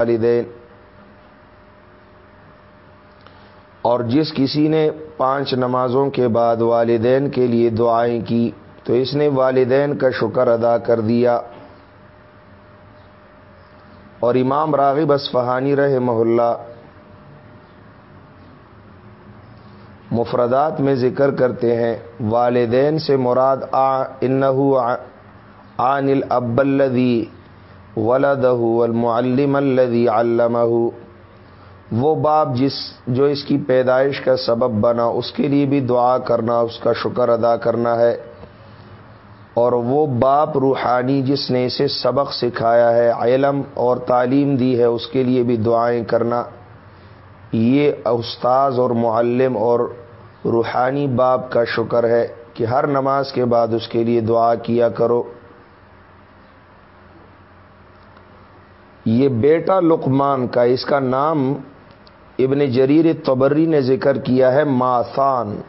والدین۔ اور جس کسی نے پانچ نمازوں کے بعد والدین کے لیے دعائیں کی، تو اس نے والدین کا شکر ادا کر دیا۔ اور امام راغب اسفہانی رہے محلہ مفردات میں ذکر کرتے ہیں، والدین سے مراد آ، انہو عن الاب ولدہ المعلم الذي علمہ وہ باپ جس جو اس کی پیدائش کا سبب بنا، اس کے لیے بھی دعا کرنا، اس کا شکر ادا کرنا ہے۔ اور وہ باپ روحانی جس نے اسے سبق سکھایا ہے، علم اور تعلیم دی ہے، اس کے لیے بھی دعائیں کرنا۔ یہ استاذ اور معلم اور روحانی باپ کا شکر ہے کہ ہر نماز کے بعد اس کے لیے دعا کیا کرو۔ یہ بیٹا لقمان کا اس کا نام ابن جریر تبری نے ذکر کیا ہے ماسان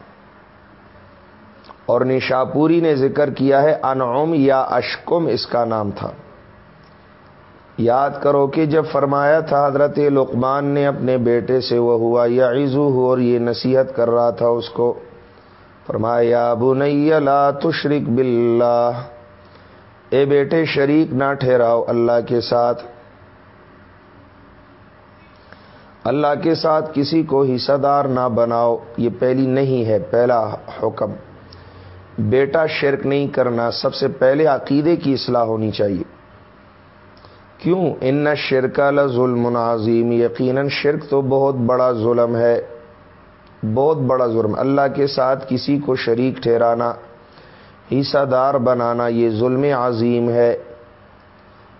اور نشاپوری نے ذکر کیا ہے، انعم یا اشکم اس کا نام تھا۔ یاد کرو کہ جب فرمایا تھا، حضرت لقمان نے اپنے بیٹے سے وہ ہوا یا عزو ہو اور یہ نصیحت کر رہا تھا اس کو۔ فرمایا ابو لا تشرک باللہ۔ اے بیٹے، شریک نہ ٹھہراؤ اللہ کے ساتھ۔ اللہ کے ساتھ کسی کو حصہ دار نہ بناؤ، یہ پہلی نہیں ہے، پہلا حکم۔ بیٹا شرک نہیں کرنا سب سے پہلے عقیدے کی اصلاح ہونی چاہیے۔ کیوں؟ ان شرک ظلم عظیم۔ یقیناً شرک تو بہت بڑا ظلم ہے۔ بہت بڑا ظلم۔ اللہ کے ساتھ کسی کو شریک ٹھہرانا حصہ دار بنانا، یہ ظلم عظیم ہے۔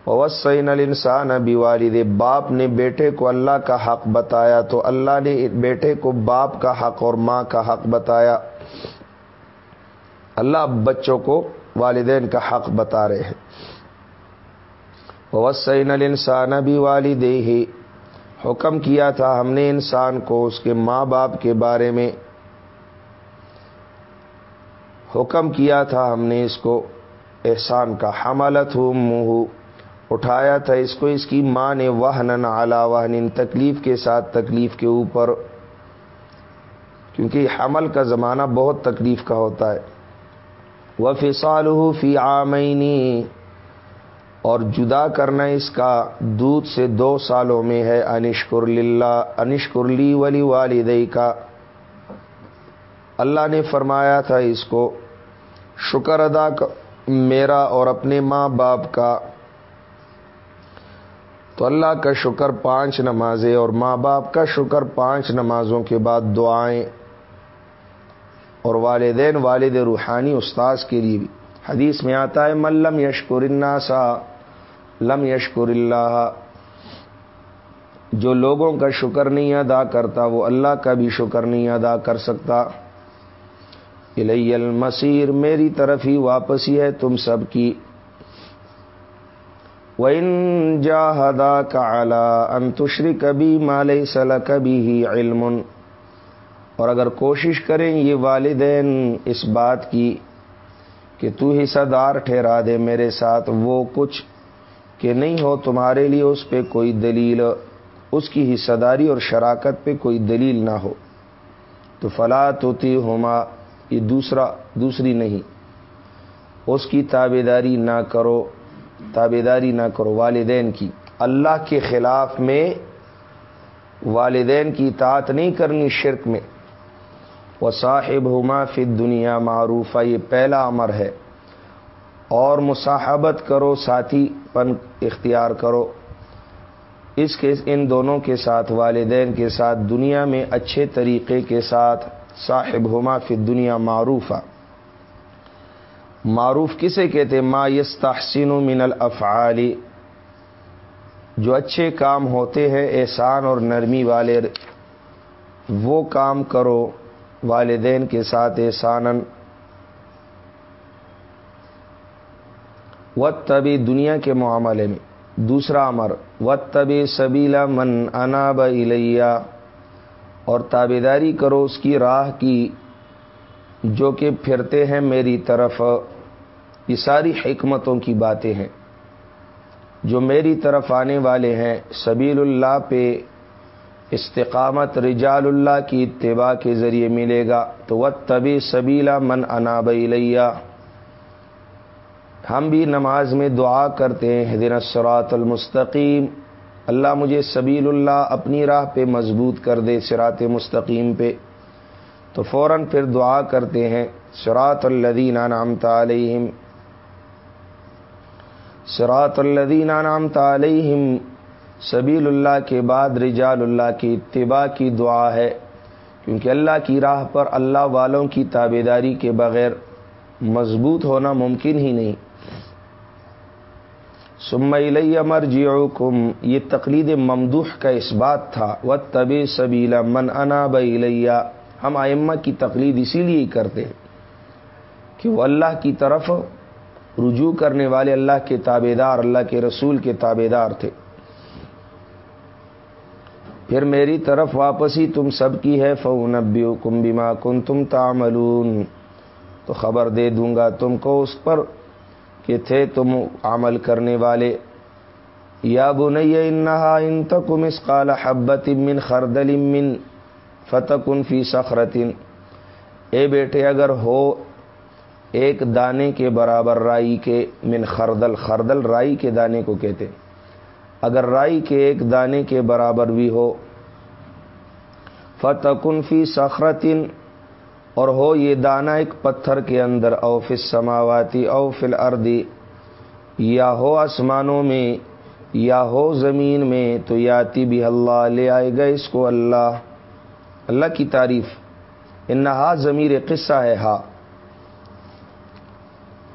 وسین الانسان ابی والد باپ نے بیٹے کو اللہ کا حق بتایا تو اللہ نے بیٹے کو باپ کا حق اور ماں کا حق بتایا۔ اللہ بچوں کو والدین کا حق بتا رہے ہیں۔ وسین الانسان ابی والد ہی حکم کیا تھا ہم نے انسان کو اس کے ماں باپ کے بارے میں۔ حکم کیا تھا ہم نے اس کو، احسان کا حملت ہوں منہ اٹھایا تھا اس کو، اس کی ماں نے وہن اعلی وہن تکلیف کے ساتھ تکلیف کے اوپر، کیونکہ حمل کا زمانہ بہت تکلیف کا ہوتا ہے۔ وہ فصال فی آمینی اور جدا کرنا اس کا دودھ سے دو سالوں میں ہے۔ انشکر للہ انشکر لی ولی والدئی کا اللہ نے فرمایا تھا اس کو، شکر ادا میرا اور اپنے ماں باپ کا۔ تو اللہ کا شکر پانچ نمازیں اور ماں باپ کا شکر پانچ نمازوں کے بعد دعائیں اور والدین والد روحانی استاذ کے لیے بھی۔ حدیث میں آتا ہے ملم یشکر سا لم یشکر اللہ۔ جو لوگوں کا شکر نہیں ادا کرتا، وہ اللہ کا بھی شکر نہیں ادا کر سکتا۔ الی المسیر میری طرف ہی واپسی ہے تم سب کی۔ وَإِن جَاهَدَاكَ عَلَىٰ أَن تُشْرِكَ بِي مَا لَيْسَ لَكَ بِهِ عِلْمٌ۔ اور اگر کوشش کریں یہ والدین اس بات کی کہ تو حصہ دار ٹھہرا دے میرے ساتھ، وہ کچھ کہ نہیں ہو تمہارے لیے اس پہ کوئی دلیل، اس کی حصہ داری اور شراکت پہ کوئی دلیل نہ ہو۔ تو فلا توتی ہوما یہ دوسرا، دوسری نہیں۔ اس کی تابے داری نہ کرو۔ تابے داری نہ کرو، والدین کی۔ اللہ کے خلاف میں والدین کی اطاعت نہیں کرنی شرک میں۔ وہ صاحب ہما فی دنیا معروف۔ یہ پہلا امر ہے۔ اور مصاحبت کرو، ساتھی پن اختیار کرو۔ اس کے، ان دونوں کے ساتھ، والدین کے ساتھ، دنیا میں اچھے طریقے کے ساتھ۔ صاحب ہما فی دنیا معروف۔ معروف کسے کہتے ما یس تحسین من الافعال جو اچھے کام ہوتے ہیں، احسان اور نرمی والے، وہ کام کرو والدین کے ساتھ احسان و تبھی دنیا کے معاملے میں۔ دوسرا امر و تبھی سبیلا من اناب الیہ اور تابے داری کرو اس کی راہ کی، جو کہ پھرتے ہیں میری طرف۔ یہ ساری حکمتوں کی باتیں ہیں۔ جو میری طرف آنے والے ہیں، سبیل اللہ پہ استقامت رجال اللہ کی اتباع کے ذریعے ملے گا۔ تو وہ طبی سبیلا من انا لیا ہم بھی نماز میں دعا کرتے ہیں دن سرات المستقیم۔ اللہ مجھے سبیل اللہ اپنی راہ پہ مضبوط کر دے سرات مستقیم پہ۔ تو فوراً پھر دعا کرتے ہیں سرات الدین نام علیہم۔ سرات الدین نام علیہم، سبیل اللہ کے بعد رجال اللہ کی اتباع کی دعا ہے، کیونکہ اللہ کی راہ پر اللہ والوں کی تابے داری کے بغیر مضبوط ہونا ممکن ہی نہیں۔ سم امر جیوکم یہ تقلید ممدوح کا اس بات تھا۔ و طب سبیلا من انا بلیا ہم آئمہ کی تقلید اسی لیے کرتے ہیں کہ وہ اللہ کی طرف رجوع کرنے والے اللہ کے تابے دار اللہ کے رسول کے تابے دار تھے۔ پھر میری طرف واپسی تم سب کی ہے فونبی کم بیما کن تم تعملون۔ تو خبر دے دوں گا تم کو اس پر کہ تھے تم عمل کرنے والے۔ یا بنیا انہا ان تکم اس قال حبت من خردل من فتح فی سخرتن اے بیٹے، اگر ہو ایک دانے کے برابر رائی کے من خردل خردل رائی کے دانے کو کہتے اگر رائی کے ایک دانے کے برابر بھی ہو فتح فی سخرتن اور ہو یہ دانہ ایک پتھر کے اندر اوف سماواتی اوفل اردی یا ہو آسمانوں میں، یا ہو زمین میں، تو یاتی بھی اللہ، لے آئے گا اس کو اللہ۔ اللہ کی تعریف۔ انہا ضمیر قصہ ہے، ہا۔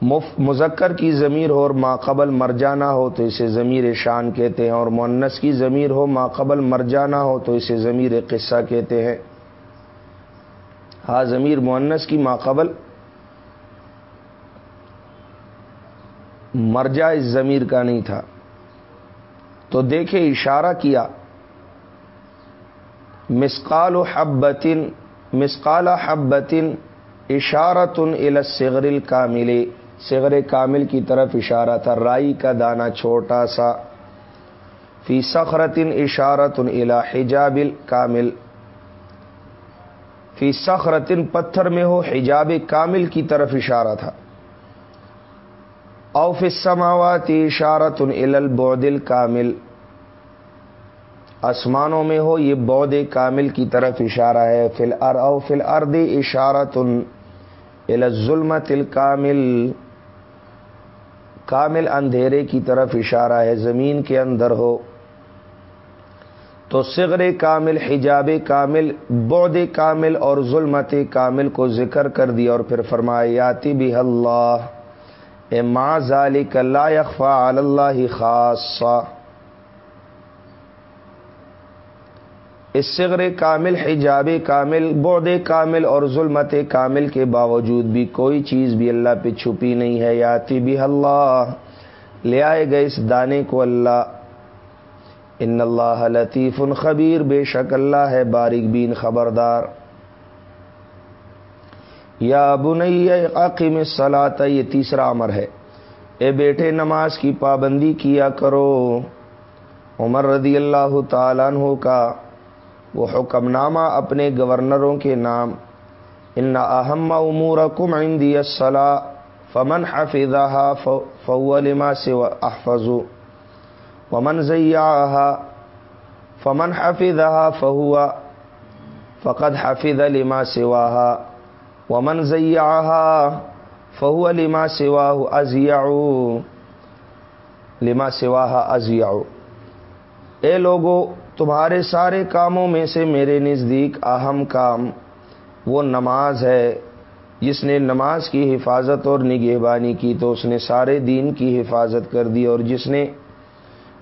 مذکر کی ضمیر ہو اور ماقبل مر جانا ہو تو اسے ضمیر شان کہتے ہیں اور مونس کی ضمیر ہو ماقبل مر جانا ہو تو اسے ضمیر قصہ کہتے ہیں۔ ہاں ضمیر مونس کی ماقبل مرجا اس ضمیر کا نہیں تھا۔ تو دیکھے اشارہ کیا۔ مسقال و حبتن مسقال حبتن اشارتن الصغر کا ملے صغر کامل کی طرف اشارہ تھا۔ رائی کا دانہ چھوٹا سا۔ فی سخرتن اشارت الا حجاب کامل فی سخرتن پتھر میں ہو حجاب کامل کی طرف اشارہ تھا۔ اوف سماواتی اشارت البودل کامل آسمانوں میں ہو یہ بود کامل کی طرف اشارہ ہے۔ فل ار او فل ارد اشارت ظلمت الکامل۔ کامل اندھیرے کی طرف اشارہ ہے، زمین کے اندر ہو۔ تو صغر کامل، حجاب کامل بود کامل اور ظلمت کامل کو ذکر کر دیا اور پھر فرمایاتی بھی اللہ، اے ما ذالک لا یخفا علی اللہ خاصہ اس صغر کامل، حجاب کامل بود کامل اور ظلمت کامل کے باوجود بھی کوئی چیز بھی اللہ پہ چھپی نہیں ہے یاتی بھی اللہ۔ لے آئے گئے اس دانے کو اللہ۔ ان اللہ لطیف خبیر، بے شک اللہ ہے باریک بین خبردار۔ یا بنیا عقیم سلاط یہ تیسرا امر ہے۔ اے بیٹے، نماز کی پابندی کیا کرو۔ عمر رضی اللہ تعالیٰ عنہ کا وہ حکم نامہ اپنے گورنروں کے نام، ان اہم امور کم عندی الصلاح، فمن حفظہ فولما سے احفظ ومن ضیاء فمن حفظہ فہوا فقد حفظ لما سواہا، ومن ضیاء فہو لما سواہ ازیا لما سواہ ازیا اے لوگوں تمہارے سارے کاموں میں سے میرے نزدیک اہم کام وہ نماز ہے۔ جس نے نماز کی حفاظت اور نگہبانی کی تو اس نے سارے دین کی حفاظت کر دی اور جس نے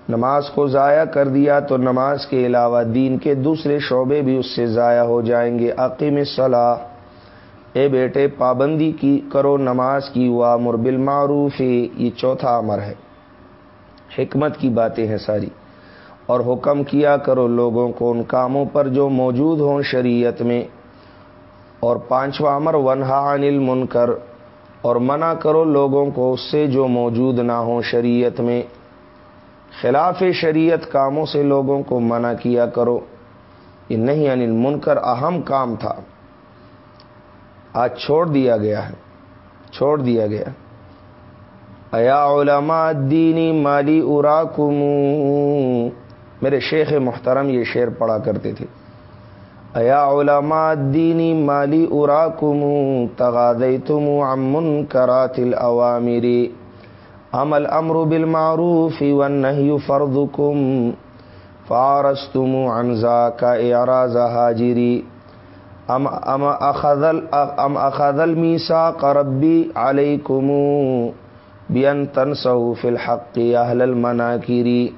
نماز کو ضائع کر دیا تو نماز کے علاوہ دین کے دوسرے شعبے بھی اس سے ضائع ہو جائیں گے۔ عقیم صلاح اے بیٹے، پابندی کی کرو نماز کی، وامر بالمعروف۔ یہ چوتھا امر ہے۔ حکمت کی باتیں ہیں ساری۔ اور حکم کیا کرو لوگوں کو ان کاموں پر جو موجود ہوں شریعت میں۔ اور پانچواں امر، ونہا انل منکر اور منع کرو لوگوں کو اس سے جو موجود نہ ہوں شریعت میں۔ خلاف شریعت کاموں سے لوگوں کو منع کیا کرو۔ یہ نہیں انل منکر اہم کام تھا۔ آج چھوڑ دیا گیا ہے۔ چھوڑ دیا گیا۔ ایا علماء دینی مالی ارا میرے شیخ محترم یہ شعر پڑا کرتے تھے۔ ایا علماء دینی مالی ارا کم تغاد تم امن کرات العوامری عمل امر بالمعروف ون فرد کم فارس تم انزا کا اراض حاجری۔ ام ام اخذل ام اخذل میسا کربی علیہ کم بین تنسو فی الحق اہل المناکری۔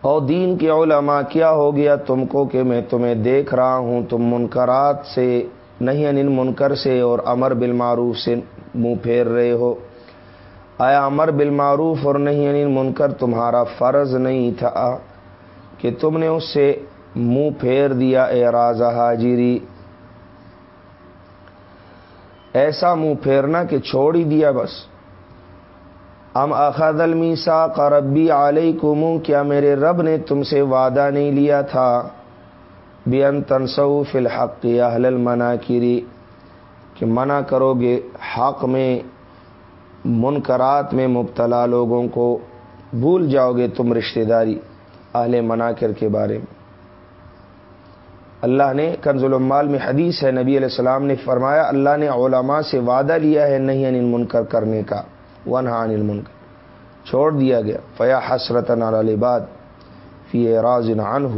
اور دین کے علماء کیا ہو گیا تم کو کہ میں تمہیں دیکھ رہا ہوں، تم منکرات سے نہیں یعنی ان منکر سے اور امر بالمعروف سے منہ پھیر رہے ہو۔ آیا امر بالمعروف اور نہیں یعنی ان منکر تمہارا فرض نہیں تھا کہ تم نے اس سے منہ پھیر دیا، اے راز حاجری۔ ایسا منہ پھیرنا کہ چھوڑ ہی دیا بس۔ ام اخذ المیسا قربی علیہ کموں کیا میرے رب نے تم سے وعدہ نہیں لیا تھا؟ بے ان تنسو فی الحق یا حل المنا کہ منع کرو گے حق میں، منکرات میں مبتلا لوگوں کو، بھول جاؤ گے تم رشتہ داری اہل مناکر کے بارے میں۔ اللہ نے، کنز المال میں حدیث ہے، نبی علیہ السلام نے فرمایا، اللہ نے علماء سے وعدہ لیا ہے نہیں ان منکر کرنے کا۔ ون عن المنکر، چھوڑ دیا گیا۔ فیا حسرت نالباد فی راز عنہ۔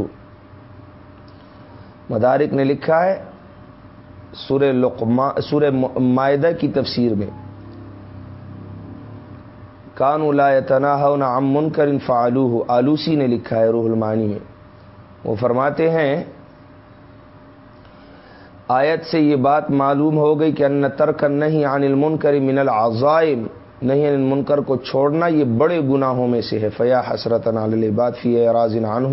مدارک نے لکھا ہے سورہ لقما سورہ معدہ کی تفسیر میں کان تنا نہ امن کر فعلو آلوسی نے لکھا ہے روح المانی میں۔ وہ فرماتے ہیں، آیت سے یہ بات معلوم ہو گئی کہ ان ترک نہیں عن المنکر من العظائم۔ نہیں ان منکر کو چھوڑنا، یہ بڑے گناہوں میں سے ہے۔ فیا حسرت بات فی راز عنہ۔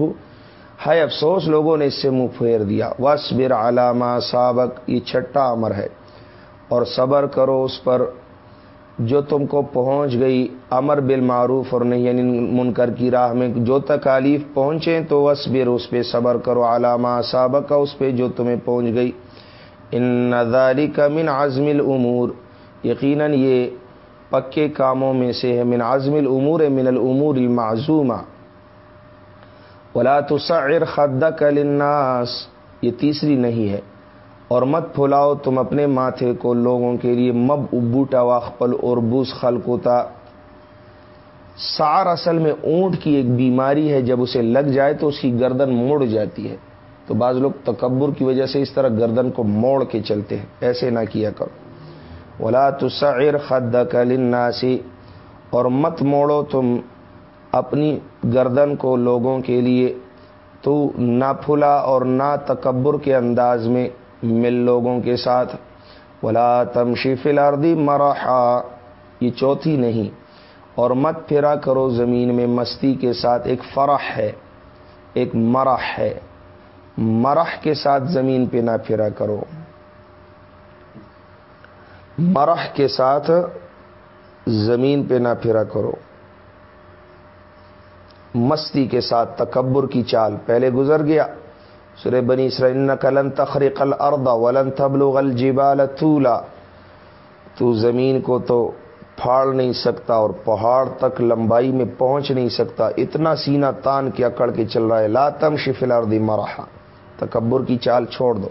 ہے افسوس، لوگوں نے اس سے منہ پھیر دیا۔ وسبر علامہ سابق یہ چھٹا امر ہے۔ اور صبر کرو اس پر جو تم کو پہنچ گئی۔ امر بالمعروف اور نہیں یعنی منکر کی راہ میں جو تکالیف پہنچے تو وسبر اس پہ صبر کرو۔ علامہ سابق کا اس پہ جو تمہیں پہنچ گئی۔ ان نظاری کا من عزم العمور یقیناً یہ پکے کاموں میں سے ہے، من عزم العمور من العمور المعزومہ. ولا تصعر خدک للناس. یہ تیسری نہیں ہے۔ اور مت پھلاؤ تم اپنے ماتھے کو لوگوں کے لیے، مب ابوٹا واخپل اور بوس خلقتا سار اصل میں اونٹ کی ایک بیماری ہے، جب اسے لگ جائے تو اس کی گردن موڑ جاتی ہے۔ تو بعض لوگ تکبر کی وجہ سے اس طرح گردن کو موڑ کے چلتے ہیں۔ ایسے نہ کیا کرو۔ ولا تصعر خد کلناسی اور مت موڑو تم اپنی گردن کو لوگوں کے لیے۔ تو نہ پھلا اور نہ تکبر کے انداز میں مل لوگوں کے ساتھ۔ ولا تمشی فلاردی مرحا، یہ چوتھی نہیں۔ اور مت پھرا کرو زمین میں مستی کے ساتھ۔ ایک فرح ہے، ایک مرح ہے۔ مرح کے ساتھ زمین پہ نہ پھرا کرو۔ مرح کے ساتھ زمین پہ نہ پھرا کرو۔ مستی کے ساتھ تکبر کی چال پہلے گزر گیا۔ سر بنی اسرائیل کلن تخریق الارض ولن تبلغ الجبال طولا تو زمین کو تو پھاڑ نہیں سکتا اور پہاڑ تک لمبائی میں پہنچ نہیں سکتا۔ اتنا سینہ تان کے اکڑ کے چل رہا ہے لاتم شفل اردی مرحا تکبر کی چال چھوڑ دو۔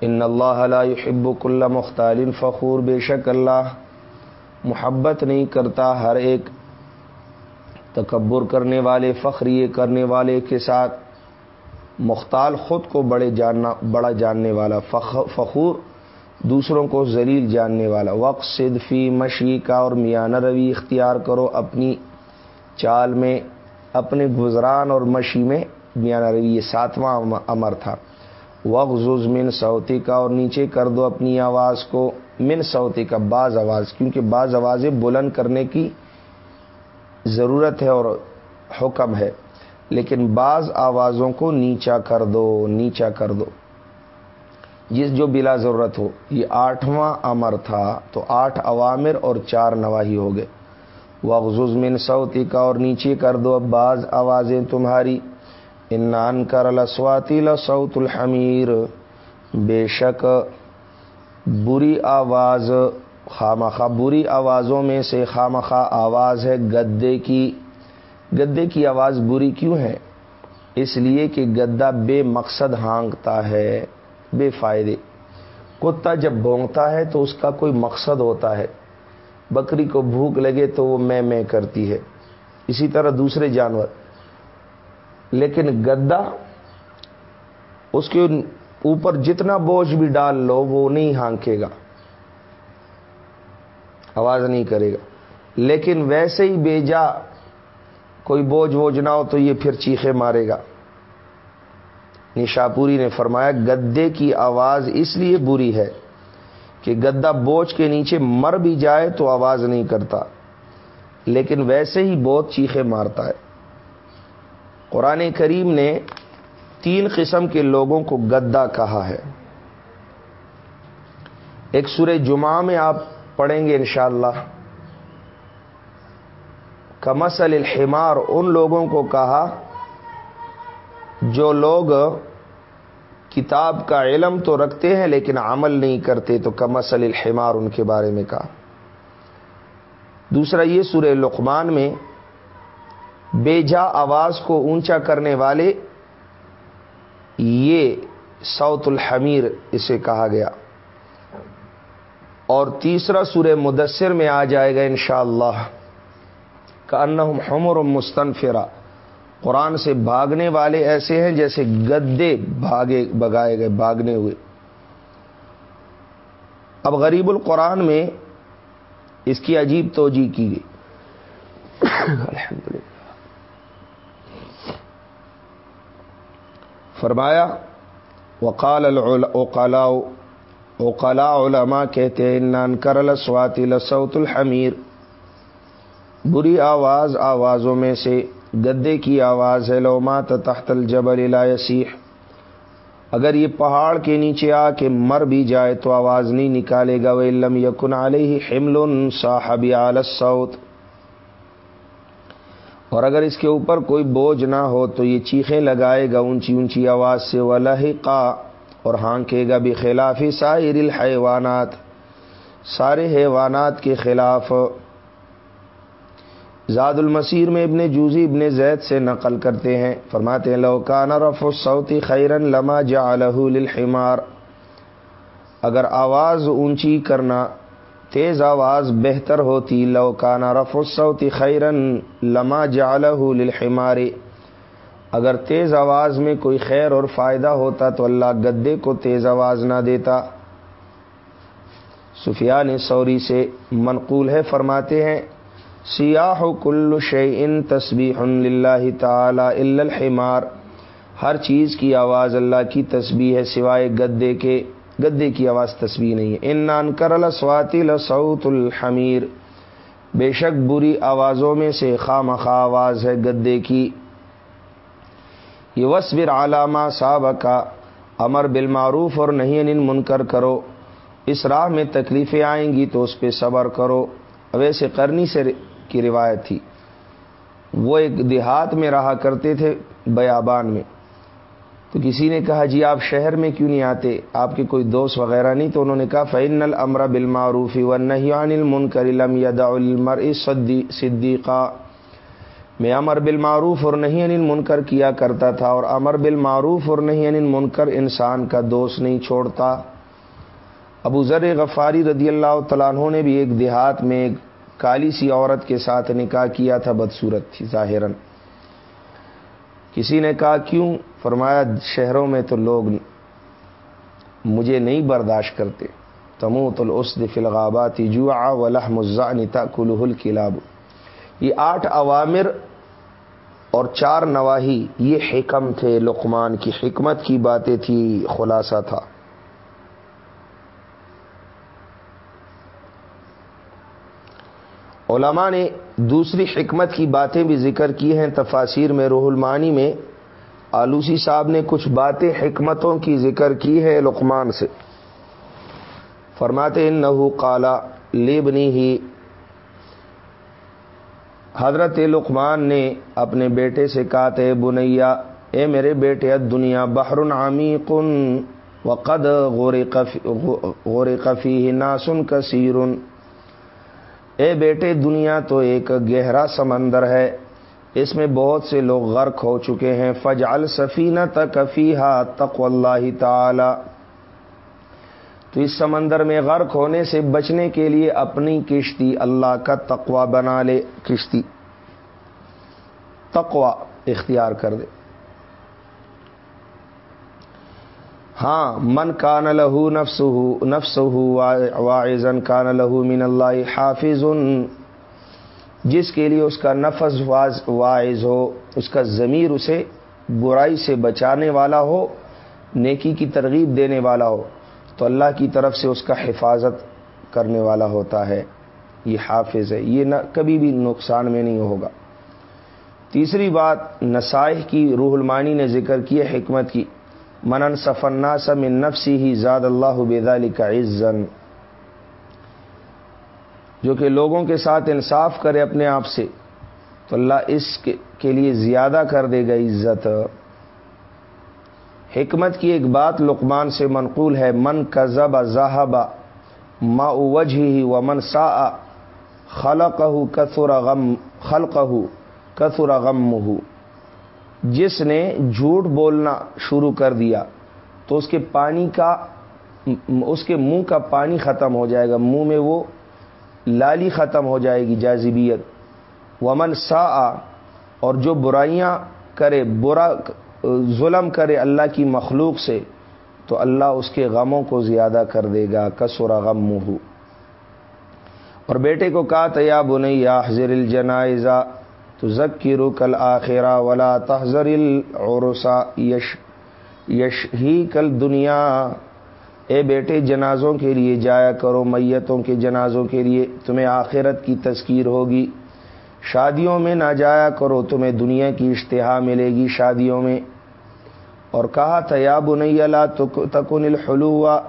ان اللہ يحب کل مختال فخور، بے شک اللہ محبت نہیں کرتا ہر ایک تکبر کرنے والے فخریے کرنے والے کے ساتھ۔ مختال خود کو بڑے جاننا، بڑا جاننے والا فخور دوسروں کو ذلیل جاننے والا۔ وقت صدفی مشی کا اور میانہ روی اختیار کرو اپنی چال میں، اپنے گزران اور مشی میں۔ میاں یہ ساتواں امر تھا۔ وغز من سوتی کا اور نیچے کر دو اپنی آواز کو۔ من سوتی کا بعض آواز، کیونکہ بعض آوازیں بلند کرنے کی ضرورت ہے اور حکم ہے۔ لیکن بعض آوازوں کو نیچا کر دو، نیچا کر دو۔ جس جو بلا ضرورت ہو۔ یہ آٹھواں امر تھا، تو آٹھ عوامر اور چار نواحی ہو گئے۔ وغز من سوتی کا اور نیچے کر دو اب بعض آوازیں تمہاری۔ انان کر لسواتی لسوت الحمیر بے شک بری آواز خامخواہ بری آوازوں میں سے خامخواہ آواز ہے گدے کی۔ گدے کی آواز بری کیوں ہے؟ اس لیے کہ گدا بے مقصد ہانگتا ہے، بے فائدے۔ کتا جب بونگتا ہے تو اس کا کوئی مقصد ہوتا ہے۔ بکری کو بھوک لگے تو وہ میں میں کرتی ہے۔ اسی طرح دوسرے جانور لیکن گدا اس کے اوپر جتنا بوجھ بھی ڈال لو وہ نہیں ہانکے گا، آواز نہیں کرے گا۔ لیکن ویسے ہی بیجا کوئی بوجھ ووجھ نہ ہو تو یہ پھر چیخے مارے گا۔ نشاپوری نے فرمایا، گدے کی آواز اس لیے بری ہے کہ گدا بوجھ کے نیچے مر بھی جائے تو آواز نہیں کرتا، لیکن ویسے ہی بہت چیخے مارتا ہے۔ قرآن کریم نے تین قسم کے لوگوں کو گدا کہا ہے۔ ایک سورہ جمعہ میں آپ پڑھیں گے انشاءاللہ۔ اللہ کمسل الحمار، ان لوگوں کو کہا جو لوگ کتاب کا علم تو رکھتے ہیں لیکن عمل نہیں کرتے، تو کمسل الحمار، ان کے بارے میں کہا۔ دوسرا یہ سورہ لقمان میں بے جا آواز کو اونچا کرنے والے، یہ سعت الحمیر اسے کہا گیا۔ اور تیسرا سورہ مدثر میں آ جائے گا انشاءاللہ اللہ کا انمر مستنفرا قرآن سے بھاگنے والے ایسے ہیں جیسے گدے بھاگے بگائے گئے، بھاگنے ہوئے۔ اب غریب القرآن میں اس کی عجیب توجہ کی گئی۔ الحمد فرمایا، وقال اوقلا اوقلا علما کہتے ہیں نان کرل سواتی لسوت الحمیر. بری آواز آوازوں میں سے، گدے کی آواز ہے لوما تحت الجبل لا یسیح. اگر یہ پہاڑ کے نیچے آ کے مر بھی جائے تو آواز نہیں نکالے گا وہ علم یقن علیہ حمل صاحب سعود اور اگر اس کے اوپر کوئی بوجھ نہ ہو تو یہ چیخیں لگائے گا اونچی اونچی آواز سے، ولحقا اور ہانکے گا بھی خلاف سائر الحیوانات۔ سارے حیوانات کے خلاف۔ زاد المسیر میں ابن جوزی ابن زید سے نقل کرتے ہیں۔ فرماتے ہیں لوکان رف الصوتی خیرن لما جا للحمار اگر آواز اونچی کرنا تیز آواز بہتر ہوتی لوکان رف الصوتی خیرن لما جا للحمار۔ اگر تیز آواز میں کوئی خیر اور فائدہ ہوتا تو اللہ گدے کو تیز آواز نہ دیتا۔ سفیان سوری سے منقول ہے، فرماتے ہیں، سیاح کل شعین تصبیح اللہ تعالی الحمار۔ ہر چیز کی آواز اللہ کی تسبیح ہے، سوائے گدے کے۔ گدے کی آواز تسبیح نہیں ہے۔ ان نان کرل سواتی لسعت الحمیر۔ بے شک بری آوازوں میں سے خام خواہ آواز ہے گدے کی۔ یہ وصبر علامہ صاحب کا امر بالمعروف اور نہیں ان منکر کرو۔ اس راہ میں تکلیفیں آئیں گی تو اس پہ صبر کرو۔ ویسے کرنی سے کی روایت تھی۔ وہ ایک دیہات میں رہا کرتے تھے بیابان میں۔ تو کسی نے کہا جی آپ شہر میں کیوں نہیں آتے؟ آپ کے کوئی دوست وغیرہ نہیں؟ تو انہوں نے کہا فعن المر بالمعروفی و نہیں المن کرم یدا المر صدیقہ میں امر بالمعروف اور نہیں انل منکر کیا کرتا تھا، اور امر بالمعروف اور نہیں انل منکر انسان کا دوست نہیں چھوڑتا۔ ابو ذر غفاری رضی اللہ تعالیٰ نے بھی ایک دیہات میں ایک کالی سی عورت کے ساتھ نکاح کیا تھا، بدصورت تھی ظاہر کسی نے کہا، کیوں؟ فرمایا شہروں میں تو لوگ مجھے نہیں برداشت کرتے۔ تمو تلعسد فلغاباتی جو ولح مزانتا کلہل کلاب یہ آٹھ عوامر اور چار نواحی یہ حکم تھے، لقمان کی حکمت کی باتیں تھی، خلاصہ تھا۔ علماء نے دوسری حکمت کی باتیں بھی ذکر کی ہیں تفاصیر میں، روح المانی میں۔ آلوسی صاحب نے کچھ باتیں حکمتوں کی ذکر کی ہے لقمان سے۔ فرماتے نہو کالا لیبنی ہی حضرت لقمان نے اپنے بیٹے سے کہا تھے بنیا، اے میرے بیٹے دنیا بحر عمیق وقد غور قفی ناسن کثیر۔ اے بیٹے، دنیا تو ایک گہرا سمندر ہے۔ اس میں بہت سے لوگ غرق ہو چکے ہیں۔ فج السفینہ تکفی تق اللہ تعالی۔ تو اس سمندر میں غرق ہونے سے بچنے کے لیے اپنی کشتی اللہ کا تقوا بنا لے۔ کشتی۔ تقوا اختیار کر دے۔ ہاں من کان لہو نفس نفس واعظن کان لہو من اللہ حافظ جس کے لیے اس کا نفس واعظ ہو، اس کا ضمیر اسے برائی سے بچانے والا ہو، نیکی کی ترغیب دینے والا ہو، تو اللہ کی طرف سے اس کا حفاظت کرنے والا ہوتا ہے۔ یہ حافظ ہے۔ یہ نہ کبھی بھی نقصان میں نہیں ہوگا۔ تیسری بات نسائح کی روح المانی نے ذکر کی حکمت کی۔ منن سفنا سم نفسی ہی زاد اللہ بیدالی کا عزن جو کہ لوگوں کے ساتھ انصاف کرے اپنے آپ سے، تو اللہ اس کے لیے زیادہ کر دے گا عزت۔ حکمت کی ایک بات لقمان سے منقول ہے، من کا ذہبا ما وجہ ہی و من سا خلق کثر غم خلق کثر غم جس نے جھوٹ بولنا شروع کر دیا، تو اس کے پانی کا، اس کے منہ کا پانی ختم ہو جائے گا۔ منہ میں وہ لالی ختم ہو جائے گی جازبیت ومن سا اور جو برائیاں کرے، برا، ظلم کرے اللہ کی مخلوق سے، تو اللہ اس کے غموں کو زیادہ کر دے گا۔ کسورا غم منہ اور بیٹے کو کہا تیا بنیا حضر الجنائزہ تو ذکی کل آخرا ولا تحزر العرسا یش یش ہی کل دنیا اے بیٹے، جنازوں کے لیے جایا کرو، میتوں کے جنازوں کے لیے تمہیں آخرت کی تذکیر ہوگی۔ شادیوں میں نہ جایا کرو، تمہیں دنیا کی اشتہا ملے گی شادیوں میں۔ اور کہا تھا یا بنیا تکن الحلوا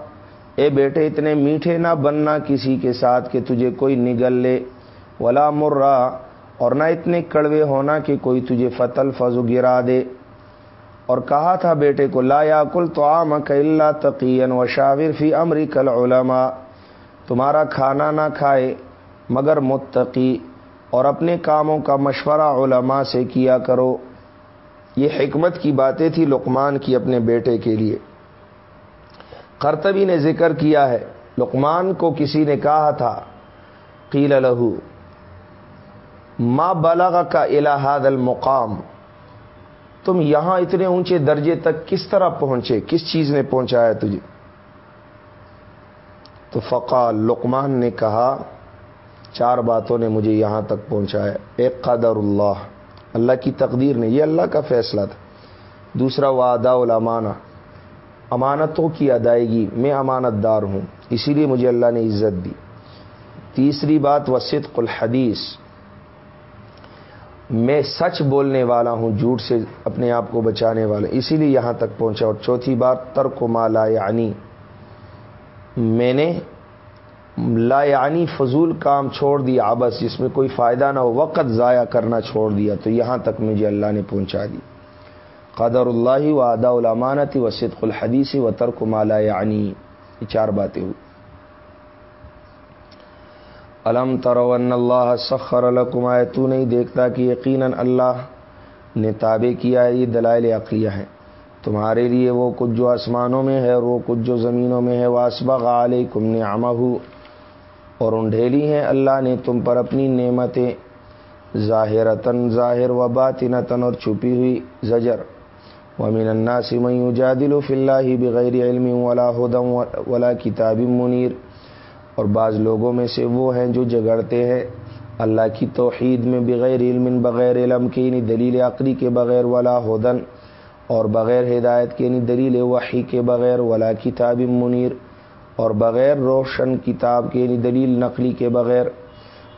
اے بیٹے، اتنے میٹھے نہ بننا کسی کے ساتھ کہ تجھے کوئی نگل لے، ولا مرا اور نہ اتنے کڑوے ہونا کہ کوئی تجھے فتل فضو گرا دے۔ اور کہا تھا بیٹے کو، لا یا کل تو عام اللہ تقین و شاور فی امریکل علما تمہارا کھانا نہ کھائے مگر متقی اور اپنے کاموں کا مشورہ علماء سے کیا کرو۔ یہ حکمت کی باتیں تھی لقمان کی اپنے بیٹے کے لیے۔ کرتبی نے ذکر کیا ہے، لقمان کو کسی نے کہا تھا، قیل لہو ماں بلغ کا الہاد المقام تم یہاں اتنے اونچے درجے تک کس طرح پہنچے؟ کس چیز نے پہنچایا تجھے؟ تو فقا لقمان نے کہا، چار باتوں نے مجھے یہاں تک پہنچایا۔ ایک قدر اللہ اللہ کی تقدیر نے، یہ اللہ کا فیصلہ تھا۔ دوسرا، وعدہ الامانہ۔ امانتوں کی ادائیگی، میں امانت دار ہوں، اسی لیے مجھے اللہ نے عزت دی۔ تیسری بات وسط الحدیث۔ میں سچ بولنے والا ہوں، جھوٹ سے اپنے آپ کو بچانے والا۔ اسی لیے یہاں تک پہنچا۔ اور چوتھی بات، ترک و مالا یعنی۔ میں نے لا یعنی فضول کام چھوڑ دیا آبس جس میں کوئی فائدہ نہ ہو، وقت ضائع کرنا چھوڑ دیا۔ تو یہاں تک مجھے اللہ نے پہنچا دی۔ قدر اللہ و ادا الامانتی و صدق الحدیثی و ترک و مالا یعنی۔ یہ چار باتیں ہوئی۔ علم ترون اللہ سخر الکم تو نہیں دیکھتا کہ یقیناً اللہ نے تابع کیا ہے، یہ دلائل عقلیہ ہیں تمہارے لیے وہ کچھ جو آسمانوں میں ہے اور وہ کچھ جو زمینوں میں ہے، واسبغ علیکم کم نے اور انڈھیلی ہیں، اللہ نے تم پر اپنی نعمتیں، ظاہرتاً ظاہر و باطنتاً، اور چھپی ہوئی زجر۔ ومن الناس من يجادل في الله بغیر علم ولا هدى ولا کتاب منیر۔ اور بعض لوگوں میں سے وہ ہیں جو جگڑتے ہیں۔ اللہ کی توحید میں بغیر علم بغیر علم کے یعنی دلیل عقلی کے بغیر ولا ہدن اور بغیر ہدایت کے یعنی دلیل وحی کے بغیر ولا کتاب منیر، اور بغیر روشن کتاب کے یعنی دلیل نقلی کے بغیر۔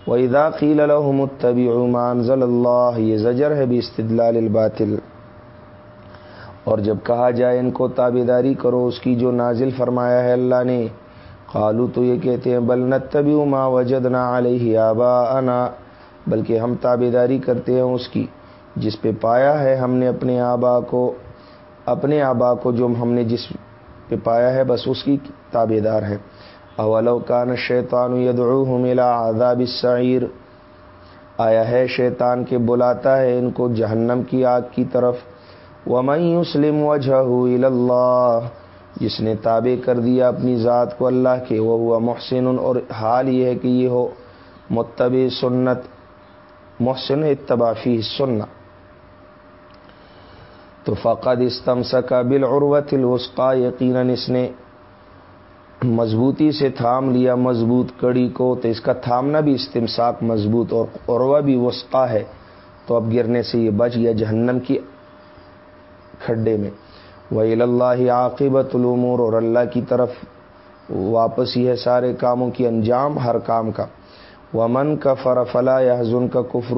و قیل الحمتبی عمان ضل اللہ یہ زجر ہے بھی استدلال الباطل۔ اور جب کہا جائے ان کو تابے داری کرو، اس کی جو نازل فرمایا ہے اللہ نے قالو تو یہ کہتے ہیں، بل نتبی ما وجدنا علیہ آبا انا بلکہ ہم تابے داری کرتے ہیں اس کی، جس پہ پایا ہے ہم نے اپنے آبا کو، اپنے آبا کو جو ہم نے جس پہ پایا ہے، بس اس کی تابے دار ہیں۔ اولو کان شیطان یدعوہم الى عذاب السعیر۔ آیا ہے، شیطان کے بلاتا ہے ان کو جہنم کی آگ کی طرف۔ ومن يسلم وجهه الى اللہ۔ جس نے تابع کر دیا اپنی ذات کو اللہ کے، وہ ہوا محسن، اور حال یہ ہے کہ یہ ہو متبع سنت، محسن اتبافی سننا تو فقد استم سکا بل الوسقا یقیناً اس نے مضبوطی سے تھام لیا، مضبوط کڑی کو، تو اس کا تھامنا بھی استمساک مضبوط اور عروا بھی وسقا ہے۔ تو اب گرنے سے یہ بچ گیا جہنم کی کھڈے میں۔ وہی اللہ عاقبت العمور اور اللہ کی طرف واپس ہی ہے سارے کاموں کی انجام، ہر کام کا۔ ومن کا فرفلا یا حضن کا کفر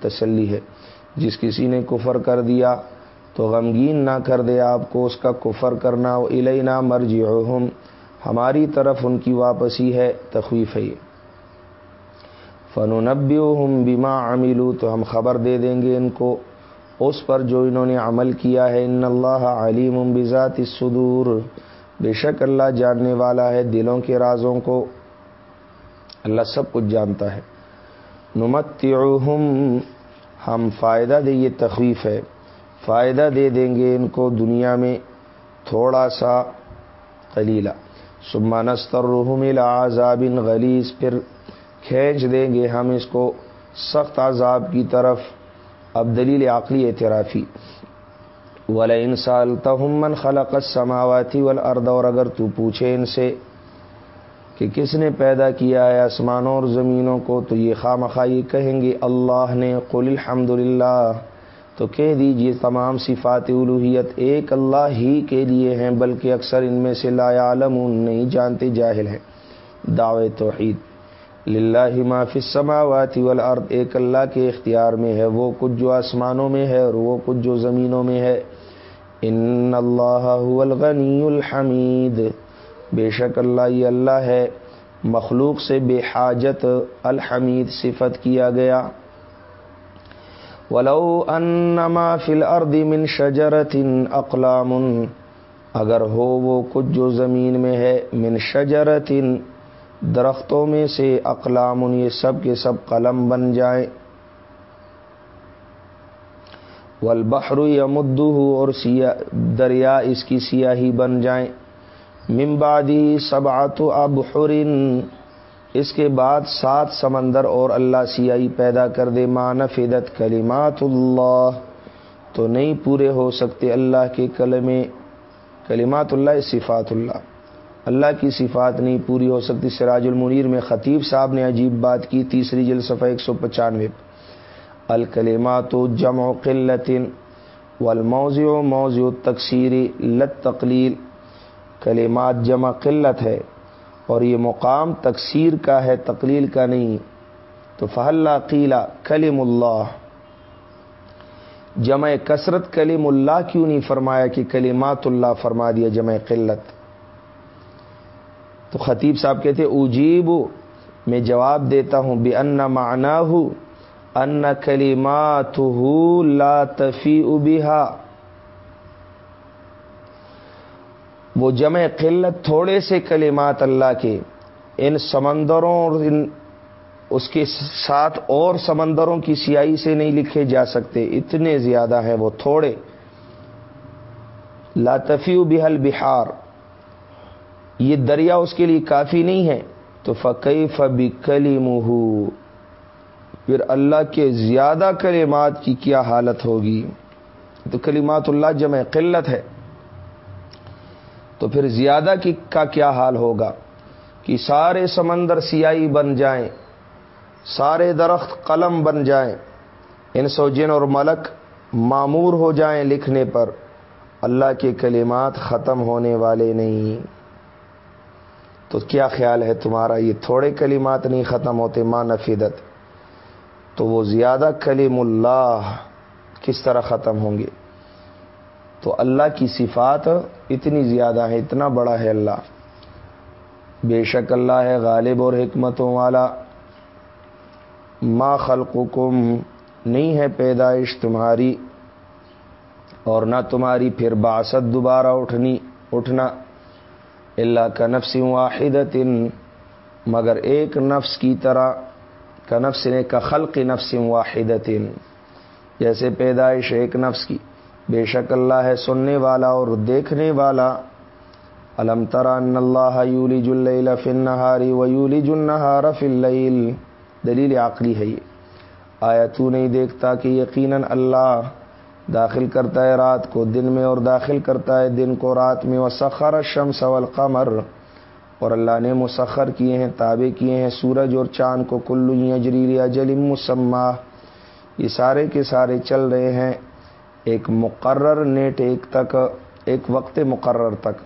تسلی ہے۔ جس کسی نے کفر کر دیا تو غمگین نہ کر دے آپ کو، اس کا کفر کرنا۔ الینا مرجی ہماری طرف ان کی واپسی ہے، تخویف ہے فن و نبی بیما عملو تو ہم خبر دے دیں گے ان کو۔ اس پر جو انہوں نے عمل کیا ہے، ان اللہ علیم بذات الصدور۔ بے شک اللہ جاننے والا ہے، دلوں کے رازوں کو اللہ سب کچھ جانتا ہے۔ نمت ہم فائدہ دے، یہ تخویف ہے۔ فائدہ دے دیں گے ان کو دنیا میں تھوڑا سا قلیلہ۔ سما نستر رحم العذاب غلیز پھر کھینچ دیں گے ہم اس کو سخت عذاب کی طرف۔ اب دلیل عقلی اعترافی. ولا انسال تہمن خلق سماواتی والارض اور اگر تو پوچھے ان سے کہ کس نے پیدا کیا ہے آسمانوں اور زمینوں کو، تو یہ خواہ مخواہ یہ کہیں گے اللہ نے قل الحمد تو کہہ دیجیے تمام صفات الوحیت ایک اللہ ہی کے لیے ہیں، بلکہ اکثر ان میں سے لا عالم نہیں جانتے، جاہل ہیں۔ دعوے توحید۔ للہ ما فی السماوات والارض، ایک اللہ کے اختیار میں ہے، وہ کچھ جو آسمانوں میں ہے اور وہ کچھ جو زمینوں میں ہے۔ ان اللہ هو الغنی الحمید۔ بے شک اللہ یہ اللہ ہے، مخلوق سے بے حاجت الحمید صفت کیا گیا۔ ولو انما فی الارض من شجرت اقلام، اگر ہو وہ کچھ جو زمین میں ہے، من شجرت درختوں میں سے اقلام ان یہ سب کے سب قلم بن جائیں والبحر یمدہ اور دریا اس کی سیاہی بن جائیں ممبادی سبعت ابحرن اس کے بعد سات سمندر اور اللہ سیاہی پیدا کر دے۔ مانفدت کلمات اللہ، تو نہیں پورے ہو سکتے اللہ کے کلمے۔ کلمات اللہ صفات اللہ۔ اللہ کی صفات نہیں پوری ہو سکتی، سراج المنیر میں خطیب صاحب نے عجیب بات کی، تیسری جلسفہ ایک سو پچانوے۔ الکلمات و جمع و قلطن والموضع و موضع تقسیری لت تقلیل کلمات جمع قلت ہے اور یہ مقام تقسیر کا ہے، تقلیل کا نہیں۔ تو فہلہ قیلا کلم اللہ۔ جمع کثرت کلیم اللہ کیوں نہیں فرمایا کہ کلمات اللہ فرما دیا، جمع قلت؟ تو خطیب صاحب کہتے اجیب میں جواب دیتا ہوں بے ان معنی ہوں ان کلیمات لا تفی ابیہا وہ جمع قلت تھوڑے سے کلمات اللہ کے، ان سمندروں اور ان اس کے ساتھ اور سمندروں کی سیاہی سے نہیں لکھے جا سکتے، اتنے زیادہ ہیں وہ تھوڑے۔ لاتفی بحل بہار یہ دریا اس کے لیے کافی نہیں ہے۔ تو فقی فبی کلی پھر اللہ کے زیادہ کلمات کی کیا حالت ہوگی؟ تو کلمات اللہ جمع قلت ہے۔ تو پھر زیادہ کی کا کیا حال ہوگا؟ کہ سارے سمندر سیاہی بن جائیں، سارے درخت قلم بن جائیں ان سوجن اور ملک معمور ہو جائیں لکھنے پر۔ اللہ کے کلمات ختم ہونے والے نہیں۔ تو کیا خیال ہے تمہارا؟ یہ تھوڑے کلمات نہیں ختم ہوتے، ماں نفیدت۔ تو وہ زیادہ کلیم اللہ کس طرح ختم ہوں گے؟ تو اللہ کی صفات اتنی زیادہ ہے اتنا بڑا ہے اللہ۔ بے شک اللہ ہے غالب اور حکمتوں والا۔ ما خلقکم نہیں ہے پیدائش تمہاری، اور نہ تمہاری پھر باسط دوبارہ اٹھنی، اٹھنا۔ اللہ کا نفس واحد مگر ایک نفس کی طرح کا نفس نے کا خلق نفس واحد جیسے پیدائش ایک نفس کی، بے شک اللہ ہے سننے والا اور دیکھنے والا۔ علم ترا اللہ یولی جل فنہاری و یولی جنہار فل دلیل عقلی ہے یہ۔ آیا تو نہیں دیکھتا کہ یقیناً اللہ داخل کرتا ہے رات کو، دن میں اور داخل کرتا ہے دن کو، رات میں۔ وہ سخر شم سول قمر اور اللہ نے مسخر کیے ہیں، تابع کیے ہیں سورج اور چاند کو۔ کلو اجریل اجل مسمہ یہ سارے کے سارے چل رہے ہیں ایک مقرر نیٹ، ایک تک، ایک وقت مقرر تک۔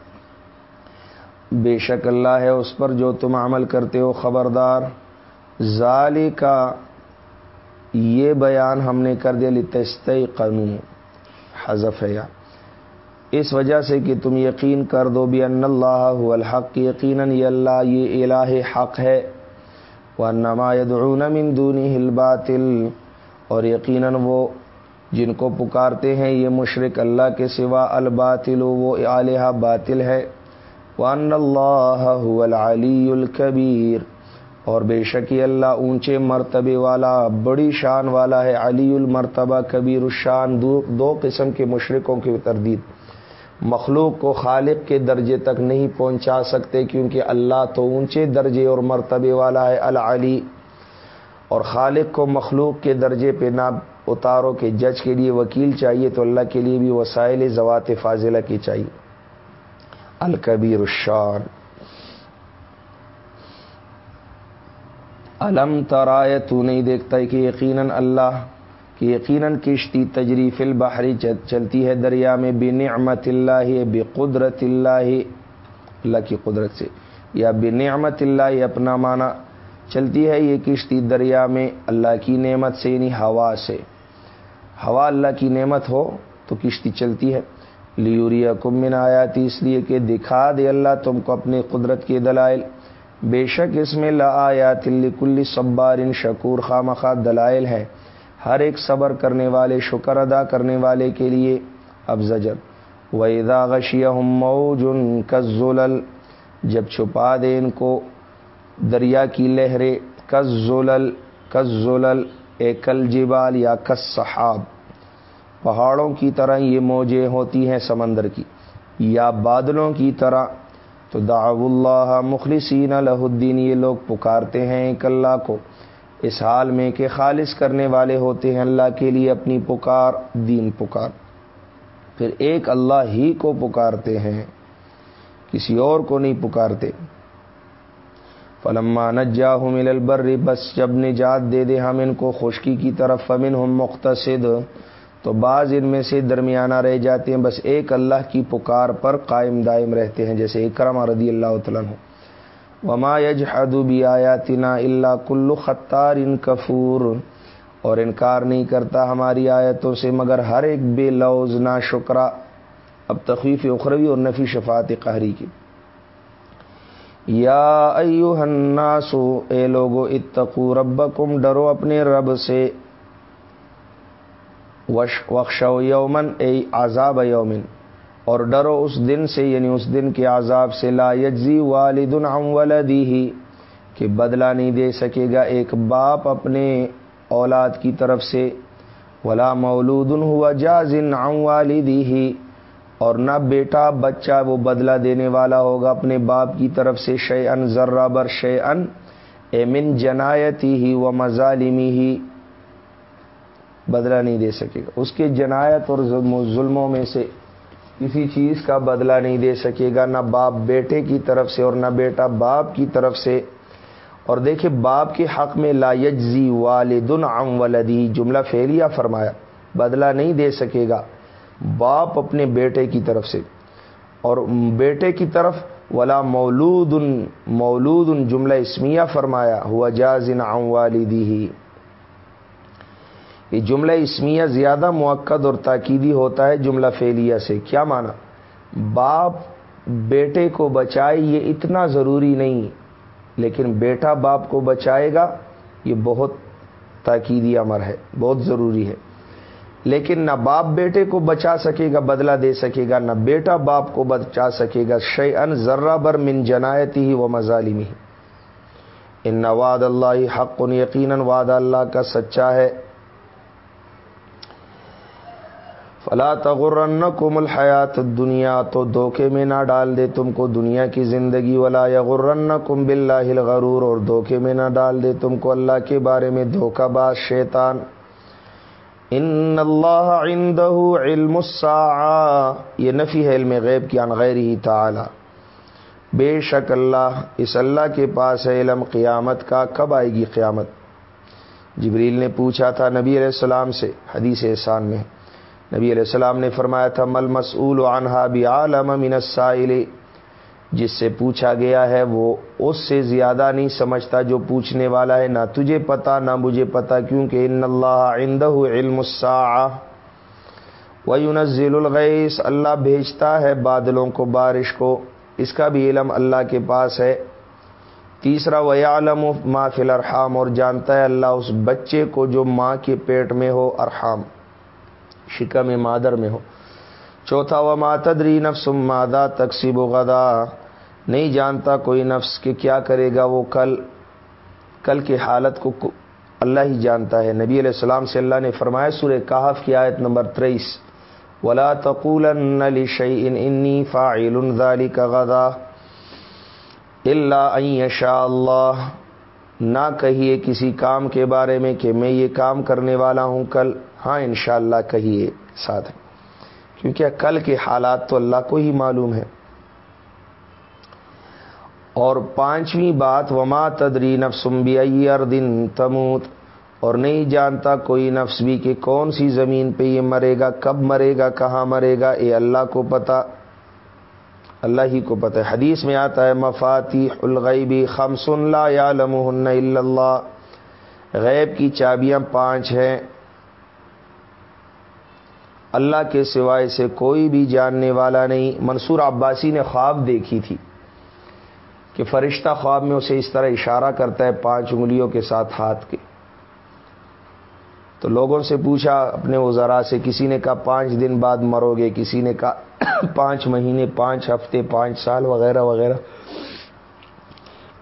بے شک اللہ ہے اس پر جو تم عمل کرتے ہو، خبردار۔ ظالی کا یہ بیان ہم نے کر دیا۔ لتست قانون حذف ہے یا۔ اس وجہ سے کہ تم یقین کر دو بھی ان اللہ الحق، یقیناً یہ اللہ، یہ الہ حق ہے۔ وہ نما من دونی الباطل، اور یقیناً وہ جن کو پکارتے ہیں، یہ مشرق اللہ کے سوا الباطل، وہ الہ باطل ہے۔ وان اللہ العلی الکبیر اور بے شکی اللہ اونچے مرتبے والا، بڑی شان والا ہے، علی المرتبہ، کبیر الشان، دو دو قسم کے مشرقوں کی تردید۔ مخلوق کو خالق کے درجے تک نہیں پہنچا سکتے کیونکہ اللہ تو اونچے درجے اور مرتبے والا ہے، العلی۔ اور خالق کو مخلوق کے درجے پہ نہ اتارو کہ جج کے لیے وکیل چاہیے تو اللہ کے لیے بھی وسائل زوات فاضلہ کی چاہیے۔ الکبیر الشان۔ علم ترائے تو نہیں دیکھتا ہے کہ یقیناً اللہ کہ یقیناً کشتی تجریف البحری چلتی ہے دریا میں بے نعمت اللہ بے قدرت اللہ اللہ کی قدرت سے، یا بے نعمت اللہ اپنا معنی چلتی ہے یہ کشتی دریا میں اللہ کی نعمت سے یعنی ہوا سے۔ ہوا اللہ کی نعمت ہو تو کشتی چلتی ہے۔ لیوریا کمن آیاتی، اس لیے کہ دکھا دے اللہ تم کو اپنے قدرت کے دلائل۔ بے شک اس میں لا آیا تلی کلی صبار ان شکور خام خواہ دلائل ہے ہر ایک صبر کرنے والے، شکر ادا کرنے والے کے لیے۔ اب زجر۔ ویدا غشی موجن کزول جب چھپا دے ان کو دریا کی لہریں۔ کزول کزول ایکل جبال یا کس صحاب پہاڑوں کی طرح یہ موجیں ہوتی ہیں سمندر کی۔ یا بادلوں کی طرح تو دعو اللہ مخلصین الہ الدین، یہ لوگ پکارتے ہیں ایک اللہ کو۔ اس حال میں کہ خالص کرنے والے ہوتے ہیں اللہ کے لیے اپنی پکار، دین پکار۔ پھر ایک اللہ ہی کو پکارتے ہیں، کسی اور کو نہیں پکارتے۔ فلما نجا مل البر، بس جب نجات دے دے ہم ان کو، خشکی کی طرف فمن ہم مختصد تو بعض ان میں سے درمیانہ رہ جاتے ہیں، بس ایک اللہ کی پکار پر قائم دائم رہتے ہیں، جیسے اکرم رضی اللہ تعالیٰ وما یج بھی آیا تنا اللہ کلو خطار ان کفور اور انکار نہیں کرتا ہماری آیتوں سے، مگر ہر ایک بے لوز، نا شکرا اب تخفیف اخروی اور نفی شفات قہری کی۔ یا ایو الناسو اے لوگو اتقو ربکم، ڈرو اپنے رب سے۔ وخش یومن اے عذاب یومن اور ڈرو اس دن سے یعنی اس دن کے عذاب سے، لا یجزی والد عن ولدی ہی کہ بدلہ نہیں دے سکے گا ایک باپ اپنے اولاد کی طرف سے۔ ولا مولود ہوا جازن عن والدی ہی اور نہ بیٹا، بچہ وہ بدلہ دینے والا ہوگا اپنے باپ کی طرف سے شے ان ذرہ بر شے ان اے من جنایتی ہی و مظالمی ہی بدلہ نہیں دے سکے گا۔ اس کے جنایت اور ظلموں میں سے کسی چیز کا بدلہ نہیں دے سکے گا، نہ باپ بیٹے کی طرف سے اور نہ بیٹا باپ کی طرف سے۔ اور دیکھیں، باپ کے حق میں لا یجزی والدن عم ولدی، جملہ فیلیا فرمایا، بدلہ نہیں دے سکے گا۔ باپ اپنے بیٹے کی طرف سے۔ اور بیٹے کی طرف، ولا مولود مولود جملہ اسمیہ فرمایا، ہوا جازن عم والدی یہ جملہ اسمیہ زیادہ موقع اور تاکیدی ہوتا ہے جملہ فیلیا سے۔ کیا مانا؟ باپ بیٹے کو بچائے یہ اتنا ضروری نہیں، لیکن بیٹا باپ کو بچائے گا یہ بہت تاکیدی امر ہے، بہت ضروری ہے۔ لیکن نہ باپ بیٹے کو بچا سکے گا، بدلہ دے سکے گا، نہ بیٹا باپ کو بچا سکے گا۔ شی ان ذرہ بر من جنایتی ہی و مظالمی ان نواد اللہ حق، یقیناً وعد اللہ کا سچا ہے۔ فلا تغرن کم الحیات دنیا تو دھوکے میں نہ ڈال دے تم کو دنیا کی زندگی، ولا یغرن کم بلّہ غرور اور دھوکے میں نہ ڈال دے تم کو اللہ کے بارے میں دھوکہ باز شیطان۔ ان اللہ عندہ علم الساعہ، یہ نفی ہے علم غیب کی انغیر ہی تعالی۔ بے شک اللہ، اس اللہ کے پاس ہے علم قیامت کا، کب آئے گی قیامت؟ جبریل نے پوچھا تھا نبی علیہ السلام سے، حدیث احسان میں۔ نبی علیہ السلام نے فرمایا تھا، مل مسعول عنہا بعالم من السائل. جس سے پوچھا گیا ہے، وہ اس سے زیادہ نہیں سمجھتا جو پوچھنے والا ہے، نہ تجھے پتا، نہ مجھے پتا، کیونکہ ان اللہ عندہ علم وینزل الغیث۔ اللہ بھیجتا ہے بادلوں کو، بارش کو۔ اس کا بھی علم اللہ کے پاس ہے۔ تیسرا ویعلم ما فی الارحام اور جانتا ہے اللہ اس بچے کو جو ماں کے پیٹ میں ہو، ارحام۔ شکم مادر میں ہو۔ چوتھا و ماتدری نفس مادہ تقسیب و غدا نہیں جانتا کوئی نفس کہ کیا کرے گا وہ کل کل کی حالت کو اللہ ہی جانتا ہے۔ نبی علیہ السلام سے اللہ نے فرمایا سورہ کہف کی آیت نمبر تریس۔ ولا تقول انی فاعل ذالی کا غدا اللہ شاء اللہ نہ کہیے کسی کام کے بارے میں کہ میں یہ کام کرنے والا ہوں کل۔ ہاں انشاءاللہ اللہ کہیے ساتھ کیونکہ کل کے حالات تو اللہ کو ہی معلوم ہے اور پانچویں بات، وما تدری نفسم بھی دن تموت۔ اور نہیں جانتا کوئی نفس بھی کہ کون سی زمین پہ یہ مرے گا، کب مرے گا، کہاں مرے گا یہ اللہ کو پتا اللہ ہی کو پتہ۔ ہے حدیث میں آتا ہے مفاتی الغیبی خمس اللہ یا لمحن اللہ۔ غیب کی چابیاں پانچ ہیں۔ اللہ کے سوائے سے کوئی بھی جاننے والا نہیں۔ منصور عباسی نے خواب دیکھی تھی کہ فرشتہ خواب میں اسے اس طرح اشارہ کرتا ہے پانچ انگلیوں کے ساتھ ہاتھ کے۔ تو لوگوں سے پوچھا، اپنے وزرا سے، کسی نے کہا پانچ دن بعد مرو گے؟ کسی نے کہا پانچ مہینے، پانچ ہفتے، پانچ سال وغیرہ وغیرہ۔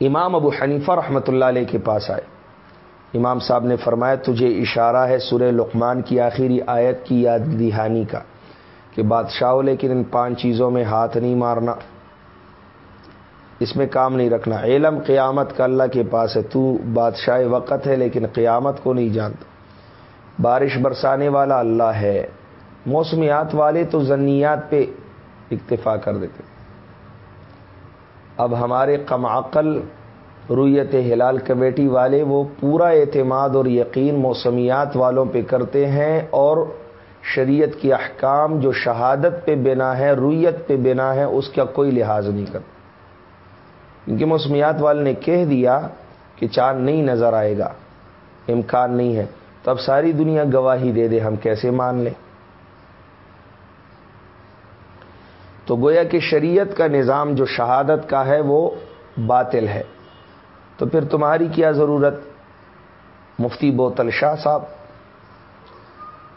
امام ابو حنیفہ رحمۃ اللہ علیہ کے پاس آئے۔ امام صاحب نے فرمایا، تجھے اشارہ ہے سورہ لقمان کی آخری آیت کی یاد دہانی کا، کہ بادشاہ لیکن ان پانچ چیزوں میں ہاتھ نہیں مارنا، اس میں کام نہیں رکھنا۔ علم قیامت کا اللہ کے پاس ہے، تو بادشاہ وقت ہے، لیکن قیامت کو نہیں جانتا۔ بارش برسانے والا اللہ ہے، موسمیات والے تو زنیات پہ اکتفا کر دیتے۔ اب ہمارے کم عقل رویت ہلال کمیٹی والے وہ پورا اعتماد اور یقین موسمیات والوں پہ کرتے ہیں اور شریعت کی احکام جو شہادت پہ بنا ہے، رویت پہ بنا ہے، اس کا کوئی لحاظ نہیں کرتا کیونکہ موسمیات والے نے کہہ دیا کہ چاند نہیں نظر آئے گا، امکان نہیں ہے۔ تو اب ساری دنیا گواہی دے دے، ہم کیسے مان لیں؟ تو گویا کہ شریعت کا نظام جو شہادت کا ہے، وہ باطل ہے۔ تو پھر تمہاری کیا ضرورت؟ مفتی بوتل شاہ صاحب۔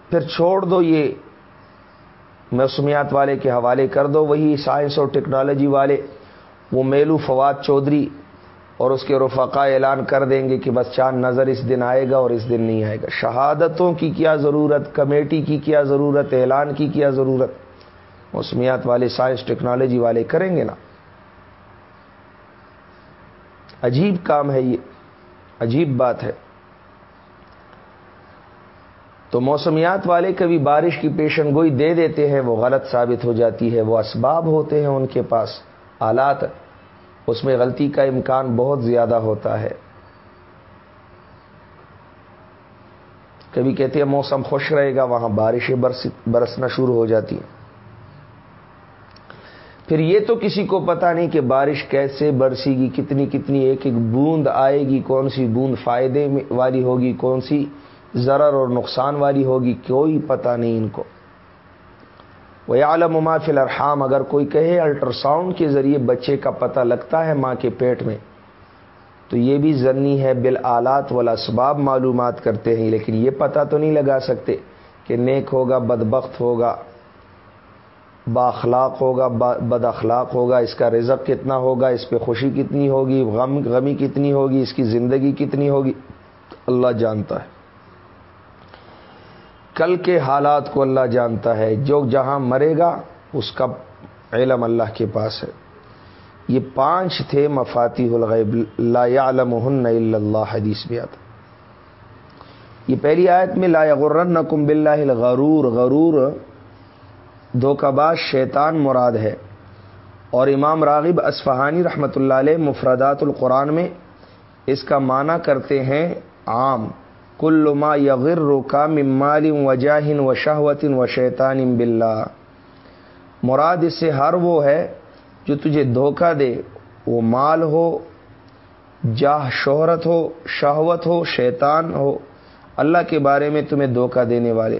پھر چھوڑ دو یہ۔ موسمیات والے کے حوالے کر دو، وہی سائنس اور ٹیکنالوجی والے۔ وہ میلو فواد چودھری اور اس کے رفقا اعلان کر دیں گے کہ بس چاند نظر اس دن آئے گا اور اس دن نہیں آئے گا۔ شہادتوں کی کیا ضرورت؟ کمیٹی کی کیا ضرورت؟ اعلان کی کیا ضرورت؟ موسمیات والے سائنس، ٹیکنالوجی والے کریں گے نا۔ عجیب کام ہے یہ، عجیب بات ہے۔ تو موسمیات والے کبھی بارش کی پیشن گوئی دے دیتے ہیں، وہ غلط ثابت ہو جاتی ہے، وہ اسباب ہوتے ہیں ان کے پاس۔ آلات، اس میں غلطی کا امکان بہت زیادہ ہوتا ہے۔ کبھی کہتے ہیں موسم خوش رہے گا، وہاں بارشیں برسنا شروع ہو جاتی ہیں۔ پھر یہ تو کسی کو پتا نہیں کہ بارش کیسے برسی گی، کتنی کتنی ایک ایک بوند آئے گی، کون سی بوند فائدے والی ہوگی، کون سی ضرر اور نقصان والی ہوگی، کوئی پتہ نہیں ان کو۔ وہ عالم فی الرحام اگر کوئی کہے الٹراساؤنڈ کے ذریعے بچے کا پتہ لگتا ہے ماں کے پیٹ میں، تو یہ بھی ضنی ہے بال آلات والا اسباب معلومات کرتے ہیں، لیکن یہ پتہ تو نہیں لگا سکتے کہ نیک ہوگا، بدبخت ہوگا۔ باخلاق ہوگا بد اخلاق ہوگا، اس کا رزق کتنا ہوگا، اس پہ خوشی کتنی ہوگی، غم، غمی کتنی ہوگی، اس کی زندگی کتنی ہوگی، اللہ جانتا ہے۔ کل کے حالات کو اللہ جانتا ہے، جو جہاں مرے گا، اس کا علم اللہ کے پاس ہے۔ یہ پانچ تھے مفاتی الغیب، لا الا اللہ، حدیث بھی آتا۔ یہ پہلی آیت میں لا غرن کم بلّہ الغرور، غرور دھوکہ باز شیطان مراد ہے۔ اور امام راغب اسفہانی رحمۃ اللہ علیہ مفردات القرآن میں اس کا معنی کرتے ہیں عام۔ کل ما یغر کا ممال و جاہن و شہوتن و شیطان بلّہ مراد اس سے ہر وہ ہے جو تجھے دھوکہ دے۔ وہ مال ہو، جاہ شہرت ہو، شہوت ہو، شیطان ہو۔ اللہ کے بارے میں تمہیں دھوکہ دینے والے۔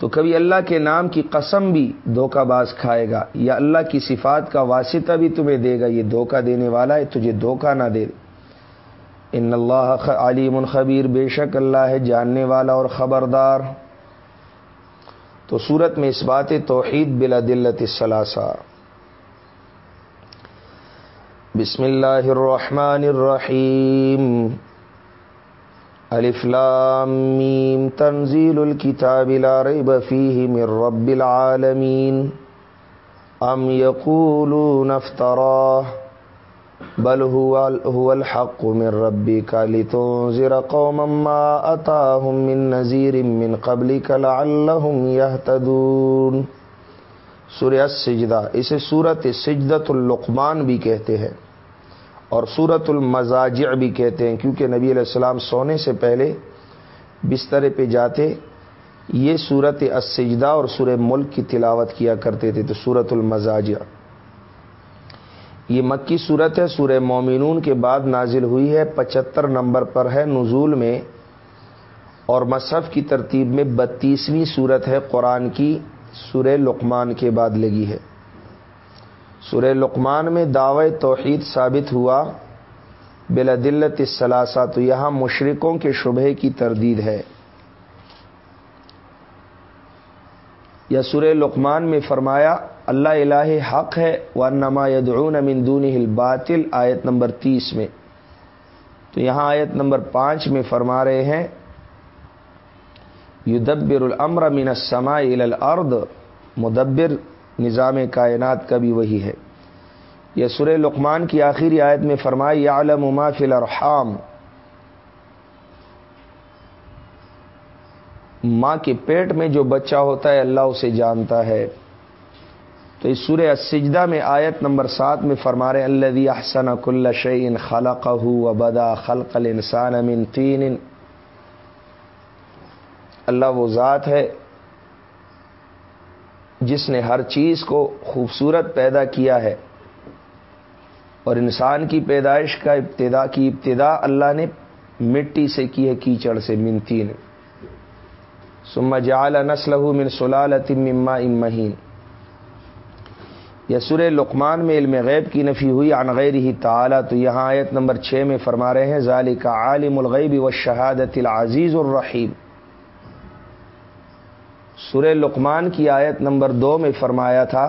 تو کبھی اللہ کے نام کی قسم بھی دھوکہ باز کھائے گا یا اللہ کی صفات کا واسطہ بھی تمہیں دے گا، یہ دھوکہ دینے والا ہے، تجھے دھوکہ نہ دے۔ ان اللہ علیم الخبیر بے شک اللہ ہے جاننے والا اور خبردار۔ تو صورت میں اس بات توحید بلا دلت الثلاثہ بسم اللہ الرحمن الرحیم۔ الف لام میم، تنزیل الكتاب لا ریب فیہ من رب العالمین۔ ام یقولون افتراہ، بل هو الحق من ربك لتنذر قوما ما اتاهم من نذير من قبلك لعلهم يهتدون سورہ السجدہ، اسے سورت سجدت اللقمان بھی کہتے ہیں۔ اور سورت المزاجع بھی کہتے ہیں، کیونکہ نبی علیہ السلام سونے سے پہلے بستر پہ جاتے، یہ سورت السجدہ اور سورہ ملک کی تلاوت کیا کرتے تھے، تو سورت المزاجع۔ یہ مکی صورت ہے، سورہ مومنون کے بعد نازل ہوئی ہے، پچہتر نمبر پر ہے، نزول میں۔ اور مصحف کی ترتیب میں بتیسویں صورت ہے، قرآن کی، سورہ لقمان کے بعد لگی ہے۔ سورہ لقمان میں دعوی توحید ثابت ہوا بلادلت الثلاثہ تو یہاں مشرقوں کے شبہ کی تردید ہے۔ یا سورہ لقمان میں فرمایا، اللہ الہ حق ہے نما یدعون من دونه الباطل، آیت نمبر تیس میں۔ تو یہاں آیت نمبر پانچ میں فرما رہے ہیں، یدبر الامر من السماء الى الارض، مدبر نظام کائنات کا بھی وہی ہے۔ یہ سورہ لقمان کی آخری آیت میں فرمائی عالم ما فی الارحام. ماں کے پیٹ میں جو بچہ ہوتا ہے، اللہ اسے جانتا ہے۔ تو اس سورہ سجدہ میں آیت نمبر سات میں فرما رہے اللہ احسن کل شعین خلق و بدا خلق الانسان من تین۔ اللہ وہ ذات ہے جس نے ہر چیز کو خوبصورت پیدا کیا ہے اور انسان کی پیدائش کا ابتدا کی ابتدا اللہ نے مٹی سے کی ہے، کیچڑ سے منتین سما جال نسل من سلالت مما امہین یا سورہ لقمان میں علم غیب کی نفی ہوئی عن غیر ہی تعالی، تو یہاں آیت نمبر چھ میں فرما رہے ہیں ظالی کا عالم الغیب و شہادت العزیز الرحیم۔ سورہ لقمان کی آیت نمبر دو میں فرمایا تھا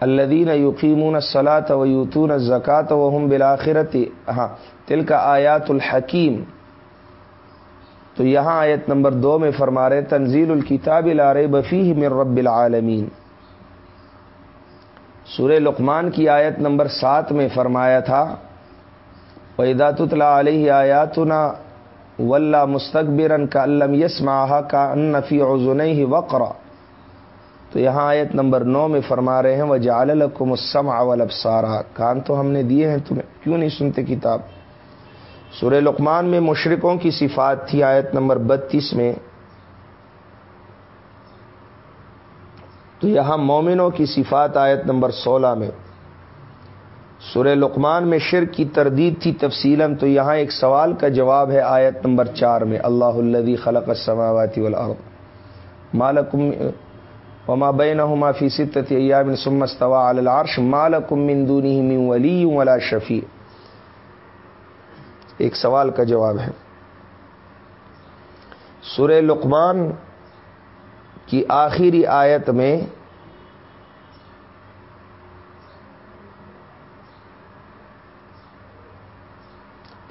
الدین یقیمون الصلاۃ و یوتون زکات و ہم بلاخرت ہاں تل کا آیات الحکیم۔ تو یہاں آیت نمبر دو میں فرما رہے تنزیل الکتاب لار بفی من رب العالمین۔ سورہ لقمان کی آیت نمبر سات میں فرمایا تھا پیدات علیہ آیات نا ولہ مستقبرن کا علم یسماہ کا انفی عزن ہی وقرا تو یہاں آیت نمبر نو میں فرما رہے ہیں وہ جالکم السم اول ابسارا کان تو ہم نے دیے ہیں تمہیں، کیوں نہیں سنتے کتاب؟ سورہ لقمان میں مشرقوں کی صفات تھی، آیت نمبر بتیس میں۔ تو یہاں مومنوں کی صفات، آیت نمبر سولہ میں۔ سورہ لقمان میں شرک کی تردید تھی تفصیل تو یہاں ایک سوال کا جواب ہے آیت نمبر چار میں، اللہ الدی خلق السماواتی والارض. مالکم وما بین فی ستت ایام ثم استوى علی العرش مالکم من دونه من ولی ولا شفیع. ایک سوال کا جواب ہے۔ سورہ لقمان کی آخری آیت میں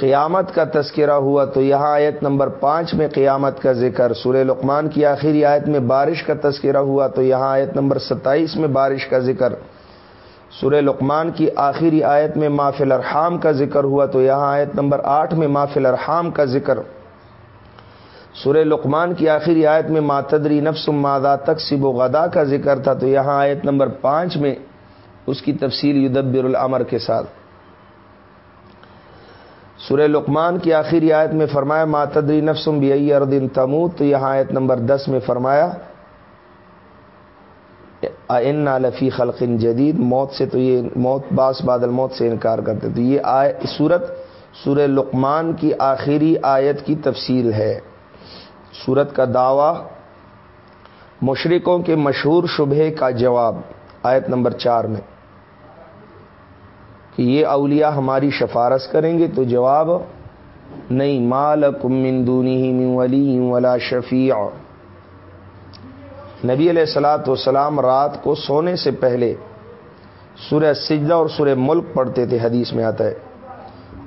قیامت کا تذکرہ ہوا تو یہاں آیت نمبر پانچ میں قیامت کا ذکر، سورہ لقمان کی آخری آیت میں بارش کا تذکرہ ہوا تو یہاں آیت نمبر ستائیس میں بارش کا ذکر۔ سورہ لقمان کی آخری آیت میں مافل ارحام کا ذکر ہوا تو یہاں آیت نمبر آٹھ میں مافل ارحام کا ذکر۔ سورہ لقمان کی آخری آیت میں ماتدری نفس مادہ تقسیب و غدا کا ذکر تھا تو یہاں آیت نمبر پانچ میں اس کی تفصیل یدبر العمر کے ساتھ۔ سورہ لقمان کی آخری آیت میں فرمایا ماتدری نفسم بی اردن تموت. تو یہاں آیت نمبر دس میں فرمایا ان لفی خلق جدید موت سے تو یہ موت باس بادل موت سے انکار کرتے تو یہ آئے صورت سورہ لقمان کی آخری آیت کی تفصیل ہے۔ سورت کا دعوی مشرقوں کے مشہور شبہ کا جواب، آیت نمبر چار میں۔ کہ یہ اولیاء ہماری شفارس کریں گے تو جواب نہیں مال کمن دونی ولی ولا شفیع۔ نبی علیہ السلاۃ والسلام رات کو سونے سے پہلے سورہ سجدہ اور سورہ ملک پڑھتے تھے، حدیث میں آتا ہے۔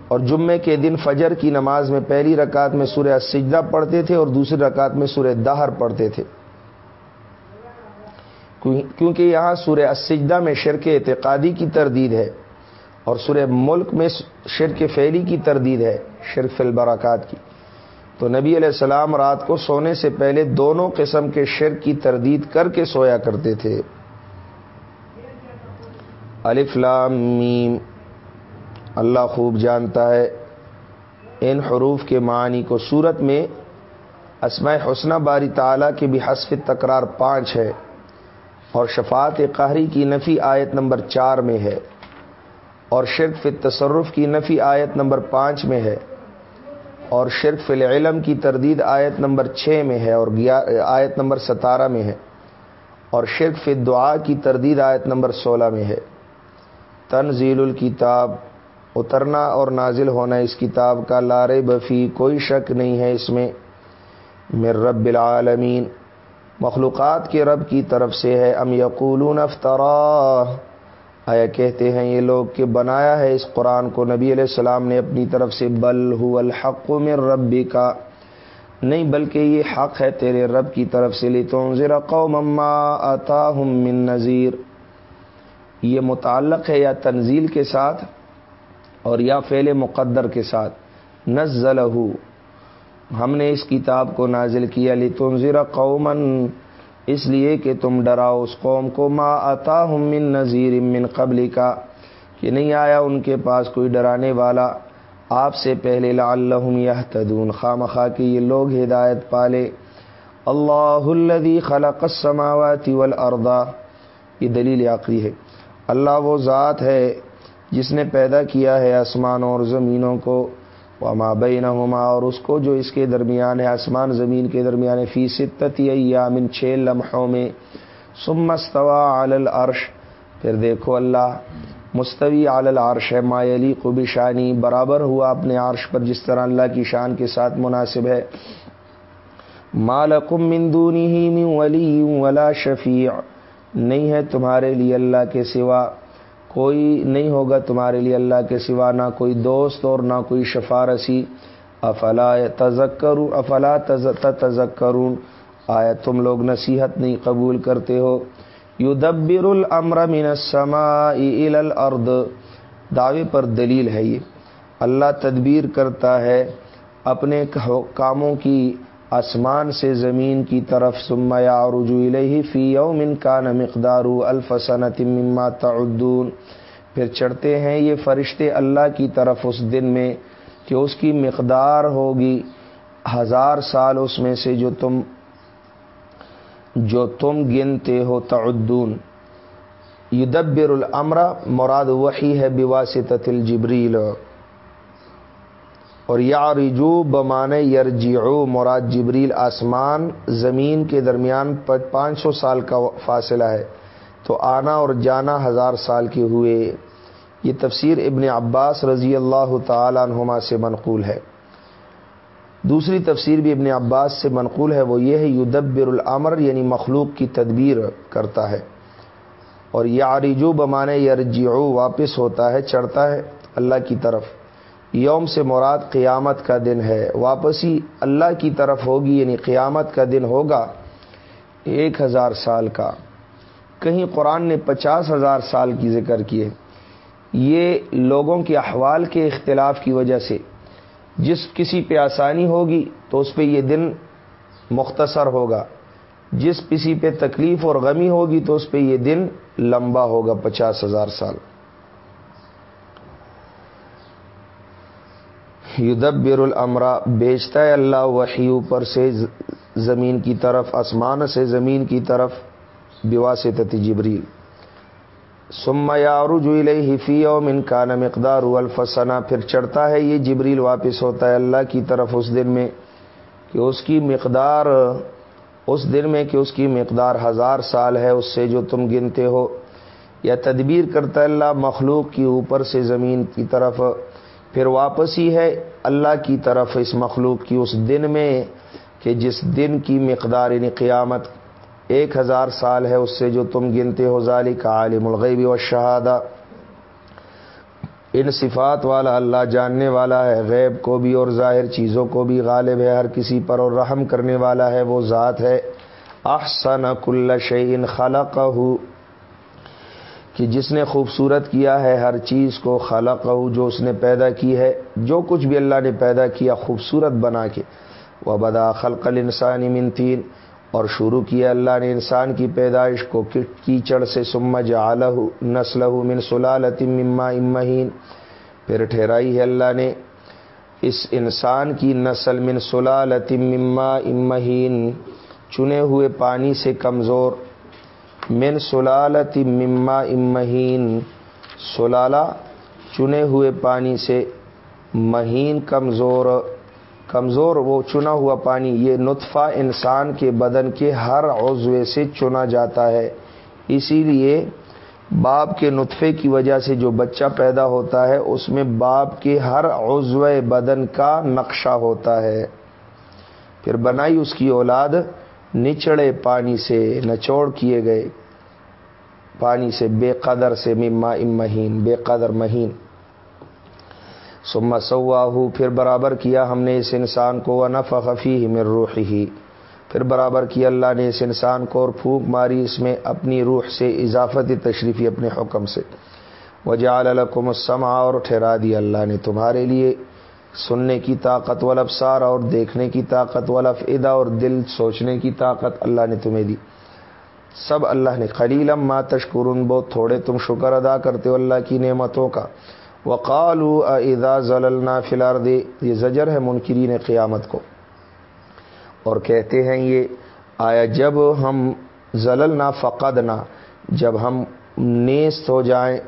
اور جمعے کے دن فجر کی نماز میں پہلی رکعت میں سورہ سجدہ پڑھتے تھے اور دوسری رکعت میں سورہ دہر پڑھتے تھے۔ کیونکہ یہاں سورہ سجدہ میں شرک اعتقادی کی تردید ہے۔ اور سورہ ملک میں شرک فیلی کی تردید ہے، شرک البرکات کی۔ تو نبی علیہ السلام رات کو سونے سے پہلے دونوں قسم کے شرک کی تردید کر کے سویا کرتے تھے۔ الف لام میم۔ اللہ خوب جانتا ہے ان حروف کے معنی کو۔ صورت میں اسماء حسنہ باری تعالیٰ کے بھی حسف تکرار پانچ ہے اور شفاعت قہری کی نفی آیت نمبر چار میں ہے۔ اور شرک فی تصرف کی نفی آیت نمبر پانچ میں ہے، اور شرک فی العلم کی تردید آیت نمبر چھ میں ہے، اور آیت نمبر ستارہ میں ہے، اور شرک فی دعا کی تردید آیت نمبر سولہ میں ہے۔ تنزیل الکتاب، اترنا اور نازل ہونا اس کتاب کا لار بفی کوئی شک نہیں ہے اس میں۔ مر رب العالمین، مخلوقات کے رب کی طرف سے ہے۔ ام یقولون افطرا آیا کہتے ہیں یہ لوگ کہ بنایا ہے اس قرآن کو نبی علیہ السلام نے اپنی طرف سے بل ہو الحق میں ربی کا نہیں بلکہ یہ حق ہے تیرے رب کی طرف سے لی تو ذرا مما آتا من نذیر۔ یہ متعلق ہے یا تنزیل کے ساتھ اور یا فعل مقدر کے ساتھ۔ نزل ہم نے اس کتاب کو نازل کیا لی تم ذرا قومن اس لیے کہ تم ڈراؤ اس قوم کو ما آتا ہوں من نذیر من قبل کا کہ نہیں آیا ان کے پاس کوئی ڈرانے والا۔ آپ سے پہلے لا اللہ تدون خام خواہ کی یہ لوگ ہدایت پالے۔ اللہ الدی خلق السماوات والارض، یہ دلیل عقلی ہے۔ اللہ وہ ذات ہے جس نے پیدا کیا ہے آسمانوں اور زمینوں کو۔ وما بینہما، اور اس کو جو اس کے درمیان ہے، آسمان زمین کے درمیان فی ستتی ایام چھ لمحوں میں۔ ثم استوى علی العرش۔ پھر دیکھو اللہ، مستوی علی العرش ہے، ما یلیق بشانی برابر ہوا اپنے عرش پر، جس طرح اللہ کی شان کے ساتھ مناسب ہے۔ مالکم من دونه من ولی ولا شفیع۔ نہیں ہے تمہارے لیے اللہ کے سوا۔ کوئی نہیں ہوگا تمہارے لیے اللہ کے سوا نہ کوئی دوست اور نہ کوئی شفارسی۔ افلا تذکر افلا تذکرون آیا تم لوگ نصیحت نہیں قبول کرتے ہو؟ یو دبر الامر من السماء الى الارض۔ دعوے پر دلیل ہے یہ۔ اللہ تدبیر کرتا ہے اپنے کاموں کی آسمان سے زمین کی طرف سمیا رجو الیہ فی یوم کا نہ مقدار الفسنت مما تعدون۔ پھر چڑھتے ہیں یہ فرشتے اللہ کی طرف اس دن میں کہ اس کی مقدار ہوگی ہزار سال اس میں سے جو تم جو تم گنتے ہو تعدون۔ یدبر الامر، مراد وحی ہے بواسطت الجبریل۔ اور یا رجو بمان یرجیو مراد جبریل آسمان زمین کے درمیان پانچ سو سال کا فاصلہ ہے۔ تو آنا اور جانا ہزار سال کے ہوئے۔ یہ تفسیر ابن عباس رضی اللہ تعالی عنہما سے منقول ہے۔ دوسری تفسیر بھی ابن عباس سے منقول ہے، وہ یہ ہے، یدبر العمر یعنی مخلوق کی تدبیر کرتا ہے۔ اور یارجو بمانے یرجیو واپس ہوتا ہے، چڑھتا ہے اللہ کی طرف۔ یوم سے مراد قیامت کا دن ہے۔ واپسی اللہ کی طرف ہوگی یعنی قیامت کا دن ہوگا ایک ہزار سال کا۔ کہیں قرآن نے پچاس ہزار سال کی ذکر کیے یہ لوگوں کے احوال کے اختلاف کی وجہ سے۔ جس کسی پہ آسانی ہوگی تو اس پہ یہ دن مختصر ہوگا۔ جس کسی پہ تکلیف اور غمی ہوگی تو اس پہ یہ دن لمبا ہوگا، پچاس ہزار سال۔ یدبر الامرا بیچتا ہے اللہ وحی اوپر سے زمین کی طرف، آسمان سے زمین کی طرف بواسطت جبریل۔ سم یارج فی او من کان مقدار الفسنا پھر چڑھتا ہے یہ جبریل واپس ہوتا ہے اللہ کی طرف اس دن میں کہ اس کی مقدار، اس دن میں کہ اس کی مقدار ہزار سال ہے، اس سے جو تم گنتے ہو۔ یا تدبیر کرتا ہے اللہ مخلوق کی اوپر سے زمین کی طرف۔ پھر واپس ہی ہے اللہ کی طرف اس مخلوق کی اس دن میں کہ جس دن کی مقدار یعنی قیامت ایک ہزار سال ہے، اس سے جو تم گنتے ہو ظالی کا عالم الغیبی و شہادہ ان صفات والا اللہ جاننے والا ہے، غیب کو بھی اور ظاہر چیزوں کو بھی غالب ہے، ہر کسی پر اور رحم کرنے والا ہے، وہ ذات ہے۔ احسن کل شعین خلق کہ جس نے خوبصورت کیا ہے، ہر چیز کو خلق جو اس نے پیدا کی ہے، جو کچھ بھی اللہ نے پیدا کیا، خوبصورت بنا کے۔ وہ بدا خلق الانسانی منتین اور شروع کیا اللہ نے انسان کی پیدائش کو کیچڑ سے۔ سم جعلہ نسل من سلالت مما امہین پھر ٹھہرائی ہے اللہ نے اس انسان کی نسل من سلالت مما امہین چنے ہوئے پانی سے کمزور۔ من سلالت مما امہین سلالہ چنے ہوئے پانی سے۔ مہین کمزور کمزور وہ چنا ہوا پانی۔ یہ نطفہ انسان کے بدن کے ہر عضوے سے چنا جاتا ہے۔ اسی لیے باپ کے نطفے کی وجہ سے جو بچہ پیدا ہوتا ہے، اس میں باپ کے ہر عضو بدن کا نقشہ ہوتا ہے۔ پھر بنائی اس کی اولاد۔ نچڑے پانی سے نچوڑ کیے گئے۔ پانی سے بے قدر سے مما امہین بے قدر مہین۔ سما سواہو پھر برابر کیا ہم نے اس انسان کو وہ نف حفی میں روح ہی پھر برابر کیا اللہ نے اس انسان کو اور پھونک ماری اس میں اپنی روح سے اضافت تشریفی اپنے حکم سے۔ وجہ الکم السما اور ٹھہرا دیا اللہ نے تمہارے لیے۔ سننے کی طاقت ولفسار اور دیکھنے کی طاقت ولف ادا اور دل سوچنے کی طاقت اللہ نے تمہیں دی۔ سب اللہ نے خلیلم ما تشکرن بہت تھوڑے تم شکر ادا کرتے ہو اللہ کی نعمتوں کا۔ وقالو ادا ضلع فلار دے یہ زجر ہے منکرین قیامت کو۔ اور کہتے ہیں یہ، آیا جب ہم ضلل نہ فقد نہ جب ہم نیست ہو جائیں،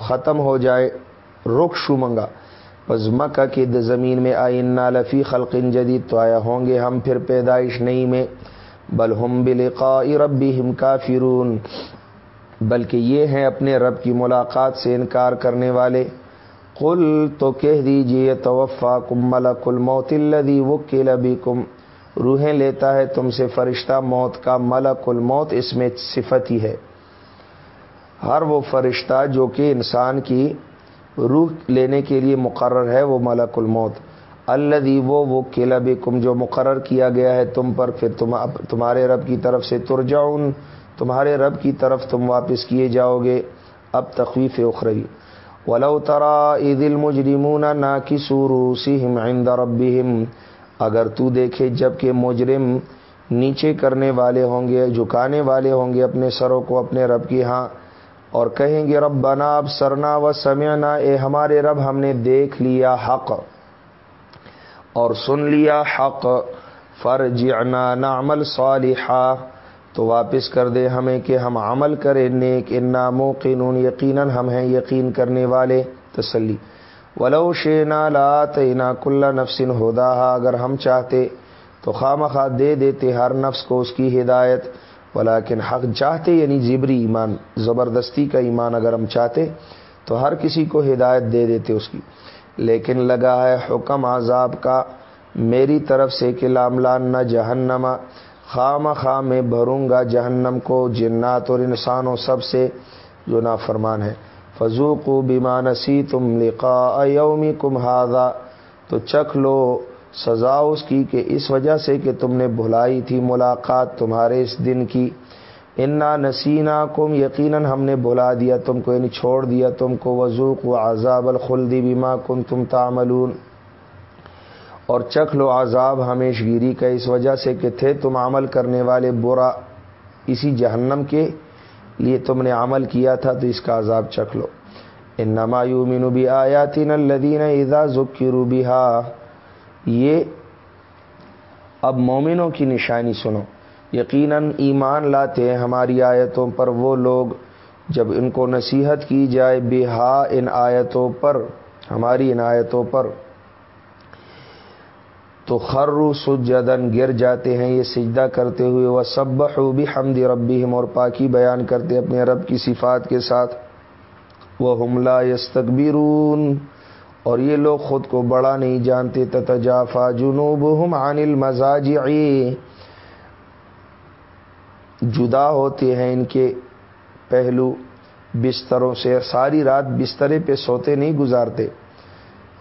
ختم ہو جائے رخ شمنگا بس مکہ کی زمین میں آئین لفی خلق جدید تو آیا ہوں گے ہم پھر پیدائش نہیں میں، بل ہم بلقاء ربی کافرون، بلکہ یہ ہیں اپنے رب کی ملاقات سے انکار کرنے والے۔ قل تو کہہ دیجیے توفا کم ملک الموت الدی وکیل ابھی کم روحیں لیتا ہے تم سے فرشتہ، موت کا ملک الموت اس میں صفت ہی ہے۔ ہر وہ فرشتہ جو کہ انسان کی روح لینے کے لیے مقرر ہے وہ ملک الموت۔ الدی وہ وہ کلب کم جو مقرر کیا گیا ہے تم پر، پھر تم تمہارے رب کی طرف سے ترجاؤن تمہارے رب کی طرف تم واپس کیے جاؤ گے۔ اب تخویف اخروی۔ ولو ترا عید المجرمون نا کی سوروسی عند ربهم، اگر تو دیکھے جبکہ مجرم نیچے کرنے والے ہوں گے، جھکانے والے ہوں گے اپنے سروں کو، اپنے رب کی ہاں اور کہیں گے رب بنا اب سرنا و سمعنا اے ہمارے رب، ہم نے دیکھ لیا حق اور سن لیا حق۔ فرجعنا نعمل صالحہ تو واپس کر دے ہمیں کہ ہم عمل کریں نیک۔ ان ناموں قینون یقیناً ہم ہیں یقین کرنے والے۔ تسلی۔ ولو شینا لات نا کل نفسن ہدا اگر ہم چاہتے تو خام خواہ دے دیتے ہر نفس کو اس کی ہدایت۔ ولیکن حق چاہتے یعنی زبری ایمان، زبردستی کا ایمان اگر ہم چاہتے تو ہر کسی کو ہدایت دے دیتے اس کی۔ لیکن لگا ہے حکم عذاب کا میری طرف سے کہ لاملان نہ جہنما خام خواہ میں بھروں گا جہنم کو جنات اور انسانوں سب سے، جو نافرمان ہے فضوق و بیمانسی تم لقا یومی کم تو چکھ لو سزا اس کی کہ اس وجہ سے کہ تم نے بھلائی تھی ملاقات تمہارے اس دن کی۔ انا نسینا کم یقیناً ہم نے بلا دیا تم کو یعنی چھوڑ دیا تم کو۔ وضوق و عذاب الخلدی بیما کم تم تعملون۔ اور چکھ لو عذاب ہمیش گیری کا، اس وجہ سے کہ تھے تم عمل کرنے والے برا۔ اسی جہنم کے لیے تم نے عمل کیا تھا، تو اس کا عذاب چکھ لو۔ ان نمایو مینوبی آیا تین الدین ادا ذکی روبیہ یہ اب مومنوں کی نشانی سنو۔ یقیناً ایمان لاتے ہیں ہماری آیتوں پر۔ وہ لوگ جب ان کو نصیحت کی جائے بہا ان آیتوں پر، ہماری ان آیتوں پر، تو خرو سجدن گر جاتے ہیں۔ یہ سجدہ کرتے ہوئے وہ سب بھی حمد ربی اور پاکی بیان کرتے اپنے رب کی صفات کے ساتھ۔ وہ حملہ یستکبرون اور یہ لوگ خود کو بڑا نہیں جانتے، تتجافا جنوب ہم عن مزاج جدا ہوتے ہیں ان کے پہلو بستروں سے، ساری رات بسترے پہ سوتے نہیں گزارتے،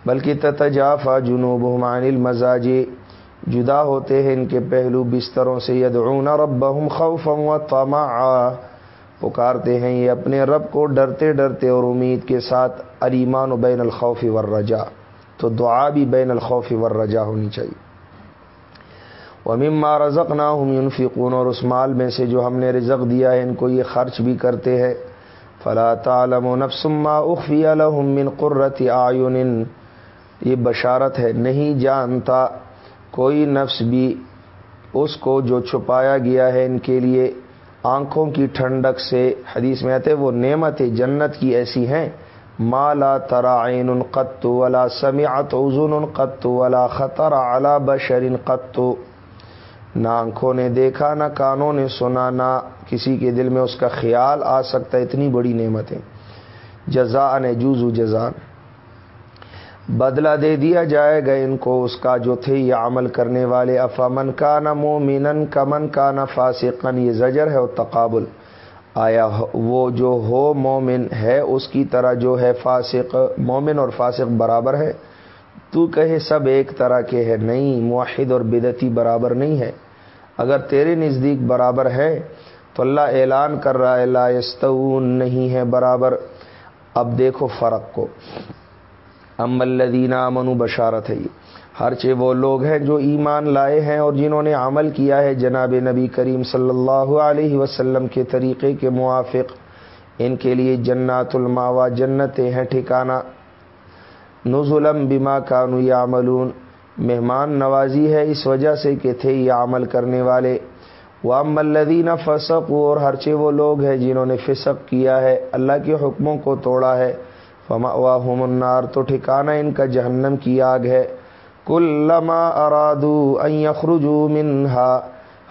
بلکہ تتجافا جنوب ہم عن المزاج جدا ہوتے ہیں ان کے پہلو بستروں سے، یدعون ربهم خوفا وطمعا پکارتے ہیں یہ اپنے رب کو ڈرتے ڈرتے اور امید کے ساتھ علیمان و بین الخوف ورجا تو دعا بھی بین الخوف ورجا ہونی چاہیے۔ وہ رزق نہ ہوں فکون اور اس مال میں سے جو ہم نے رزق دیا ہے، ان کو یہ خرچ بھی کرتے ہیں۔ فلا تعلم و نفسما اخفی من قرت آئین یہ بشارت ہے، نہیں جانتا کوئی نفس بھی اس کو جو چھپایا گیا ہے ان کے لیے۔ آنکھوں کی ٹھنڈک سے حدیث میں آتے وہ نعمت جنت کی ایسی ہیں۔ مالا ترائن قط ولا سمعت عزن قط ولا خطر اعلی بشرین قط۔ نہ آنکھوں نے دیکھا، نہ کانوں نے سنا، نہ کسی کے دل میں اس کا خیال آ سکتا ہے اتنی بڑی نعمتیں۔ جزا نے جوزو جزان بدلہ دے دیا جائے گا ان کو، اس کا جو تھے یہ عمل کرنے والے۔ افامن کا نہ مومن کمن کا نہ فاسقن، یہ زجر ہے اور تقابل۔ آیا وہ جو ہو مومن ہے، اس کی طرح جو ہے فاسق، مومن اور فاسق برابر ہے؟ تو کہے سب ایک طرح کے ہے نہیں معاہد اور بدتی برابر نہیں ہے۔ اگر تیرے نزدیک برابر ہے، تو اللہ اعلان کر رہا ہے، لا یستون نہیں ہے برابر۔ اب دیکھو فرق کو۔ ام الدینہ منو بشارت ہے یہ ہرچہ وہ لوگ ہیں جو ایمان لائے ہیں اور جنہوں نے عمل کیا ہے جناب نبی کریم صلی اللہ علیہ وسلم کے طریقے کے موافق، ان کے لیے جنات الماوا جنتیں ہیں، ٹھکانہ۔ نظلم بما کانو یا مہمان نوازی ہے اس وجہ سے کہ تھے یہ عمل کرنے والے۔ وام الدین فسق اور ہرچے وہ لوگ ہیں جنہوں نے فسق کیا ہے، اللہ کے حکموں کو توڑا ہے۔ فما واہم النار تو ٹھکانہ ان کا جہنم کی آگ ہے۔ کلما ارادو یخرجو منہا۔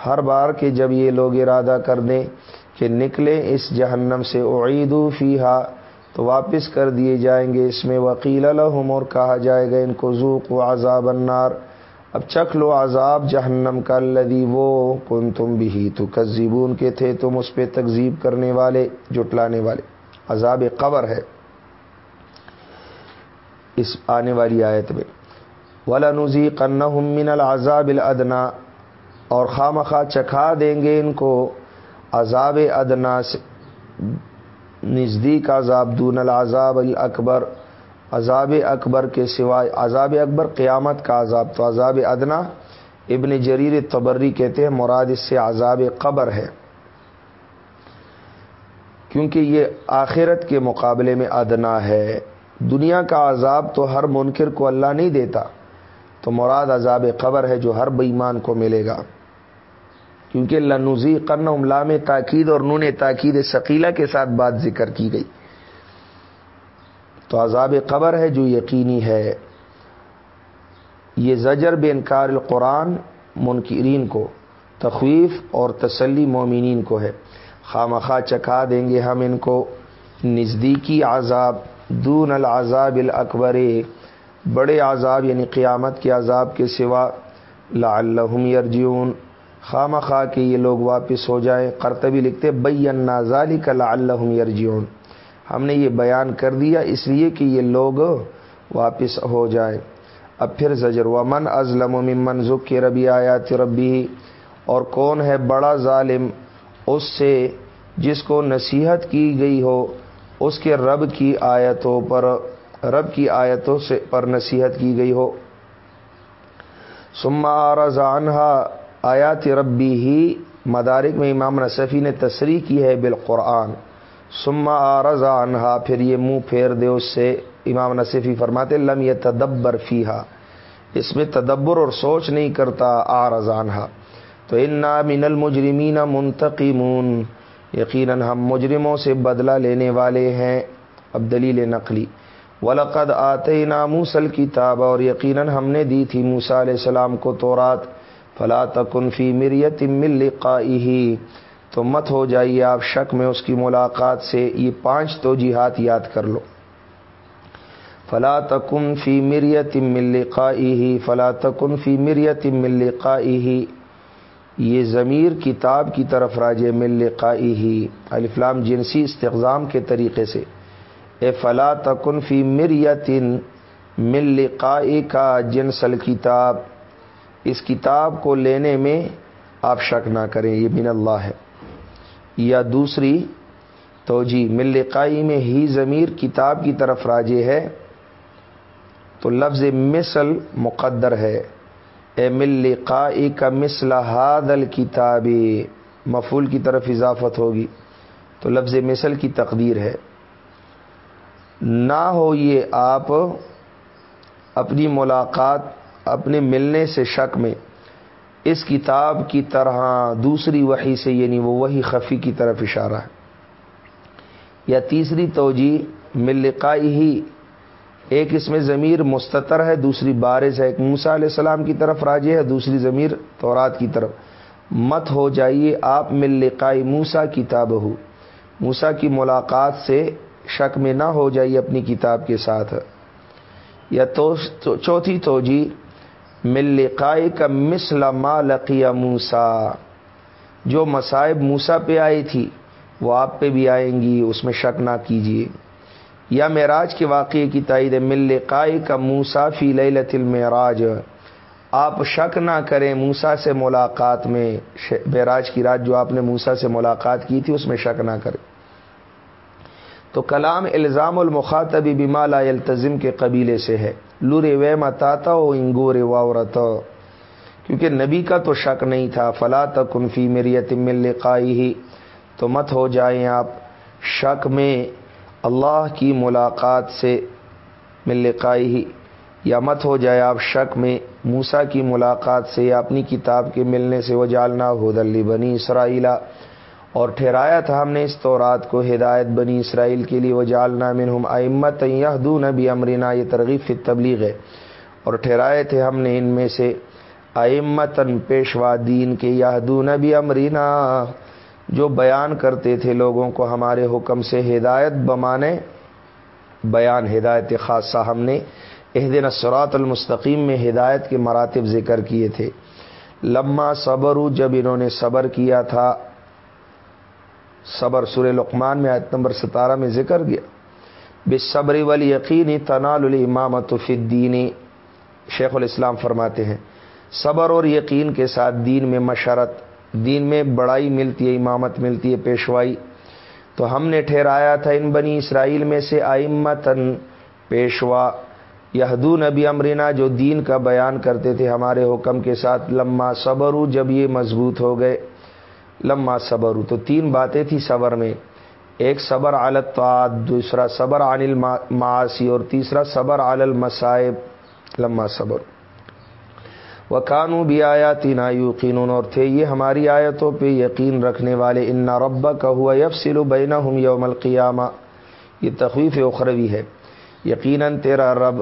ہر بار کہ جب یہ لوگ ارادہ کر دیں کہ نکلے اس جہنم سے اعیدو فیہا، تو واپس کر دیے جائیں گے۔ اس میں وکیل الحم اور کہا جائے گا ان کو ذوق و عذاب النار۔ اب چکھ لو عذاب جہنم کا لدی وہ کن تم بھی تو کزیبون کے تھے تم اس پہ تکزیب کرنے والے جٹلانے والے۔ عذاب قبر ہے۔ اس آنے والی آیت میں۔ ولانوزی قن من العذاب الادنا اور خام خواہ چکھا دیں گے ان کو عذاب ادنا سے۔ نزدیک عذاب، دون العذاب الاکبر۔ عذاب اکبر کے سوائے، عذاب اکبر قیامت کا عذاب۔ تو عذاب ادنا، ابن جریر تبری کہتے ہیں، مراد اس سے عذاب قبر ہے۔ کیونکہ یہ آخرت کے مقابلے میں ادنا ہے۔ دنیا کا عذاب تو ہر منکر کو اللہ نہیں دیتا، تو مراد عذاب قبر ہے جو ہر بےمان کو ملے گا۔ کیونکہ لنوزی قرن املام تاکید اور نون تاکید ثقیلا کے ساتھ بات ذکر کی گئی۔ تو عذاب قبر ہے جو یقینی ہے۔ یہ زجر بے انکار القرآن منکرین کو، تخویف اور تسلی مومنین کو ہے۔ خام خواہ چکھا دیں گے ہم ان کو۔ نزدیکی عذاب۔ دون العذاب الاکبر، بڑے عذاب یعنی قیامت کے عذاب کے سوا لعلہم یرجیون خام خواہ کے یہ لوگ واپس ہو جائیں کرتبی لکھتے بین نازالی کا لعلہم یرجیون ہم نے یہ بیان کر دیا، اس لیے کہ یہ لوگ واپس ہو جائیں۔ اب پھر زجر و من ازلم و ممن ذک کے ربی آیات ربی اور کون ہے بڑا ظالم؟ اس سے جس کو نصیحت کی گئی ہو۔ اس کے رب کی آیتوں پر، رب کی آیتوں سے پر نصیحت کی گئی ہو۔ سما رضانہ آیات ربی ہی، مدارک میں امام نصفی نے تصریح کی ہے بالقرآن۔ سما رضا انہا پھر یہ منہ پھیر دے، اس سے امام نصفی فرماتے، لم یہ تدبر فیحا اس میں تدبر اور سوچ نہیں کرتا آ رضانہ تو ان من المجرمین منتقمون۔ یقیناً ہم مجرموں سے بدلہ لینے والے ہیں۔ اب دلیل نقلی۔ ولقد آتے ناموسل کتاب اور یقیناً ہم نے دی تھی موسا علیہ السلام کو تورات۔ فلا تکن فی مریت مل تو مت ہو جائیے آپ شک میں اس کی ملاقات سے۔ یہ پانچ تو جہاد یاد کر لو۔ فلا تکن فی مریت مل فلا تکن فی مریت مل یہ ضمیر کتاب کی طرف راج مل قائی ہی الفلام جنسی استغام کے طریقے سے۔ اے فلا تکن فی مریتن مل قائی کا جنسل کتاب اس کتاب کو لینے میں آپ شک نہ کریں، یہ من اللہ ہے۔ یا دوسری تو جی مل قائی میں ہی ضمیر کتاب کی طرف راجے ہے، تو لفظ مثل مقدر ہے۔ اے مل کا مثل ہاد الکتابی مفول کی طرف اضافت ہوگی۔ تو لفظ مثل کی تقدیر ہے۔ نہ ہو یہ آپ اپنی ملاقات، اپنے ملنے سے شک میں اس کتاب کی طرح دوسری وحی سے یعنی وہ وہی خفی کی طرف اشارہ ہے۔ یا تیسری توجہ ملقائی ہی ایک اس میں ضمیر مستطر ہے، دوسری بارش ہے۔ ایک موسا علیہ السلام کی طرف راجے ہے، دوسری ضمیر تورات کی طرف۔ مت ہو جائیے آپ مل لقائی موسا کتاب ہو موسا کی ملاقات سے شک میں نہ ہو جائیے اپنی کتاب کے ساتھ۔ یا تو چوتھی توجہ مل لقائی کا مسل ما لقیہ موسا جو مصائب موسا پہ آئی تھی، وہ آپ پہ بھی آئیں گی، اس میں شک نہ کیجیے۔ یا معراج کے واقعے کی تائید مل قائی کا موسا فی لت المعراج۔ آپ شک نہ کریں موسا سے ملاقات میں، معراج کی رات جو آپ نے موسا سے ملاقات کی تھی اس میں شک نہ کریں۔ تو کلام الزام المخاطبی بما لا التظم کے قبیلے سے ہے۔ لورے وے متاتا و انگور واورت کیونکہ نبی کا تو شک نہیں تھا۔ فلا تکنفی میری مل قائی ہی تو مت ہو جائیں آپ شک میں۔ اللہ کی ملاقات سے مل ہی یا مت ہو جائے آپ شک میں موسا کی ملاقات سے یا اپنی کتاب کے ملنے سے وہ جالنا ہودلی بنی اسرائیلا اور ٹھہرایا تھا ہم نے اس طورات کو، ہدایت بنی اسرائیل کے لیے وہ جالنا منہم امت یہدون نبی امرینا یہ ترغیب فی تبلیغ ہے۔ اور ٹھہرائے تھے ہم نے ان میں سے امتن پیشوا دین کے، یہدون نبی امرینا جو بیان کرتے تھے لوگوں کو ہمارے حکم سے ہدایت بمانے، بیان ہدایت خاصہ ہم نے عہد نسرات المستقیم میں ہدایت کے مراتب ذکر کیے تھے۔ لما صبر جب انہوں نے صبر کیا تھا، صبر سر لقمان میں آیت نمبر ستارہ میں ذکر گیا۔ بے صبری والی یقینی تنال الامامت فدینی شیخ الاسلام فرماتے ہیں، صبر اور یقین کے ساتھ دین میں مشرت دین میں بڑائی ملتی ہے، امامت ملتی ہے، پیشوائی۔ تو ہم نے ٹھہرایا تھا ان بنی اسرائیل میں سے آئمتن پیشوا یہدو نبی امرینا جو دین کا بیان کرتے تھے ہمارے حکم کے ساتھ۔ لمحہ صبرو جب یہ مضبوط ہو گئے۔ لمحہ صبرو تو تین باتیں تھی صبر میں۔ ایک صبر عالت دوسرا صبر عن المعاصی اور تیسرا صبر عال المصائب۔ لمحہ صبر وہ کانو بھی آیا تین یقین اور تھے یہ ہماری آیتوں پہ یقین رکھنے والے۔ ان ربا کا ہوا یب سلو بینا ہوں یوم القیامہ۔ یہ تخویف اخروی ہے۔ یقیناً تیرا رب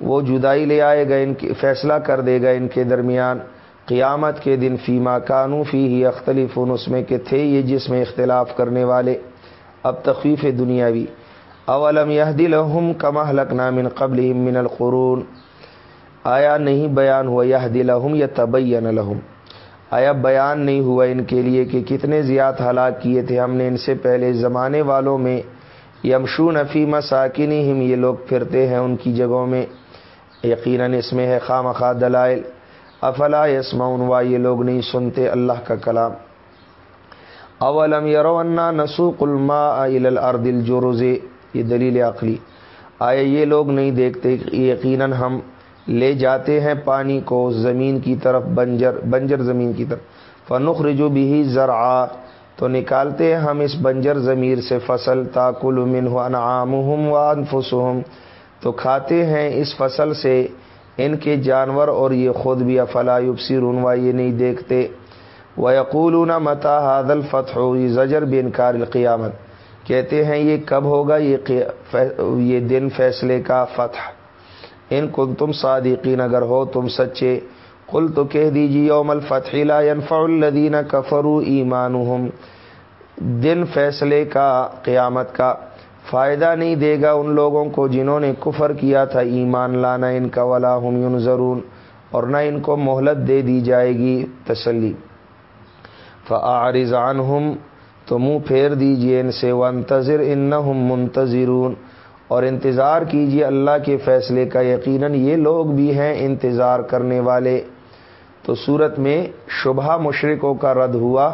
وہ جدائی لے آئے گا، ان کے فیصلہ کر دے گا ان کے درمیان۔ قیامت کے دن فیما کانو فی ہی اختلف اس میں کہ تھے یہ جس میں اختلاف کرنے والے۔ اب تخفیف دنیاوی۔ اولم یہ دل ہم کما من قبل من القرون۔ آیا نہیں بیان ہوا یہ دل یا تبین الحم آیا بیان نہیں ہوا ان کے لیے کہ کتنے زیادہ ہلاک کیے تھے۔ ہم نے ان سے پہلے زمانے والوں میں یمشو نفی مساکن ہم یہ لوگ پھرتے ہیں ان کی جگہوں میں۔ یقیناً اس میں ہے خام خواہ دلائل۔ افلا یسما وا، یہ لوگ نہیں سنتے اللہ کا کلام۔ اولم یرونا نسوق الما الردل جوروزے یہ دلیل عقلی۔ آئے یہ لوگ نہیں دیکھتے، یقیناً ہم لے جاتے ہیں پانی کو زمین کی طرف، بنجر بنجر زمین کی طرف۔ فنخ رجو بھی ذرا تو نکالتے ہیں ہم اس بنجر زمیر سے۔ فصل تاکل من انعام و انفسہم تو کھاتے ہیں اس فصل سے۔ ان کے جانور اور یہ خود بھی افلا سیرونوا یہ نہیں دیکھتے۔ وہ یقول متا حادل فتح زجر بے انکار القیامت کہتے ہیں یہ کب ہوگا؟ یہ دن فیصلے کا فتح۔ ان کل تم صادقین اگر ہو تم سچے کل تو کہہ دیجیے یوم الفتح لا ينفع الذین کفروا ایمانہم۔ دن فیصلے کا، قیامت کا فائدہ نہیں دے گا ان لوگوں کو جنہوں نے کفر کیا تھا، ایمان لانا ان کا ولا ہم ینظرون، اور نہ ان کو مہلت دے دی جائے گی تسلی۔ فعارض عنہم، تو منہ پھیر دیجیے ان سے ونتظر انہم منتظرون۔ اور انتظار کیجیے اللہ کے فیصلے کا، یقیناً یہ لوگ بھی ہیں انتظار کرنے والے۔ تو صورت میں شبہ مشرقوں کا رد ہوا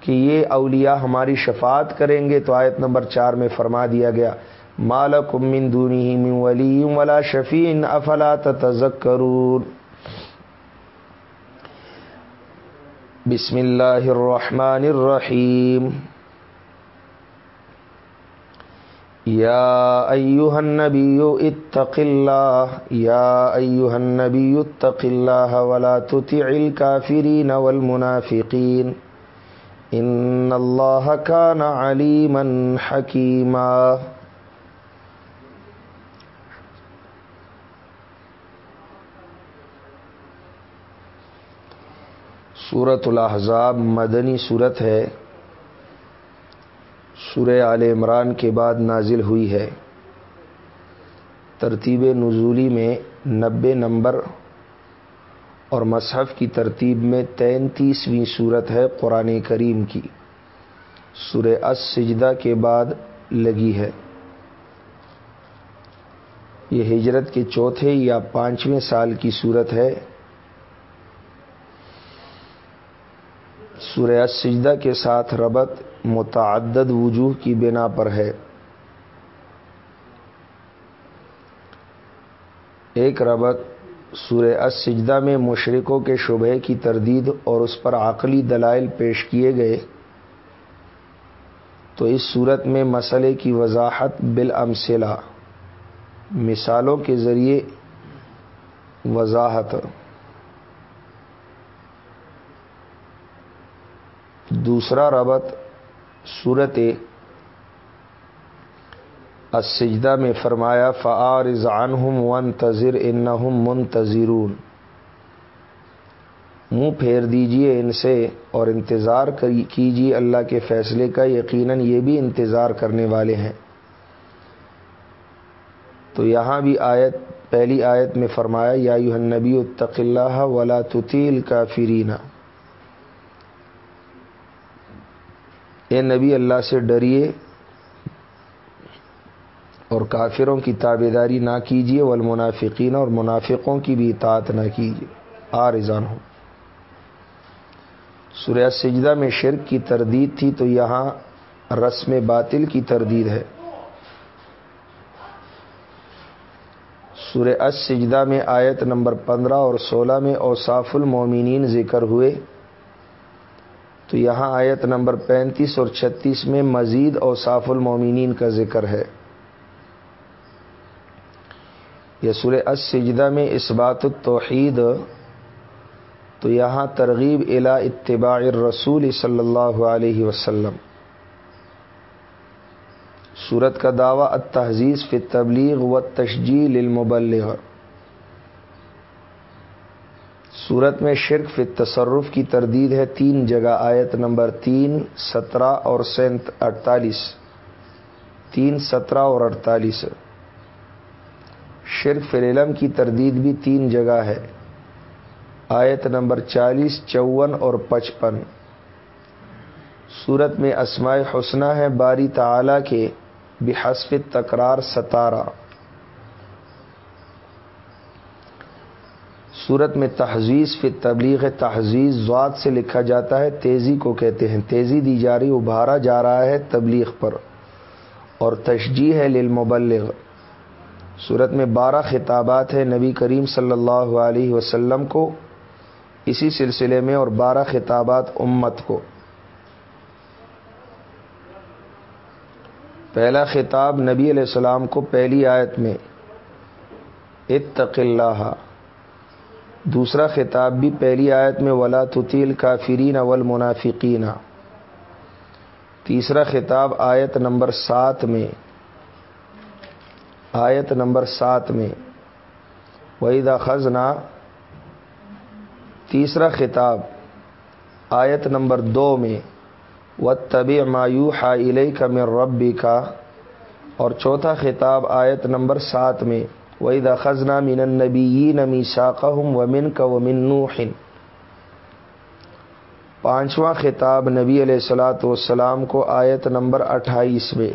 کہ یہ اولیاء ہماری شفاعت کریں گے۔ تو آیت نمبر چار میں فرما دیا گیا مالک من دونی من ولی ولا شفین افلا تذکرون بسم اللہ الرحمن الرحیم۔ یا ایوہ النبی اتق اللہ یا ایوہ النبی اتق اللہ ولا تطع الكافرین والمنافقین ان اللہ کان علیما حکیما سورت الاحزاب مدنی صورت ہے. سورہ آل عمران کے بعد نازل ہوئی ہے۔ ترتیب نزولی میں نبے نمبر اور مصحف کی ترتیب میں تینتیسویں صورت ہے قرآن کریم کی۔ سورہ اس سجدہ کے بعد لگی ہے۔ یہ ہجرت کے چوتھے یا پانچویں سال کی صورت ہے۔ سورہ سجدہ کے ساتھ ربط متعدد وجوہ کی بنا پر ہے۔ ایک ربط سورہ سجدہ میں مشرقوں کے شبہ کی تردید اور اس پر عقلی دلائل پیش کیے گئے۔ تو اس صورت میں مسئلے کی وضاحت بالامثلہ، مثالوں کے ذریعے وضاحت۔ دوسرا ربط صورت السجدہ میں فرمایا فعار عنہم ون تذر ان اے نبی اللہ سے ڈریے اور کافروں کی تابے داری نہ کیجیے، والمنافقین اور منافقوں کی بھی اطاعت نہ کیجیے۔ آ رضان ہو سورہ سجدہ میں شرک کی تردید تھی تو یہاں رسم باطل کی تردید ہے۔ سورہ اس سجدہ میں آیت نمبر پندرہ اور سولہ میں اوصاف المومنین ذکر ہوئے۔ تو یہاں آیت نمبر پینتیس اور چھتیس میں مزید اوصاف المومنین کا ذکر ہے۔ یہ سورہ سجدہ میں اس بات التوحید، تو یہاں ترغیب الا اتباع الرسول صلی اللہ علیہ وسلم۔ صورت کا دعویٰ تحزیز فی تبلیغ و تشجیل المبلغ۔ صورت میں شرک فی تصرف کی تردید ہے تین جگہ، آیت نمبر تین، سترہ اور سینت اڑتالیس تین، سترہ اور اڑتالیس شرک فی العلم کی تردید بھی تین جگہ ہے۔ آیت نمبر چالیس، چون اور پچپن۔ صورت میں اسماء حسنہ ہے باری تعالی کے بحسف تکرار ستارہ۔ صورت میں تحزیز فی تبلیغ تحزیز ذات سے لکھا جاتا ہے، تیزی کو کہتے ہیں۔ تیزی دی جا رہی، ابھارا جا رہا ہے تبلیغ پر۔ اور تشجیح ہے للمبلغ۔ صورت میں بارہ خطابات ہیں نبی کریم صلی اللہ علیہ وسلم کو اسی سلسلے میں، اور بارہ خطابات امت کو۔ پہلا خطاب نبی علیہ السلام کو پہلی آیت میں، اتق اللہ۔ دوسرا خطاب بھی پہلی آیت میں ولا تطیل کافرین اول منافقین تیسرا خطاب آیت نمبر سات میں۔ آیت نمبر سات میں۔ وحیدہ خزنہ تیسرا خطاب آیت نمبر دو میں۔ و طب مایو ہا کا میں ربی کا اور چوتھا خطاب آیت نمبر سات میں۔ وحید خزنہ من النبی نمی شاقم و من کا و پانچواں خطاب نبی علیہ السلاۃ والسلام کو آیت نمبر اٹھائیس میں۔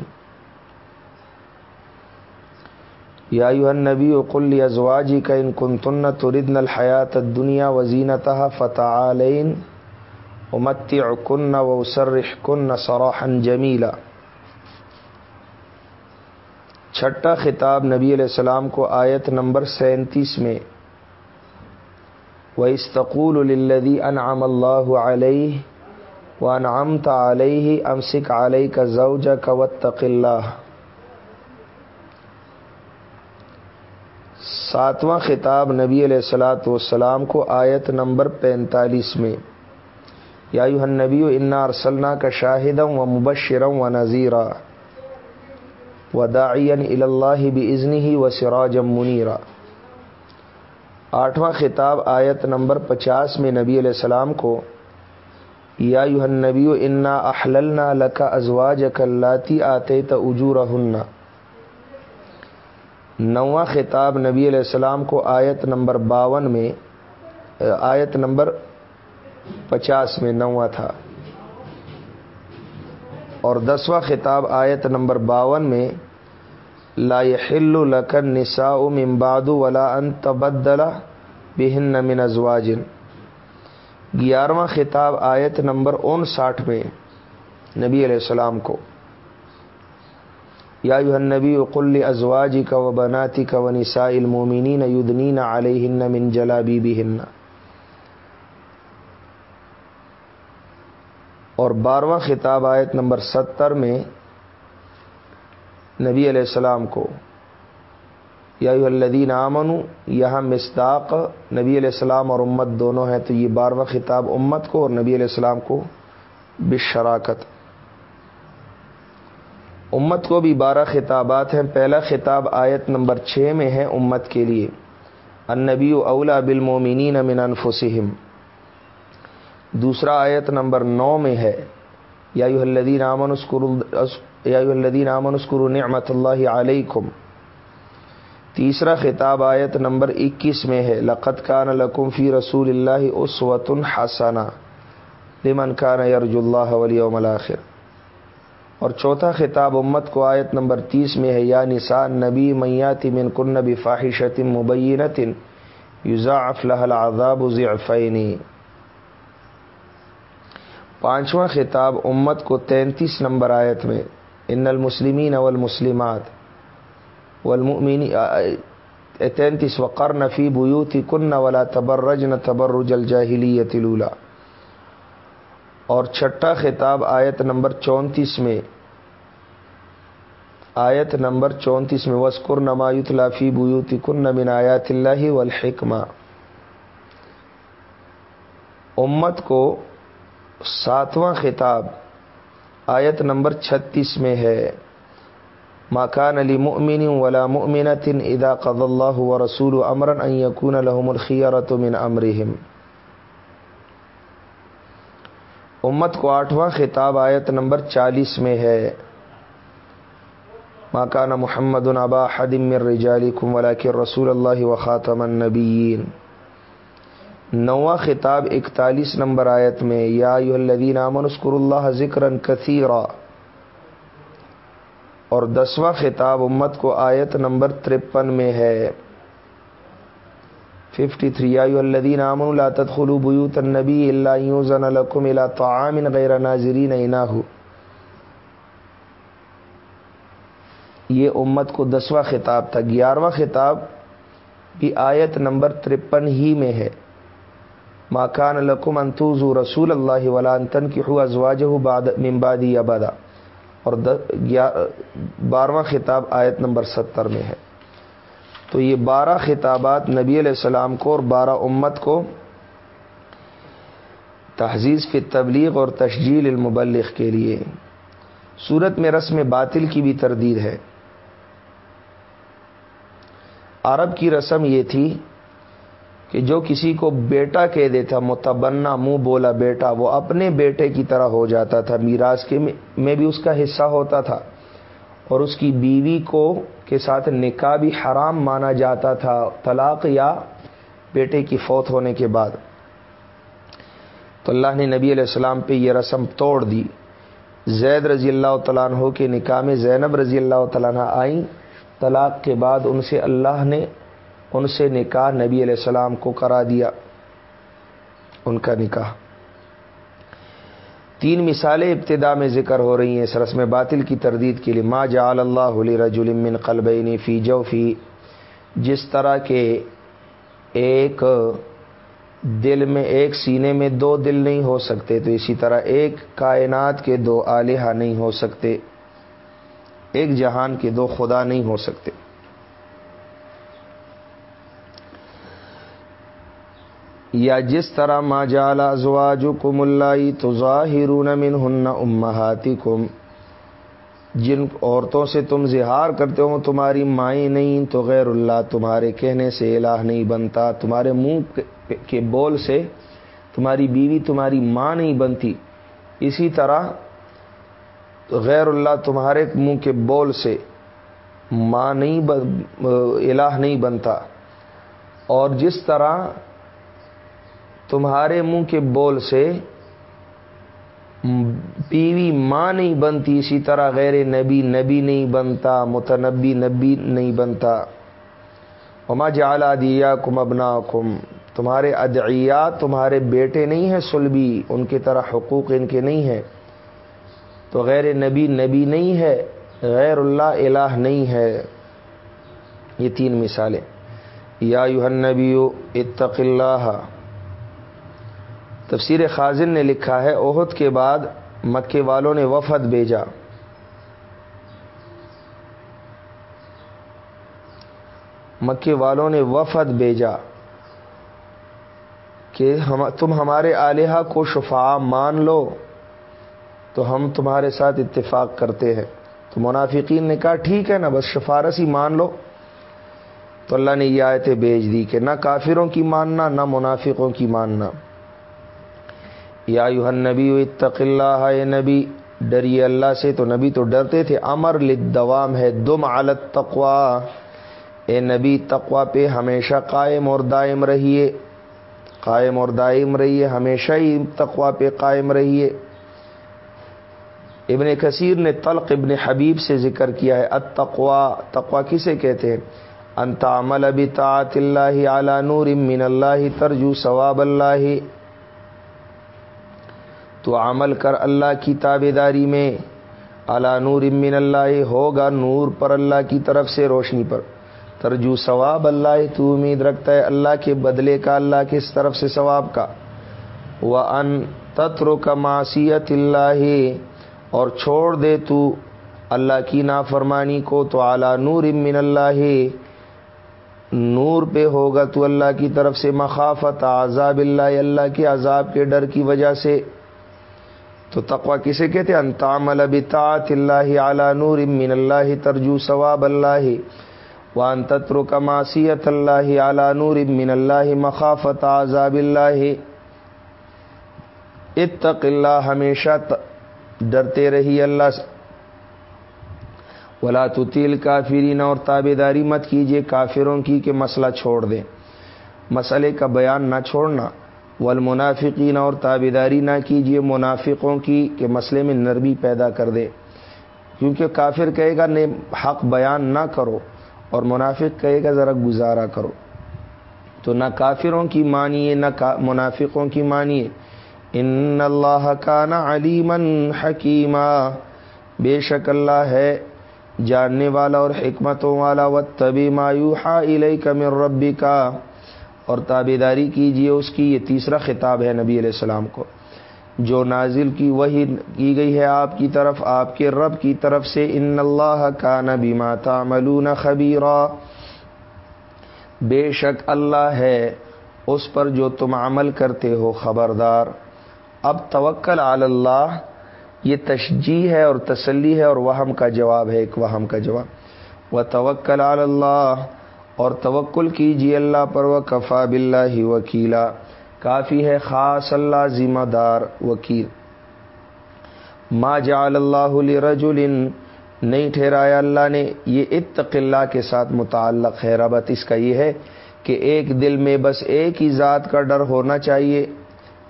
یا نبی وقل ازواجی کا ان کن تن تردن الحیات دنیا وزینتہ فتح علین امت کن و سرح کن سراہن جمیلا۔ چھٹا خطاب نبی علیہ السلام کو آیت نمبر سینتیس میں و استقول الدی انعام اللہ علیہ و انعامت علیہ امسک علیہ کا زوج کا اللہ ساتواں خطاب نبی علیہ السلاۃ والسلام کو آیت نمبر پینتالیس میں، یا نبی انا ارسلنا کا شاہدم و مبشرم و نذیرہ و داعین اللہ بھی ازنی ہی و سراجم منیرا۔ آٹھواں خطاب آیت نمبر پچاس میں نبی علیہ السلام کو، یا نبی انا احللنا لکا ازواج کلاتی آتے تجور نواں خطاب نبی علیہ السلام کو آیت نمبر باون میں، آیت نمبر پچاس میں نواں تھا۔ اور دسواں خطاب آیت نمبر باون میں، لا يحل لکن نسا امباد ولا ان تبدلا بہن من ازواجن گیارہواں خطاب آیت نمبر انساٹھ میں نبی علیہ السلام کو، یا نبی وقل ازواجی کا و بناتی کا و نسا المومنین یدنین علیہن من جلابی بہن اور بارہواں خطاب آیت نمبر ستر میں نبی علیہ السلام کو، یا الدین آمن یہاں مصداق نبی علیہ السلام اور امت دونوں ہیں، تو یہ بارہواں خطاب امت کو اور نبی علیہ السلام کو بشراکت امت کو بھی بارہ خطابات ہیں۔ پہلا خطاب آیت نمبر چھ میں ہے امت کے لیے۔ النبی اولا بالمومنین من انفسہم۔ دوسرا آیت نمبر نو میں ہے۔ یا الدین امن یا الدین امن اسکر نعمت اللہ علیکم۔ تیسرا خطاب آیت نمبر اکیس میں ہے۔ لقت کان لکم فی رسول اللہ اس وطن لمن کان یرج اللہ ولی الاخر۔ اور چوتھا خطاب امت کو آیت نمبر تیس میں ہے۔ یا نسان نبی میاتی من کن نبی فاحشت مبینت یوزا افلاح العذاب ضعفینی پانچواں خطاب امت کو تینتیس نمبر آیت میں، ان المسلمین اول مسلمات تینتیس وقر نفی بوتی کن ولا تبرج نہ تبرج الجاہلی تلولا اور چھٹا خطاب آیت نمبر چونتیس میں، آیت نمبر چونتیس میں وسکر نمایت لافی بوتی کن من آیات اللہ والحکمہ امت کو ساتواں خطاب آیت نمبر چھتیس میں ہے۔ ماکان علی مؤمن ولا مؤمنت اذا قضى الله ورسول امرا ان يكون لهم الخيره من امرهم امت کو آٹھواں خطاب آیت نمبر چالیس میں ہے۔ ماکان محمد ابا حدم من رجالکم ولكن رسول اللہ و خاتم النبیین نواں خطاب اکتالیس نمبر آیت میں، یا الذین آمنوا اذکروا اللہ ذکرا کثیرا۔ اور دسواں خطاب امت کو آیت نمبر ترپن میں ہے۔ ففٹی تھری آئی الدین امن لا تدخلوا بیوت النبی اللہ یوزن لکم الى طعام غیر ناظرین اناہو یہ امت کو دسواں خطاب تھا۔ گیارہواں خطاب بھی آیت نمبر ترپن ہی میں ہے۔ ماکان لکم انتوزو رسول اللہ ولا انتن کی ازواجہ بعد من بعدی ابدا اور بارہواں خطاب آیت نمبر ستر میں ہے۔ تو یہ بارہ خطابات نبی علیہ السلام کو اور بارہ امت کو تہذیب فی تبلیغ اور تشجیل المبلغ کے لیے۔ صورت میں رسم باطل کی بھی تردید ہے۔ عرب کی رسم یہ تھی کہ جو کسی کو بیٹا کہہ دیتا متبنا منہ بولا بیٹا، وہ اپنے بیٹے کی طرح ہو جاتا تھا۔ میراث کے میں بھی اس کا حصہ ہوتا تھا۔ اور اس کی بیوی کو کے ساتھ نکاح بھی حرام مانا جاتا تھا۔ طلاق یا بیٹے کی فوت ہونے کے بعد۔ تو اللہ نے نبی علیہ السلام پہ یہ رسم توڑ دی۔ زید رضی اللہ تعالیٰ عنہ کے نکاح میں زینب رضی اللہ تعالیٰ عنہ آئیں۔ طلاق کے بعد ان سے اللہ نے ان سے نکاح نبی علیہ السلام کو کرا دیا۔ ان کا نکاح۔ تین مثالیں ابتدا میں ذکر ہو رہی ہیں اس رسم باطل کی تردید کے لیے۔ ما جعل اللہ علی رجل من قلبین فی جوفی جس طرح کے ایک دل میں، ایک سینے میں دو دل نہیں ہو سکتے، تو اسی طرح ایک کائنات کے دو آلیہ نہیں ہو سکتے۔ ایک جہان کے دو خدا نہیں ہو سکتے۔ یا جس طرح ما جالا زواج کم اللہ تو ظاہر من ہن امہاتی کم جن عورتوں سے تم زہار کرتے ہو، تمہاری مائیں نہیں، تو غیر اللہ تمہارے کہنے سے الہ نہیں بنتا، تمہارے منہ کے بول سے تمہاری بیوی، تمہاری ماں نہیں بنتی۔ اسی طرح غیر اللہ تمہارے منہ کے بول سے ماں نہیں الہ نہیں بنتا۔ اور جس طرح تمہارے منہ کے بول سے بیوی ماں نہیں بنتی، اسی طرح غیر نبی نبی نہیں بنتا، متنبی، نبی نہیں بنتا۔ وما جعلا دیا کم ابنا کم تمہارے ادعیات تمہارے بیٹے نہیں ہیں سلبی، ان کی طرح حقوق ان کے نہیں ہیں۔ تو غیر نبی نبی نہیں ہے، غیر اللہ الہ نہیں ہے۔ یہ تین مثالیں۔ یا یوہن نبی اتق اللہ۔ تفسیر خازن نے لکھا ہے، عہد کے بعد مکے والوں نے وفد بھیجا۔ مکے والوں نے وفد بھیجا کہ ہم، تم ہمارے آلیہ کو شفا مان لو، تو ہم تمہارے ساتھ اتفاق کرتے ہیں۔ تو منافقین نے کہا، ٹھیک ہے نا، بس شفارسی مان لو۔ تو اللہ نے یہ آیتیں بھیج دی کہ نہ کافروں کی ماننا، نہ منافقوں کی ماننا۔ یا یوہن نبی اتق اللہ اے نبی، ڈریے اللہ سے تو نبی تو ڈرتے تھے، امر لدوام ہے دم علت تقوا اے نبی تقوا پہ ہمیشہ قائم اور دائم رہیے۔ قائم اور دائم رہیے، ہمیشہ ہی تقوا پہ قائم رہیے۔ ابن کثیر نے طلق ابن حبیب سے ذکر کیا ہے اتقوا تقوا کسے کہتے ہیں؟ انت عمل ابی طاعت اللہ اعلیٰ نور من اللہ ترجو ثواب اللہ۔ تو عمل کر اللہ کی تابے داری میں اعلیٰ نور امن اللہ ہوگا نور پر اللہ کی طرف سے روشنی پر۔ ترجو ثواب اللہ، تو امید رکھتا ہے اللہ کے بدلے کا، اللہ کی طرف سے ثواب کا۔ وہ ان تتر کا معصیت اللہ اور چھوڑ دے تو اللہ کی نافرمانی کو تو اعلیٰ نور امن اللہ نور پہ ہوگا تو اللہ کی طرف سے مخافت، عذاب اللہ اللہ کے عذاب کے ڈر کی وجہ سے۔ تو تقوا کسے کہتے انتام البطاط اللہ اعلیٰ نور من اللہ ترجو ثواب اللہ وان تتر کماسیت اللہ اعلیٰ نور من اللہ مخافت عذاب اللہ اتق اللہ ہمیشہ ڈرتے رہی اللہ سے۔ ولا تیل کافرین اور تابے داری مت کیجیے کافروں کی کہ مسئلہ چھوڑ دیں۔ مسئلے کا بیان نہ چھوڑنا۔ والمنافقین اور تابے داری نہ کیجیے منافقوں کی کہ مسئلے میں نرمی پیدا کر دے۔ کیونکہ کافر کہے گا نے حق بیان نہ کرو اور منافق کہے گا ذرا گزارا کرو۔ تو نہ کافروں کی مانیے، نہ منافقوں کی مانیے۔ ان اللہ کا نہ علیمن حکیمہ بے شک اللہ ہے جاننے والا اور حکمتوں والا۔ و طبی مایو ہا من ربی کا اور تابے داری کیجیے اس کی یہ تیسرا خطاب ہے نبی علیہ السلام کو، جو نازل کی وہی کی گئی ہے آپ کی طرف، آپ کے رب کی طرف سے، ان اللہ کا نبی ماتا ملون خبیرہ بے شک اللہ ہے اس پر جو تم عمل کرتے ہو خبردار۔ اب توکل اللہ، یہ تشجیح ہے اور تسلی ہے اور وہم کا جواب ہے، ایک وہم کا جواب۔ وہ توکل اللہ اور توکل کیجیے اللہ پر و کفا بلّہ وکیلا۔ کافی ہے خاص اللہ ذمہ دار وکیل۔ ما جعل اللہ رجول نہیں ٹھہرایا اللہ نے۔ یہ اتق اللہ کے ساتھ متعلق ہے۔ ربط اس کا یہ ہے کہ ایک دل میں بس ایک ہی ذات کا ڈر ہونا چاہیے۔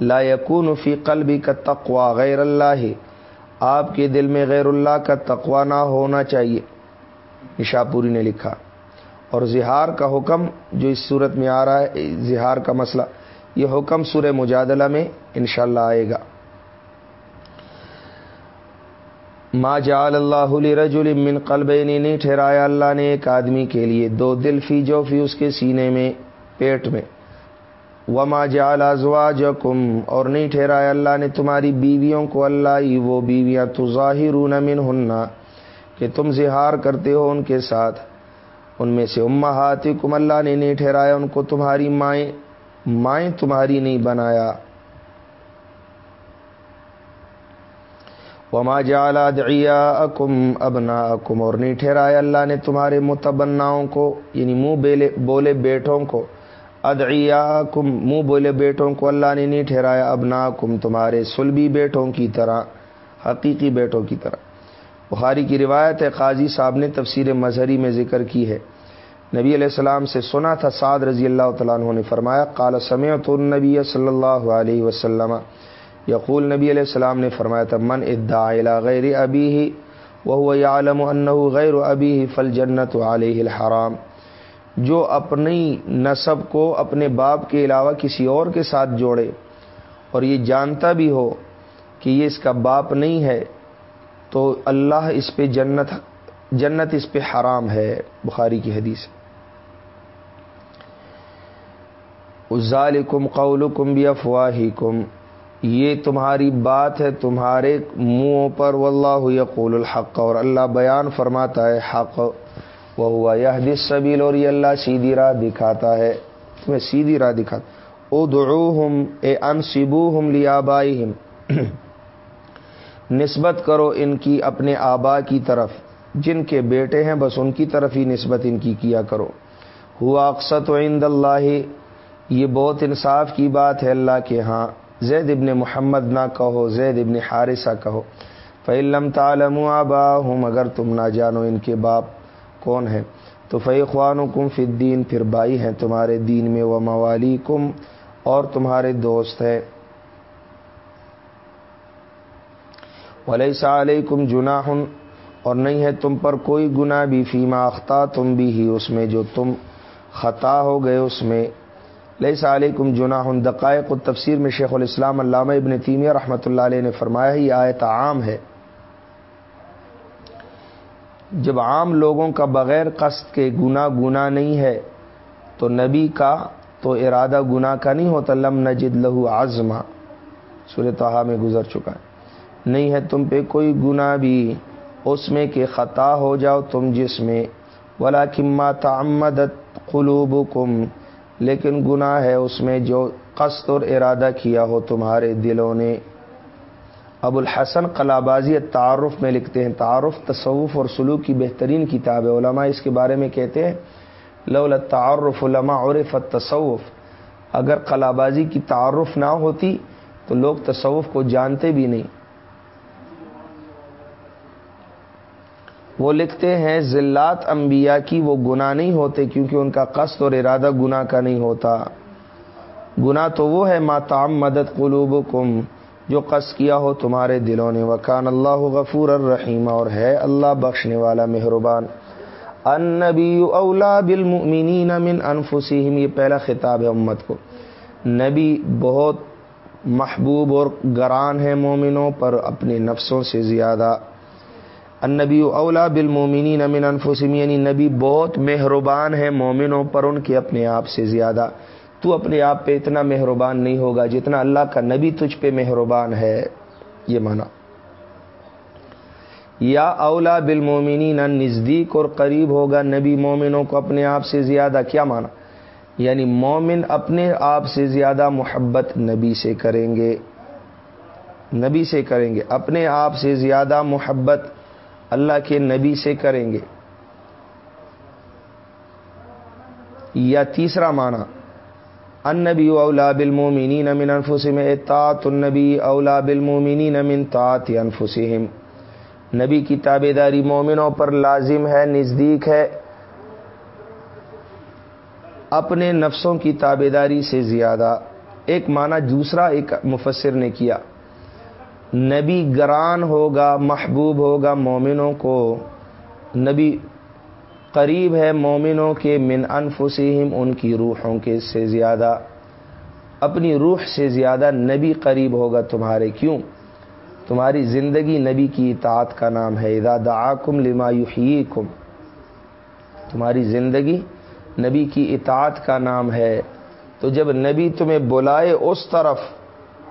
لا یکون فی قلبی کا تقوا غیر اللہ۔ آپ کے دل میں غیر اللہ کا تقوا نہ ہونا چاہیے۔ نشا پوری نے لکھا۔ اور زہار کا حکم جو اس صورت میں آ رہا ہے، زہار کا مسئلہ، یہ حکم سور مجادلہ میں انشاءاللہ آئے گا۔ ما جعل اللہ رجل من قلبین، نہیں ٹھہرایا اللہ نے ایک آدمی کے لیے دو دل فی جو فی اس کے سینے میں، پیٹ میں۔ وما جال ازواج اور نہیں ٹھہرایا اللہ نے تمہاری بیویوں کو اللہ ہی وہ بیویاں تو ظاہر من کہ تم زہار کرتے ہو ان کے ساتھ۔ ان میں سے اما ہاتھی کم اللہ نے نہیں ٹھہرایا، ان کو تمہاری مائیں مائیں تمہاری نہیں بنایا۔ وما جالا دیا اکم ابنا اکم اور نہیں ٹھہرایا اللہ نے تمہارے متبناؤں کو یعنی منہ بولے بیٹوں کو۔ ادعیا کم منہ بولے بیٹوں کو اللہ نے نہیں ٹھہرایا اب کم تمہارے سلبی بیٹوں کی طرح، حقیقی بیٹوں کی طرح۔ بخاری کی روایت ہے، قاضی صاحب نے تفسیر مظہری میں ذکر کی ہے۔ نبی علیہ السلام سے سنا تھا، سعد رضی اللہ تعالیٰ عنہ نے فرمایا کال سمیت النبی صلی اللہ علیہ وسلم۔ یقول نبی علیہ السلام نے فرمایا تھا، من ادا غیر ابی ہی وہ عالم غیر تو اللہ اس پہ جنت جنت اس پہ حرام ہے، بخاری کی حدیث ظالکم قولکم بھی افواہی کم یہ تمہاری بات ہے، تمہارے منہوں پر۔ واللہ یقول الحق۔ اور اللہ بیان فرماتا ہے حق۔ وہ ہوا یہ حدیث سبیل اور یہ اللہ سیدھی راہ دکھاتا ہے۔ تمہیں سیدھی راہ دکھاتا او درو ہم اے ان سبو ہم لیا نسبت کرو ان کی اپنے آبا کی طرف۔ جن کے بیٹے ہیں بس ان کی طرف ہی نسبت ان کی کیا کرو۔ ہوا اقسط و عند اللہ۔ یہ بہت انصاف کی بات ہے اللہ کے ہاں۔ زید ابن محمد نہ کہو، زید ابن حارثہ کہو۔ فعلم تعلم آبا ہوں اگر تم نہ جانو ان کے باپ کون ہے تو فی خوان کم فدین پھر بھائی ہیں تمہارے دین میں وہ موالی کم اور تمہارے دوست ہے ولی علیکم جناح، اور نہیں ہے تم پر کوئی گناہ بھی فیما اختہ تم بھی ہی اس میں جو تم خطا ہو گئے اس میں۔ لئی علیکم جناح، دقائق و تفسیر میں شیخ الاسلام علامہ ابن تیمیہ رحمۃ اللہ علیہ نے فرمایا یہ آیت عام ہے۔ جب عام لوگوں کا بغیر قصد کے گنا گنا نہیں ہے، تو نبی کا تو ارادہ گنا کا نہیں ہوتا، لم نجد لہو آزما سورتحا میں گزر چکا ہے۔ نہیں ہے تم پہ کوئی گنا بھی، اس میں کہ خطا ہو جاؤ تم جس میں۔ ولا کما تعمدت قلوب کم لیکن گناہ ہے اس میں جو قصد اور ارادہ کیا ہو تمہارے دلوں نے۔ ابو الحسن قلابازی تعارف میں لکھتے ہیں، تعارف تصوف اور سلوک کی بہترین کتاب ہے۔ علماء اس کے بارے میں کہتے ہیں لول تعارف علماء عرف تصوف اگر قلابازی کی تعارف نہ ہوتی تو لوگ تصوف کو جانتے بھی نہیں۔ وہ لکھتے ہیں، ذلات انبیاء کی وہ گناہ نہیں ہوتے کیونکہ ان کا قصد اور ارادہ گناہ کا نہیں ہوتا۔ گناہ تو وہ ہے ماتام مدد قلوب جو قص کیا ہو تمہارے دلوں نے۔ وکان اللہ غفور الرحیم اور ہے اللہ بخشنے والا مہربان۔ النبی اولا بالمؤمنین من انفسہم یہ پہلا خطاب ہے امت کو۔ نبی بہت محبوب اور گران ہے مومنوں، پر اپنے نفسوں سے زیادہ النبی اولا بالمومنین من انفسہم یعنی نبی بہت مہربان ہے مومنوں پر، ان کے اپنے آپ سے زیادہ۔ تو اپنے آپ پہ اتنا مہربان نہیں ہوگا جتنا اللہ کا نبی تجھ پہ مہربان ہے۔ یہ مانا یا اولا بالمومنی نہ نزدیک اور قریب ہوگا نبی مومنوں کو اپنے آپ سے زیادہ۔ کیا مانا یعنی مومن اپنے آپ سے زیادہ محبت نبی سے کریں گے۔ نبی سے کریں گے۔ اپنے آپ سے زیادہ محبت اللہ کے نبی سے کریں گے۔ یا تیسرا معنی، النبی اولا بالمومنین من انفسهم اطاعت النبی اولا بالمومنین من طاعت انفسهم۔ نبی کی تابے داری مومنوں پر لازم ہے، نزدیک ہے۔ اپنے نفسوں کی تابے داری سے زیادہ۔ ایک معنی، دوسرا ایک مفسر نے کیا۔ نبی گران ہوگا، محبوب ہوگا مومنوں کو۔ نبی قریب ہے مومنوں کے، من انفسہم، ان کی روحوں کے سے زیادہ۔ اپنی روح سے زیادہ نبی قریب ہوگا تمہارے۔ کیوں؟ تمہاری زندگی نبی کی اطاعت کا نام ہے۔ اذا دعاکم لما یحییکم۔ تمہاری زندگی نبی کی اطاعت کا نام ہے۔ تو جب نبی تمہیں بلائے اس طرف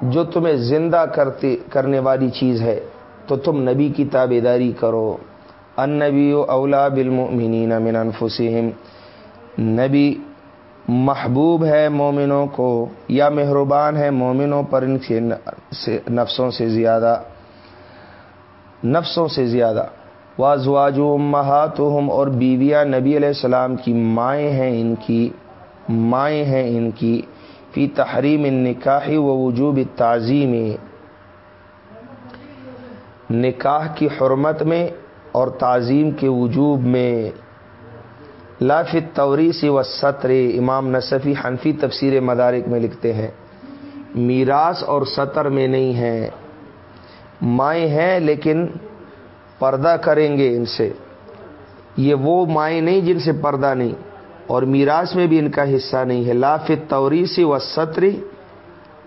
جو تمہیں زندہ کرتے کرنے والی چیز ہے، تو تم نبی کی تابے داری کرو۔ النبی اولا بالمؤمنین من انفسہم۔ نبی محبوب ہے مومنوں کو، یا مہربان ہے مومنوں پر ان کے نفسوں سے زیادہ۔ نفسوں سے زیادہ۔ واضواج امہات اور بیویاں نبی علیہ السلام کی مائیں ہیں ان کی مائیں ہیں ان کی۔ فی تحریم نکاح و وجوب تعظیم نکاح کی حرمت میں اور تعظیم کے وجوب میں. لافت توریسی و سطر امام نصفی حنفی تفسیر مدارک میں لکھتے ہیں، میراث اور سطر میں نہیں ہیں مائیں ہیں لیکن پردہ کریں گے ان سے۔ یہ وہ مائیں نہیں جن سے پردہ نہیں۔ اور میراث میں بھی ان کا حصہ نہیں ہے۔ لافت توریسی و سطری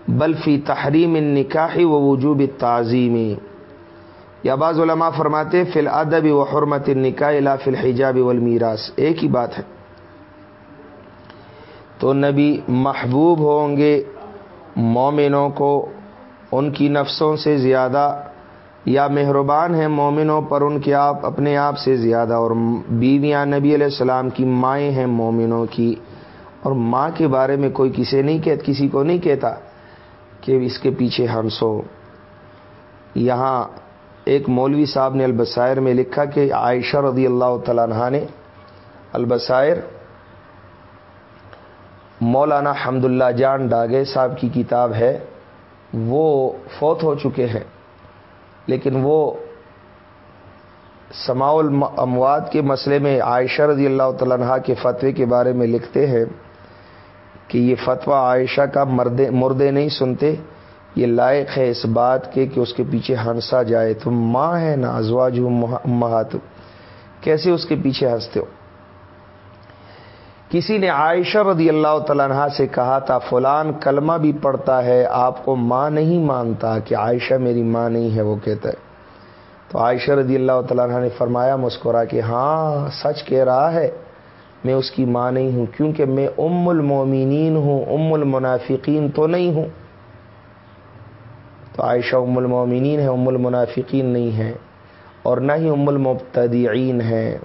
بلفی تحریم نکاحی و وجوب تعظیمی یا بعض علماء فرماتے فی الادب و حرمت نکاح لا فی الحجاب والمیراث۔ ایک ہی بات ہے۔ تو نبی محبوب ہوں گے مومنوں کو، ان کی نفسوں سے زیادہ یا مہربان ہیں مومنوں پر ان کے آپ اپنے آپ سے زیادہ اور بیویاں نبی علیہ السلام کی مائیں ہیں مومنوں کی اور ماں کے بارے میں کوئی کسی نہیں کہتا کسی کو نہیں کہتا کہ اس کے پیچھے ہنسو یہاں ایک مولوی صاحب نے البسائر میں لکھا کہ عائشہ رضی اللہ تعالیٰ عنہ نے البسائر مولانا حمد اللہ جان ڈاگے صاحب کی کتاب ہے، وہ فوت ہو چکے ہیں۔ لیکن وہ سماول اموات کے مسئلے میں عائشہ رضی اللہ تعالیٰ عنہ کے فتوے کے بارے میں لکھتے ہیں کہ یہ فتویٰ عائشہ کا مردے مردے نہیں سنتے، یہ لائق ہے اس بات کے کہ اس کے پیچھے ہنسا جائے۔ تم ماں ہے نا، ازواج مہات کیسے اس کے پیچھے ہنستے ہو؟ کسی نے عائشہ رضی اللہ تعالیٰ عنہ سے کہا تھا، فلان کلمہ بھی پڑھتا ہے، آپ کو ماں نہیں مانتا کہ عائشہ میری ماں نہیں ہے، وہ کہتا ہے۔ تو عائشہ رضی اللہ تعالیٰ عنہ نے فرمایا، مسکرا کہ ہاں سچ کہہ رہا ہے، میں اس کی ماں نہیں ہوں، کیونکہ میں ام المومنین ہوں، ام المنافقین تو نہیں ہوں۔ تو عائشہ ام المومنین ہے، ام المنافقین نہیں ہے، اور نہ ہی ام المبتدعین ہے۔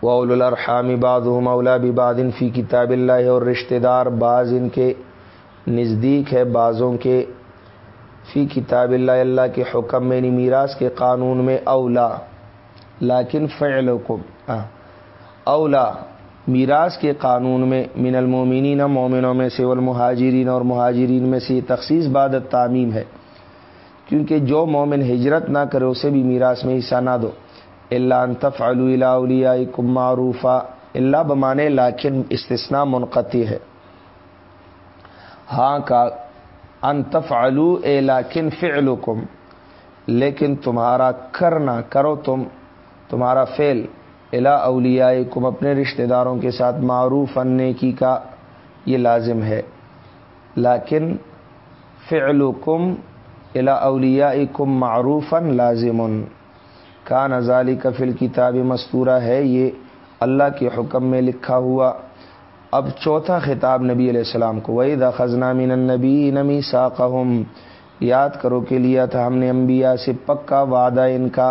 اول الرحامی باد مولا بادن فی کتاب اللہ اور رشتہ دار بعض ان کے نزدیک ہے، بعضوں کے فی کتاب اللہ اللہ کے حکم میں یعنی میراث کے قانون میں، اولا، لیکن فعلکم ہاں، اولا، میراث کے قانون میں، من المومنین، مومنوں میں سے، والمہاجرین اور مہاجرین میں سے تخصیص بعد تعمیم ہے۔ کیونکہ جو مومن ہجرت نہ کرے، اسے بھی میراث میں حصہ نہ دو۔ اللہ انتف علولیہ کم معروفہ اللہ بمانے لاکن استثناء منقطع ہے۔ ہاں کا انتف علو اے لاکن فعلکم، لیکن تمہارا کرنا کرو تم، تمہارا فعل الا اولیاء کم اپنے رشتہ داروں کے ساتھ معروف انیکی کا، یہ لازم ہے۔ لیکن فعلکم الا اولیاء کم معروف لازم کا نظالی کفل کتاب مستورہ ہے، یہ اللہ کے حکم میں لکھا ہوا۔ اب چوتھا خطاب نبی علیہ السلام کو وہی خزنہ من النبی نمی ساقہم یاد کرو کہ لیا تھا ہم نے انبیاء سے پکا وعدہ ان کا۔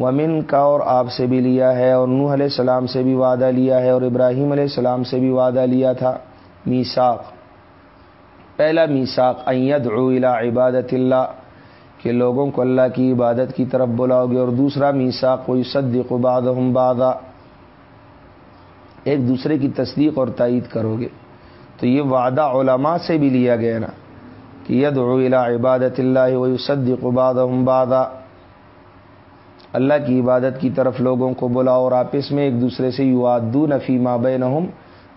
ومن کا اور آپ سے بھی لیا ہے، اور نوح علیہ السلام سے بھی وعدہ لیا ہے، اور ابراہیم علیہ السلام سے بھی وعدہ لیا تھا۔ میساق پہلا میساق ایت عبادت اللہ کہ لوگوں کو اللہ کی عبادت کی طرف بلاؤ گے اور دوسرا میسا کوئی صدق بعد ہم بادہ ایک دوسرے کی تصدیق اور تائید کرو گے۔ تو یہ وعدہ علماء سے بھی لیا گیا نا کہ ید عبادت اللہ و صدق بعد ہم بادہ اللہ کی عبادت کی طرف لوگوں کو بلاؤ اور آپس میں ایک دوسرے سے یوادو نفی مابین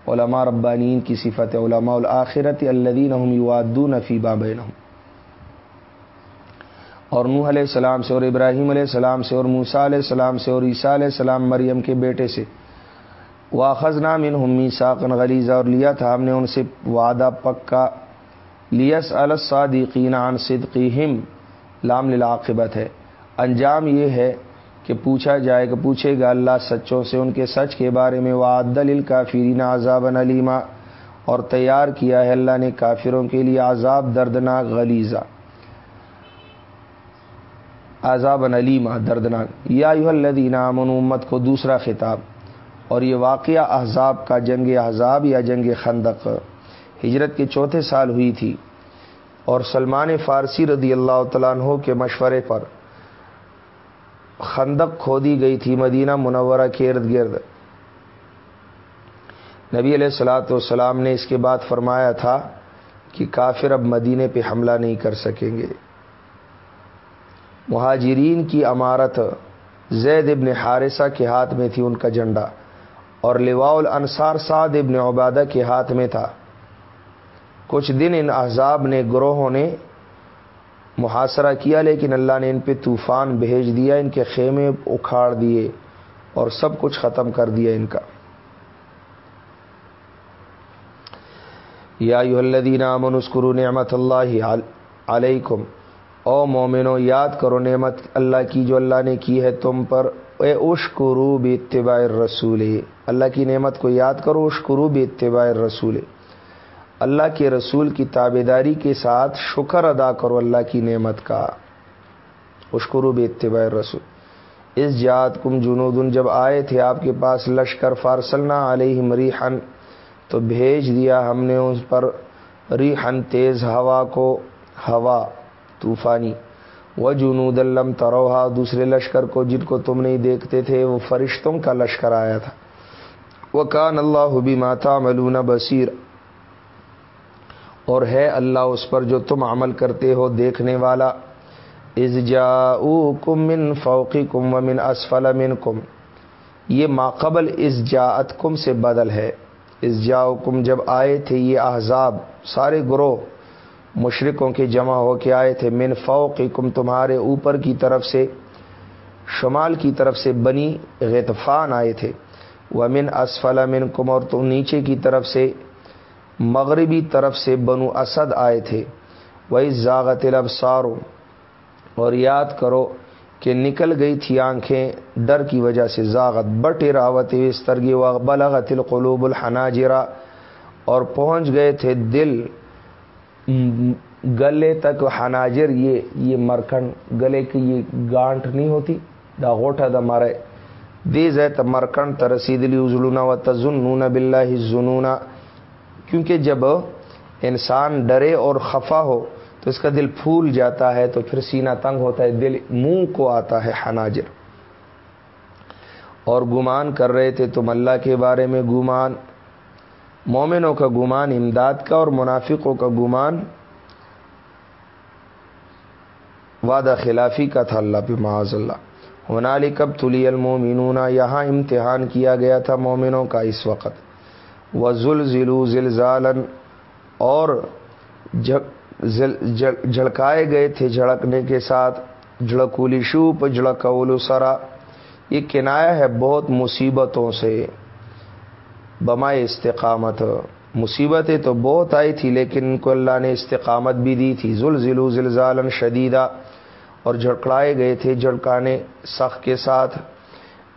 علماء ربانین کی صفت علماء الآخرت الدین یوادو نفی بابین اور نوح علیہ السلام سے اور ابراہیم علیہ السلام سے اور موسا علیہ السلام سے اور عیسیٰ علیہ السلام مریم کے بیٹے سے. واخذ نام ان ہمی ساقن غلیزہ اور لیا تھا ہم نے ان سے وعدہ پکا. لیس الصادقین عن صدقیم لام للعاقبت ہے. انجام یہ ہے کہ پوچھا جائے کہ پوچھے گا اللہ سچوں سے ان کے سچ کے بارے میں. وعد دل کافرین عذاب علیمہ اور تیار کیا ہے اللہ نے کافروں کے لیے عذاب دردناک غلیزہ عذاب علیمہ دردناک۔ یا الدین امن امت کو دوسرا خطاب۔ اور یہ واقعہ احزاب کا جنگ احزاب یا جنگ خندق۔ ہجرت کے چوتھے سال ہوئی تھی۔ اور سلمان فارسی رضی اللہ تعالیٰ عنہ کے مشورے پر خندق کھودی گئی تھی، مدینہ منورہ کے ارد گرد۔ نبی علیہ السلاۃ والسلام نے اس کے بعد فرمایا تھا کہ کافر اب مدینے پہ حملہ نہیں کر سکیں گے۔ مہاجرین کی امارت زید ابن حارثہ کے ہاتھ میں تھی ان کا جھنڈا اور لواء الانصار سعد ابن عبادہ کے ہاتھ میں تھا۔ کچھ دن ان احزاب نے گروہوں نے محاصرہ کیا، لیکن اللہ نے ان پہ طوفان بھیج دیا، ان کے خیمے اکھاڑ دیے اور سب کچھ ختم کر دیا ان کا۔ یا الذین آمنوا اسکروا نعمت اللہ علیکم۔ او مومنو، یاد کرو نعمت اللہ کی جو اللہ نے کی ہے تم پر۔ اے اشکرو بھی اتباع رسول اللہ کی نعمت کو یاد کرو، اشکرو بھی اتباع رسول اللہ کے رسول کی تابے داری کے ساتھ شکر ادا کرو اللہ کی نعمت کا۔ اشکرو بھی اتباع رسول اس جات کم جنود جب آئے تھے آپ کے پاس لشکر فارسلنا علیہ مریحن تو بھیج دیا ہم نے اس پر۔ ریحن تیز ہوا کو، ہوا۔ طوفانی۔ وہ جنود الم تروہا، دوسرے لشکر کو جن کو تم نہیں دیکھتے تھے، وہ فرشتوں کا لشکر آیا تھا۔ وہ کان اللہ بھی ماتا ملون بصیر۔ اور ہے اللہ اس پر جو تم عمل کرتے ہو دیکھنے والا۔ از جا کم من فوقی کم و من اسفل من کم یہ ماقبل از جاعت کم سے بدل ہے۔ از جاؤ کم جب آئے تھے یہ احزاب، سارے گروہ مشرقوں کے جمع ہو کے آئے تھے۔ من فوق کم تمہارے اوپر کی طرف سے، شمال کی طرف سے بنی غطفان آئے تھے۔ وہ من اسفل من کم اور تم نیچے کی طرف سے، مغربی طرف سے بنو اسد آئے تھے۔ وہی زاغت البسارو اور یاد کرو کہ نکل گئی تھی آنکھیں ڈر کی وجہ سے۔ زاغت بٹ راوت استرگی و بلغت القلوب الحناجرا اور پہنچ گئے تھے دل گلے تک حناجر، یہ یہ مرکن گلے کی یہ گانٹ نہیں ہوتی، دا گوٹا دا مارے دیز ہے تو مرکن ترسید لی ازلونا و تزنون بلّہ زنونا کیونکہ جب انسان ڈرے اور خفا ہو تو تو اس کا دل پھول جاتا ہے، تو پھر سینہ تنگ ہوتا ہے، دل منہ کو آتا ہے حناجر۔ اور گمان کر رہے تھے تم اللہ کے بارے میں گمان۔ مومنوں کا گمان امداد کا اور منافقوں کا گمان وعدہ خلافی کا تھا اللہ پہ، معاذ اللہ۔ ہنالی کب تلی المومنون، یہاں امتحان کیا گیا تھا مومنوں کا اس وقت۔ وہ ذل ذلو زلزالن اور جھڑکائے گئے تھے جھڑکنے کے ساتھ۔ جھڑکولی شوپ جھڑکول سرا۔ یہ کنایا ہے بہت مصیبتوں سے۔ بما استقامت. مصیبتیں تو بہت آئی تھی، لیکن ان کو اللہ نے استقامت بھی دی تھی. ذل ذلو زلزالن شدیدہ اور جھڑکڑائے گئے تھے جھڑکانے سخ کے ساتھ.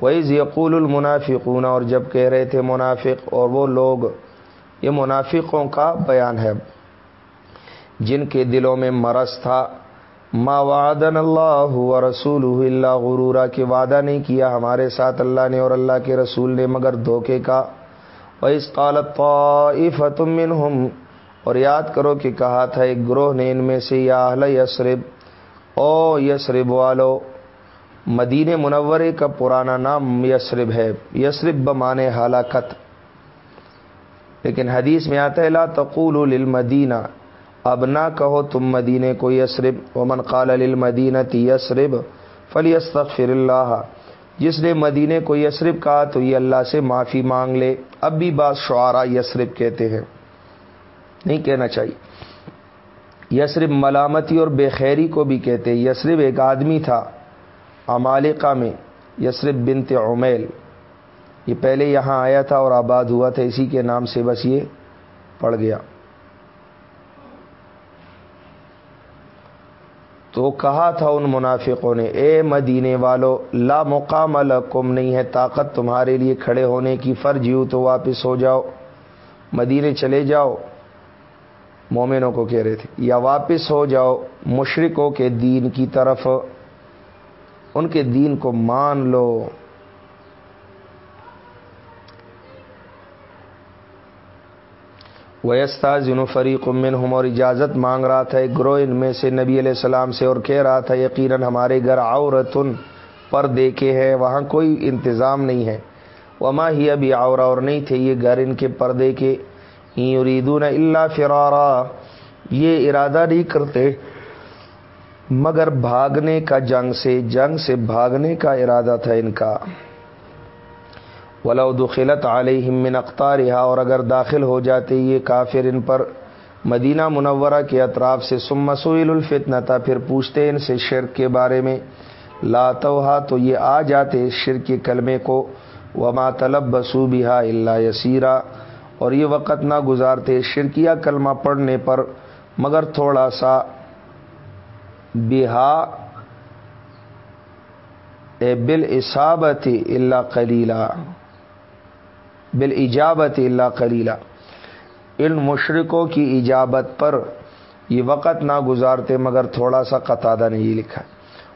وہی ذیقول المنافقون، اور جب کہہ رہے تھے منافق، اور وہ لوگ، یہ منافقوں کا بیان ہے، جن کے دلوں میں مرض تھا. ما وعدن اللہ و رسول اللہ غرورا کے وعدہ نہیں کیا ہمارے ساتھ اللہ نے اور اللہ کے رسول نے، مگر دھوکے کا اس قالت تم اور یاد کرو کہ کہا تھا ایک گروہ نے ان میں سے، یا اہل یسرب او یسرب والو مدین منورے کا پرانا نام یسرب ہے۔ یسرب بمانے ہلاکت۔ لیکن حدیث میں آتا ہے، لا تقول للمدینہ، اب نہ کہو تم مدینے کو یسرب ومن قال للمدینہ تی یسرب فلی اللہ جس نے مدینے کو یسرب کہا تو یہ اللہ سے معافی مانگ لے۔ اب بھی بعض شعرا یسرب کہتے ہیں۔ نہیں کہنا چاہیے۔ یسرب ملامتی اور بے خیری کو بھی کہتے یسرب ایک آدمی تھا امالکا میں، یسرب بنت عمیل۔ یہ پہلے یہاں آیا تھا اور آباد ہوا تھا، اسی کے نام سے بس یہ پڑ گیا۔ تو کہا تھا ان منافقوں نے، اے مدینے والو، لا مقام الکم نہیں ہے طاقت تمہارے لیے کھڑے ہونے کی فرض ہو تو واپس ہو جاؤ، مدینے چلے جاؤ. مومنوں کو کہہ رہے تھے، یا واپس ہو جاؤ مشرقوں کے دین کی طرف، ان کے دین کو مان لو. ویستا ذن فریق امن ہم اور اجازت مانگ رہا تھا ایک گروہ ان میں سے نبی علیہ السلام سے اور کہہ رہا تھا، یقیناً ہمارے گھر عورتن پر دیکھے ہیں، وہاں کوئی انتظام نہیں ہے۔ وما ہی ابھی اور اور نہیں تھے یہ گھر ان کے پردے کے۔ اریدون اللہ فرارا۔ یہ ارادہ نہیں کرتے، مگر بھاگنے کا جنگ سے جنگ سے بھاگنے کا ارادہ تھا ان کا۔ ولو دخلت علیہم من اختارها اور اگر داخل ہو جاتے یہ کافر ان پر، مدینہ منورہ کے اطراف سے سم مسوئل تھا پھر پوچھتے ان سے شرک کے بارے میں لاتوہا تو یہ آ جاتے شرک کے کلمے کو، وما طلب بسو بہا اللہ یسیرا۔ اور یہ وقت نہ گزارتے شرکیہ کلمہ پڑھنے پر، مگر تھوڑا سا بہا۔ بل اصابت اللہ کلیلہ بال ایجابت اللہ کلیلہ ان مشرقوں کی ایجابت پر یہ وقت نہ گزارتے مگر تھوڑا سا قطادہ نے یہ لکھا۔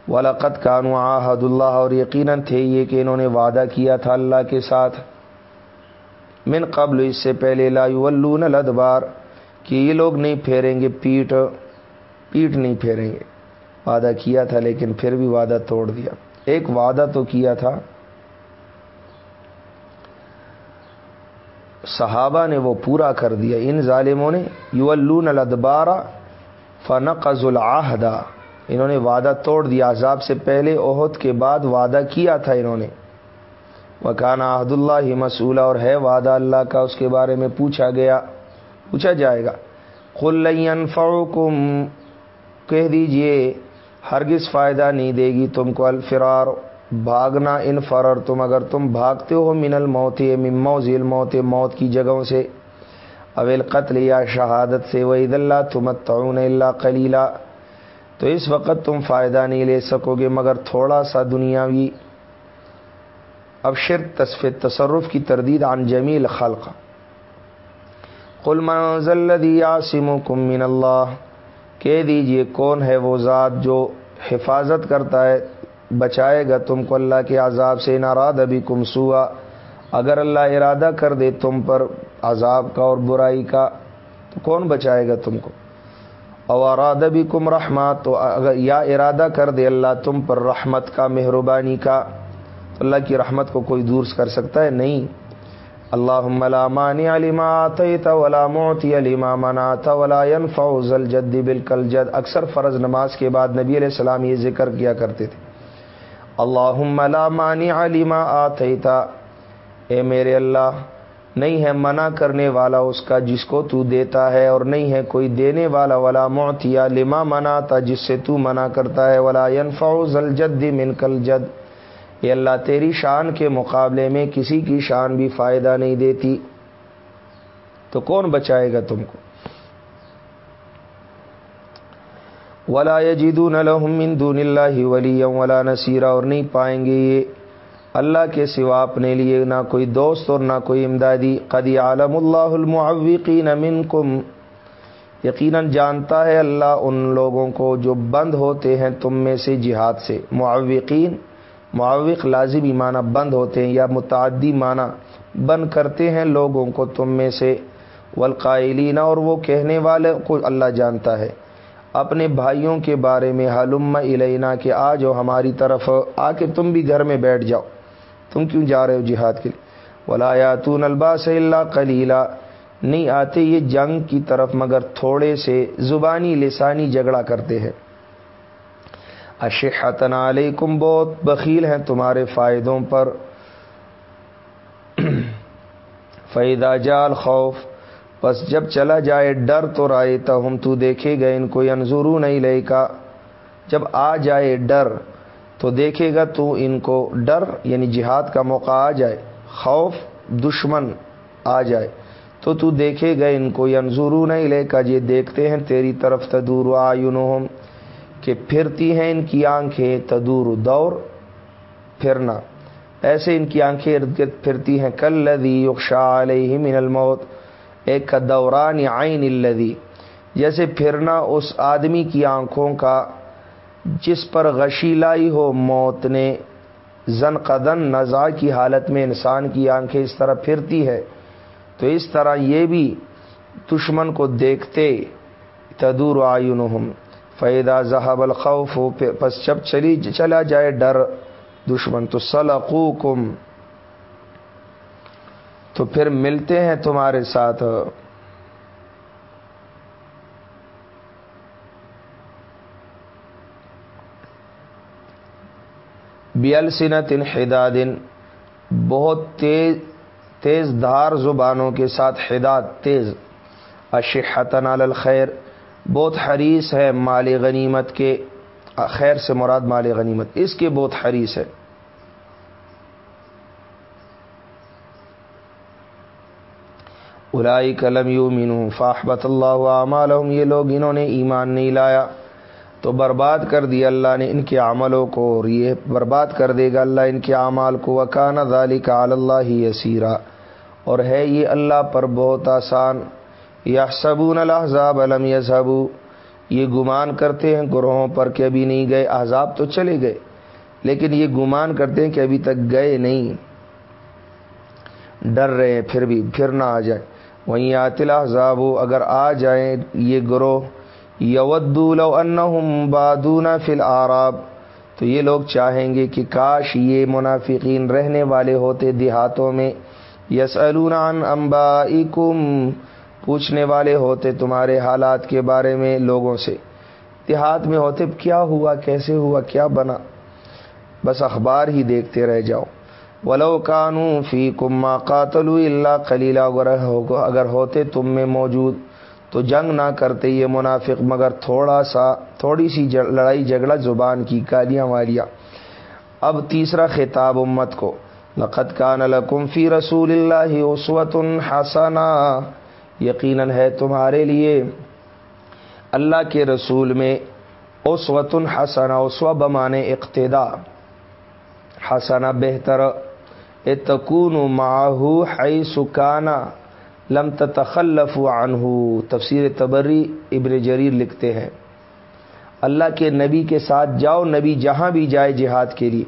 ولاقت کانو آحد اللہ اور یقیناً تھے یہ کہ انہوں نے وعدہ کیا تھا اللہ کے ساتھ۔ من قبل اس سے پہلے لا ولون الادبار، کہ یہ لوگ نہیں پھیریں گے، پیٹ پیٹ نہیں پھیریں گے۔ وعدہ کیا تھا لیکن پھر بھی وعدہ توڑ دیا۔ ایک وعدہ تو کیا تھا۔ صحابہ نے وہ پورا کر دیا ان ظالموں نے یو الدبارہ فنقز العہدہ انہوں نے وعدہ توڑ دیا عذاب سے پہلے عہد کے بعد وعدہ کیا تھا انہوں نے وکانا عہد اللہ ہی مسولہ اور ہے وعدہ اللہ کا اس کے بارے میں پوچھا گیا پوچھا جائے گا خلین فوکم کہہ دیجیے ہرگز فائدہ نہیں دے گی تم کو الفرار بھاگنا ان فرر، تم اگر تم بھاگتے ہو من الموت ممو ذیل موت موت کی جگہوں سے اویل قتل یا شہادت سے وعید اللہ تم اللہ کلیلہ تو اس وقت تم فائدہ نہیں لے سکو گے، مگر تھوڑا سا دنیاوی۔ اب شرک، تصف، تصرف کی تردید عن جمیل خلق قل من ذلذی یعصمکم من اللہ کہہ دیجیے، کون ہے وہ ذات جو حفاظت کرتا ہے؟ بچائے گا تم کو اللہ کے عذاب سے ناراد ابھی کم سوا اگر اللہ ارادہ کر دے تم پر عذاب کا اور برائی کا، تو کون بچائے گا تم کو؟ اراد بھی کم رحمت، تو اگر یا ارادہ کر دے اللہ تم پر رحمت کا، مہربانی کا، تو اللہ کی رحمت کو کوئی دور کر سکتا ہے؟ نہیں۔ اللہ ملامانی علیما آتا ولا موتی علیما مناتا ولا فوز الجد بالکل جد۔ اکثر فرض نماز کے بعد نبی علیہ السلام یہ ذکر کیا کرتے تھے۔ اللہ ملامانی علیما آتا اے میرے اللہ، نہیں ہے منع کرنے والا اس کا جس کو تو دیتا ہے، اور نہیں ہے کوئی دینے والا ولا موتیا لما مناتا جس سے تو منع کرتا ہے۔ ولا فوز الجد من کل جد۔ یہ اللہ، تیری شان کے مقابلے میں کسی کی شان بھی فائدہ نہیں دیتی۔ تو کون بچائے گا تم کو؟ ولا جیدون من دون اللہ ولی ولا نصیرہ اور نہیں پائیں گے یہ اللہ کے سوا اپنے لیے نہ کوئی دوست اور نہ کوئی امدادی قدی عالم اللہ المعوقین منکم یقیناً جانتا ہے اللہ ان لوگوں کو جو بند ہوتے ہیں تم میں سے جہاد سے معوقین معوق لازمی معنی بند ہوتے ہیں یا متعدی معنی بند کرتے ہیں لوگوں کو تم میں سے والقائلین اور وہ کہنے والے کو اللہ جانتا ہے اپنے بھائیوں کے بارے میں، حلم علینا کہ آ جاؤ ہماری طرف، آ کے تم بھی گھر میں بیٹھ جاؤ۔ تم کیوں جا رہے ہو جہاد کے لیے؟ ولایاتون الباس اللہ کلیلہ نہیں آتے یہ جنگ کی طرف، مگر تھوڑے سے زبانی لسانی جھگڑا کرتے ہیں۔ اشحتن علیکم بہت بخیل ہیں تمہارے فائدوں پر۔ فیدا جال خوف بس جب چلا جائے ڈر تو رائے تو ہم تو دیکھے گئے ان کو انضرو نہیں لے کا۔ جب آ جائے ڈر تو دیکھے گا تو ان کو ڈر یعنی جہاد کا موقع آ جائے، خوف، دشمن آ جائے۔ تو تو دیکھے گا، ان کو انضرو نہیں لے کا۔ یہ دیکھتے ہیں تیری طرف تدور آئینہم کہ پھرتی ہیں ان کی آنکھیں تدور دور پھرنا۔ ایسے ان کی آنکھیں ارد گرد پھرتی ہیں کل لدی یقشا علیہ من الموت۔ ایک کا دوران عین الدی جیسے پھرنا اس آدمی کی آنکھوں کا، جس پر غشی لائی ہو موت نے۔ زن قدن نزا کی حالت میں انسان کی آنکھیں اس طرح پھرتی ہے۔ تو اس طرح یہ بھی دشمن کو دیکھتے تدور آئینہم فیدا ذہب الخوف ہو پس جب چلی چلا جائے ڈر، دشمن، تو سلقوکم تو پھر ملتے ہیں تمہارے ساتھ۔ بیلسنت انحدادن بہت تیز تیز دھار زبانوں کے ساتھ حداد، تیز۔ اشحتن علی الخیر بہت حریص ہے مال غنیمت کے۔ خیر سے مراد مال غنیمت۔ اس کے بہت حریص ہے۔ الائی کلم یو مینو فاحبت اللہ عمالحم یہ لوگ انہوں نے ایمان نہیں لایا۔ تو برباد کر دیا اللہ نے ان کے عملوں کو اور یہ برباد کر دے گا اللہ ان کے اعمال کو۔ وکانہ ذالی کا اللہ ہی یسیرا۔ اور ہے یہ اللہ پر بہت آسان۔ یا صبون الحضاب علم یذہبو یہ گمان کرتے ہیں گروہوں پر کہ ابھی نہیں گئے احزاب تو چلے گئے۔ لیکن یہ گمان کرتے ہیں کہ ابھی تک گئے نہیں۔ ڈر رہے ہیں، پھر بھی، پھر نہ آ جائے وہیں آتل احزاب اگر آ جائیں یہ گروہ یودو لو انہم بادون فی العراب تو یہ لوگ چاہیں گے کہ کاش یہ منافقین رہنے والے ہوتے دیہاتوں میں یس عن انبائکم پوچھنے والے ہوتے تمہارے حالات کے بارے میں لوگوں سے۔ دیہات میں ہوتے، کیا ہوا، کیسے ہوا، کیا بنا؟ بس اخبار ہی دیکھتے رہ جاؤ۔ ولو کانو فی کما قاتل اللہ خلیلہ اگر ہوتے تم میں موجود، تو جنگ نہ کرتے یہ منافق، مگر تھوڑا سا، تھوڑی سی لڑائی، جھگڑا، زبان کی کالیاں والیاں۔ اب تیسرا خطاب امت کو لقت کان لکم فی رسول اللہ اسوت حسنا۔ یقیناً ہے تمہارے لیے۔ اللہ کے رسول میں اسوت حسن اسوا بمان اقتدا۔ حسنا بہتر اتکون ماہو حی سکانا لم تخلف عنہ تفسیر تبری ابن جریر لکھتے ہیں۔ اللہ کے نبی کے ساتھ جاؤ، نبی جہاں بھی جائے جہاد کے لیے،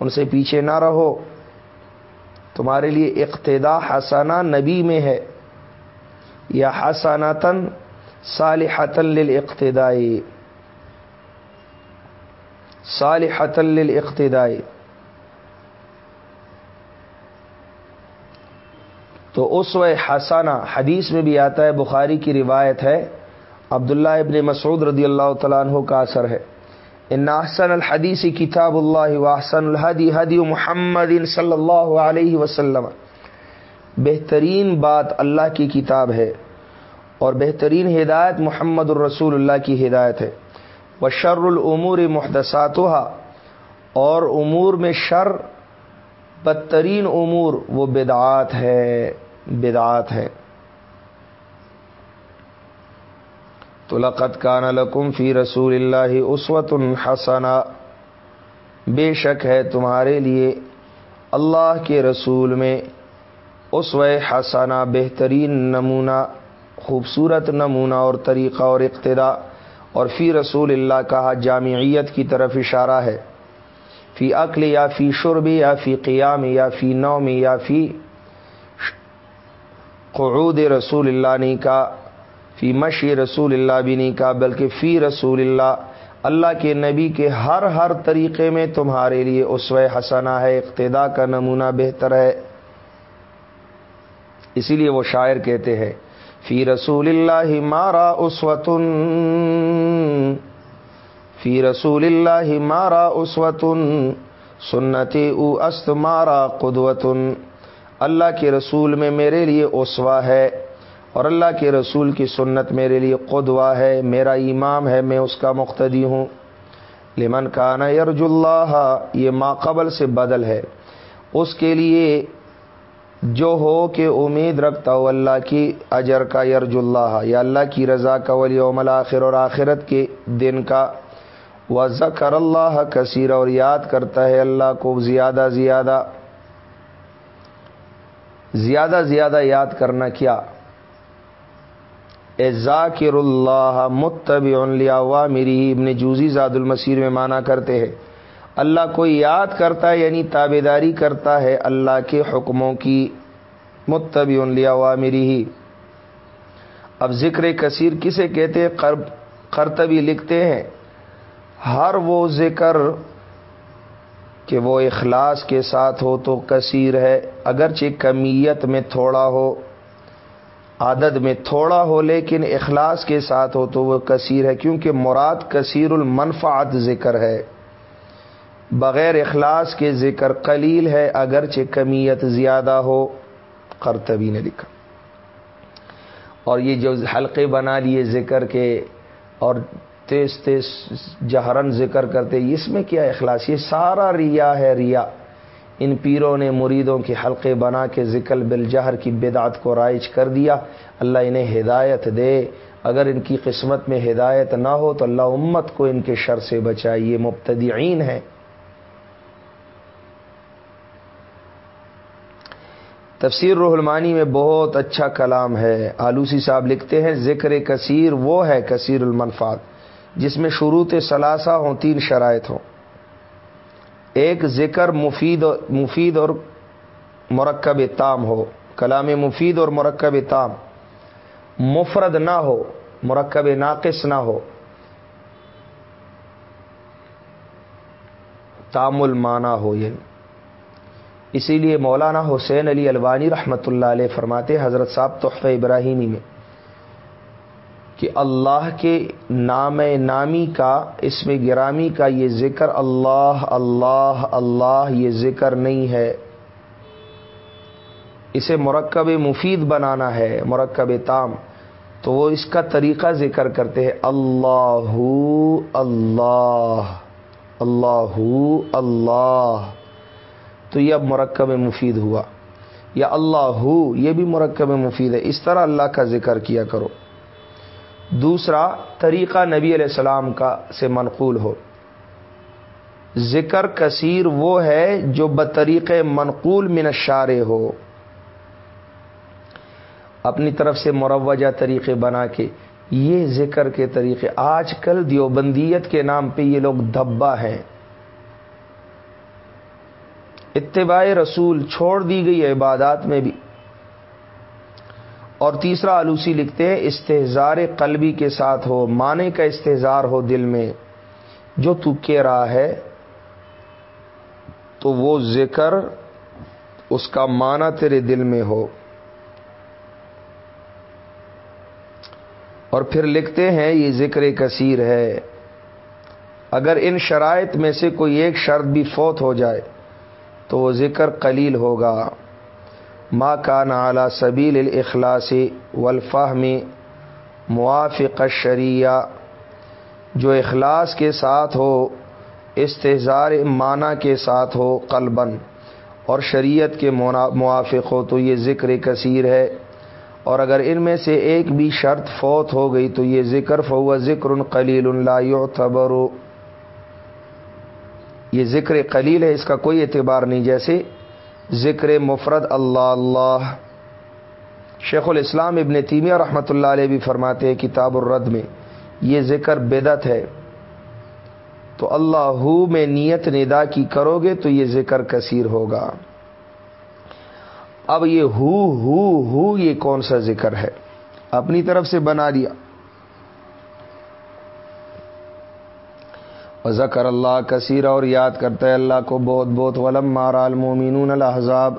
ان سے پیچھے نہ رہو۔ تمہارے لیے اقتدا حسانہ نبی میں ہے۔ یا حسانتن صالحۃ للاقتدائی صالحۃ للاقتدائی تو اس و حسانہ حدیث میں بھی آتا ہے، بخاری کی روایت ہے۔ عبداللہ ابن مسعود رضی اللہ تعالیٰ عنہ کا اثر ہے۔ ان احسن الحدیث کتاب اللہ واحسن الحدی حدی محمد صلی اللہ علیہ وسلم۔ بہترین بات اللہ کی کتاب ہے اور بہترین ہدایت محمد الرسول اللہ کی ہدایت ہے۔ وہ شر العمور محدثاتہ اور امور میں شر بدترین امور وہ بدعات ہے بدعات ہے۔ تو لقت کان لکم فی رسول اللہ اسوت الحسنا بے شک ہے تمہارے لیے اللہ کے رسول میں اس و حسانہ بہترین نمونہ، خوبصورت نمونہ اور طریقہ اور اقتدا اور فی رسول اللہ کہا جامعیت کی طرف اشارہ ہے۔ فی عقل یا فی شرب یا فی قیام یا فی نوم یا فی قعود رسول اللہ نے کا، فی مشی رسول اللہ بھی نہیں کہا بلکہ فی رسول اللہ۔ اللہ کے نبی کے ہر ہر طریقے میں تمہارے لیے اسو حسنا ہے، اقتدا کا نمونہ بہتر ہے۔ اسی لیے وہ شاعر کہتے ہیں، فی رسول اللہ مارا اسوتن فی رسول اللہ مارا اسوتن سنتی او است مارا قدوتن اللہ کے رسول میں میرے لیے اسوا ہے اور اللہ کے رسول کی سنت میرے لیے قدوا ہے، میرا امام ہے، میں اس کا مقتدی ہوں۔ لمن کانا یرج اللہ، یہ ماقبل سے بدل ہے۔ اس کے لیے جو ہو کہ امید رکھتا ہو اللہ کی اجر کا یرج اللہ، یا اللہ کی رضا کا ولی عمل آخر اور آخرت کے دن کا۔ وہ ذکر اللہ کثیر اور یاد کرتا ہے اللہ کو زیادہ زیادہ زیادہ زیادہ یاد کرنا کیا؟ ذاکر اللہ متبع میری ابن جوزی زاد المسیر میں مانا کرتے ہیں۔ اللہ کو یاد کرتا ہے یعنی تابے داری کرتا ہے اللہ کے حکموں کی۔ متبع لیا میری ہی اب ذکر کثیر کسے کہتے ہیں؟ کرتبی لکھتے ہیں۔ ہر وہ ذکر کہ وہ اخلاص کے ساتھ ہو تو کثیر ہے، اگرچہ کمیت میں تھوڑا ہو، عدد میں تھوڑا ہو، لیکن اخلاص کے ساتھ ہو تو وہ کثیر ہے، کیونکہ مراد کثیر المنفعت ذکر ہے۔ بغیر اخلاص کے ذکر قلیل ہے، اگرچہ کمیت زیادہ ہو۔ کرتبی نے لکھا۔ اور یہ جو حلقے بنا لیے ذکر کے، اور تیز تیز جہرن ذکر کرتے اس میں کیا اخلاص؟ یہ سارا ریا ہے، ریا۔ ان پیروں نے مریدوں کے حلقے بنا کے ذکر بالجہر کی بدعت کو رائج کر دیا۔ اللہ انہیں ہدایت دے۔ اگر ان کی قسمت میں ہدایت نہ ہو تو اللہ امت کو ان کے شر سے بچائے۔ یہ مبتدعین ہے تفسیر روح المانی میں بہت اچھا کلام ہے۔ آلوسی صاحب لکھتے ہیں، ذکر کثیر وہ ہے، کثیر المنفات جس میں شروط ثلاثہ ہوں، تین شرائط ہوں۔ ایک ذکر مفید مفید اور مرکب تام ہو، کلام مفید اور مرکب تام۔ مفرد نہ ہو، مرکب ناقص نہ ہو۔ تام المانا ہو یہ۔ اسی لیے مولانا حسین علی الوانی رحمۃ اللہ علیہ فرماتے حضرت صاحب تحفہ ابراہیمی میں۔ کہ اللہ کے نام نامی کا، اس میں گرامی کا یہ ذکر اللہ اللہ اللہ یہ ذکر نہیں ہے۔ اسے مرکب مفید بنانا ہے، مرکب تام۔ تو وہ اس کا طریقہ ذکر کرتے ہیں، اللہ اللہ اللہ اللہ۔ تو یہ اب مرکب مفید ہوا۔ یا اللہ، یہ بھی مرکب مفید ہے۔ اس طرح اللہ کا ذکر کیا کرو۔ دوسرا طریقہ نبی علیہ السلام کا سے منقول ہو۔ ذکر کثیر وہ ہے جو بطریق منقول من الشارع ہو۔ اپنی طرف سے مروجہ طریقے بنا کے یہ ذکر کے طریقے آج کل دیوبندیت کے نام پہ یہ لوگ دھبا ہیں۔ اتباع رسول چھوڑ دی گئی عبادات میں بھی۔ اور تیسرا آلوسی لکھتے ہیں استحزار قلبی کے ساتھ ہو مانے کا استحزار ہو دل میں۔ جو تو کہہ رہا ہے، تو وہ ذکر اس کا معنی تیرے دل میں ہو۔ اور پھر لکھتے ہیں، یہ ذکر کثیر ہے۔ اگر ان شرائط میں سے کوئی ایک شرط بھی فوت ہو جائے، تو وہ ذکر قلیل ہوگا۔ ما کان اعلی سبیل الاخلاص والفہم موافق شریعہ جو اخلاص کے ساتھ ہو استحظار معنی کے ساتھ ہو قلبن اور شریعت کے موافق ہو تو یہ ذکر کثیر ہے۔ اور اگر ان میں سے ایک بھی شرط فوت ہو گئی تو یہ ذکر فو ذکر قلیل اللہ یعتبر۔ یہ ذکر قلیل ہے، اس کا کوئی اعتبار نہیں، جیسے ذکر مفرد اللہ اللہ۔ شیخ الاسلام ابن تیمیہ رحمۃ اللہ علیہ بھی فرماتے ہیں، کتاب الرد میں یہ ذکر بدت ہے۔ تو اللہ میں نیت ندا کی کرو گے تو یہ ذکر کثیر ہوگا۔ اب یہ ہو ہو ہو، یہ کون سا ذکر ہے؟ اپنی طرف سے بنا دیا۔ ذکر اللہ کثیر اور یاد کرتا ہے اللہ کو بہت بہت ولم مارا المومنون الحضاب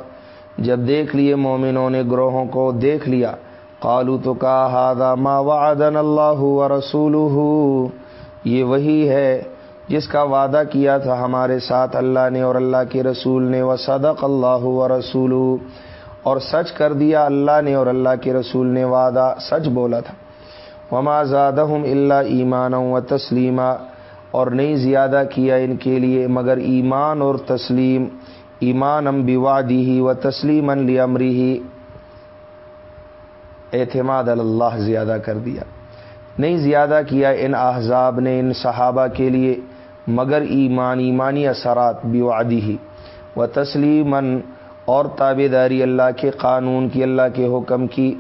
جب دیکھ لیے مومنوں نے گروہوں کو دیکھ لیا۔ قالو تو کہا ہادا ما وعدن اللہ و رسول یہ وہی ہے جس کا وعدہ کیا تھا ہمارے ساتھ اللہ نے اور اللہ کے رسول نے۔ وہ صدق اللہ و رسول اور سچ کر دیا اللہ نے اور اللہ کے رسول نے وعدہ سچ بولا تھا۔ وما زادہم اللہ ایمان و تسلیمہ اور نہیں زیادہ کیا ان کے لیے، مگر ایمان اور تسلیم ایمان ام بوادی ہی و تسلیم لی امری ہی اعتماد اللہ زیادہ کر دیا۔ نہیں زیادہ کیا ان احزاب نے ان صحابہ کے لیے، مگر ایمان، ایمانی اثرات بیوادی ہی و تسلیمن اور تابے داری اللہ کے قانون کی، اللہ کے حکم کی۔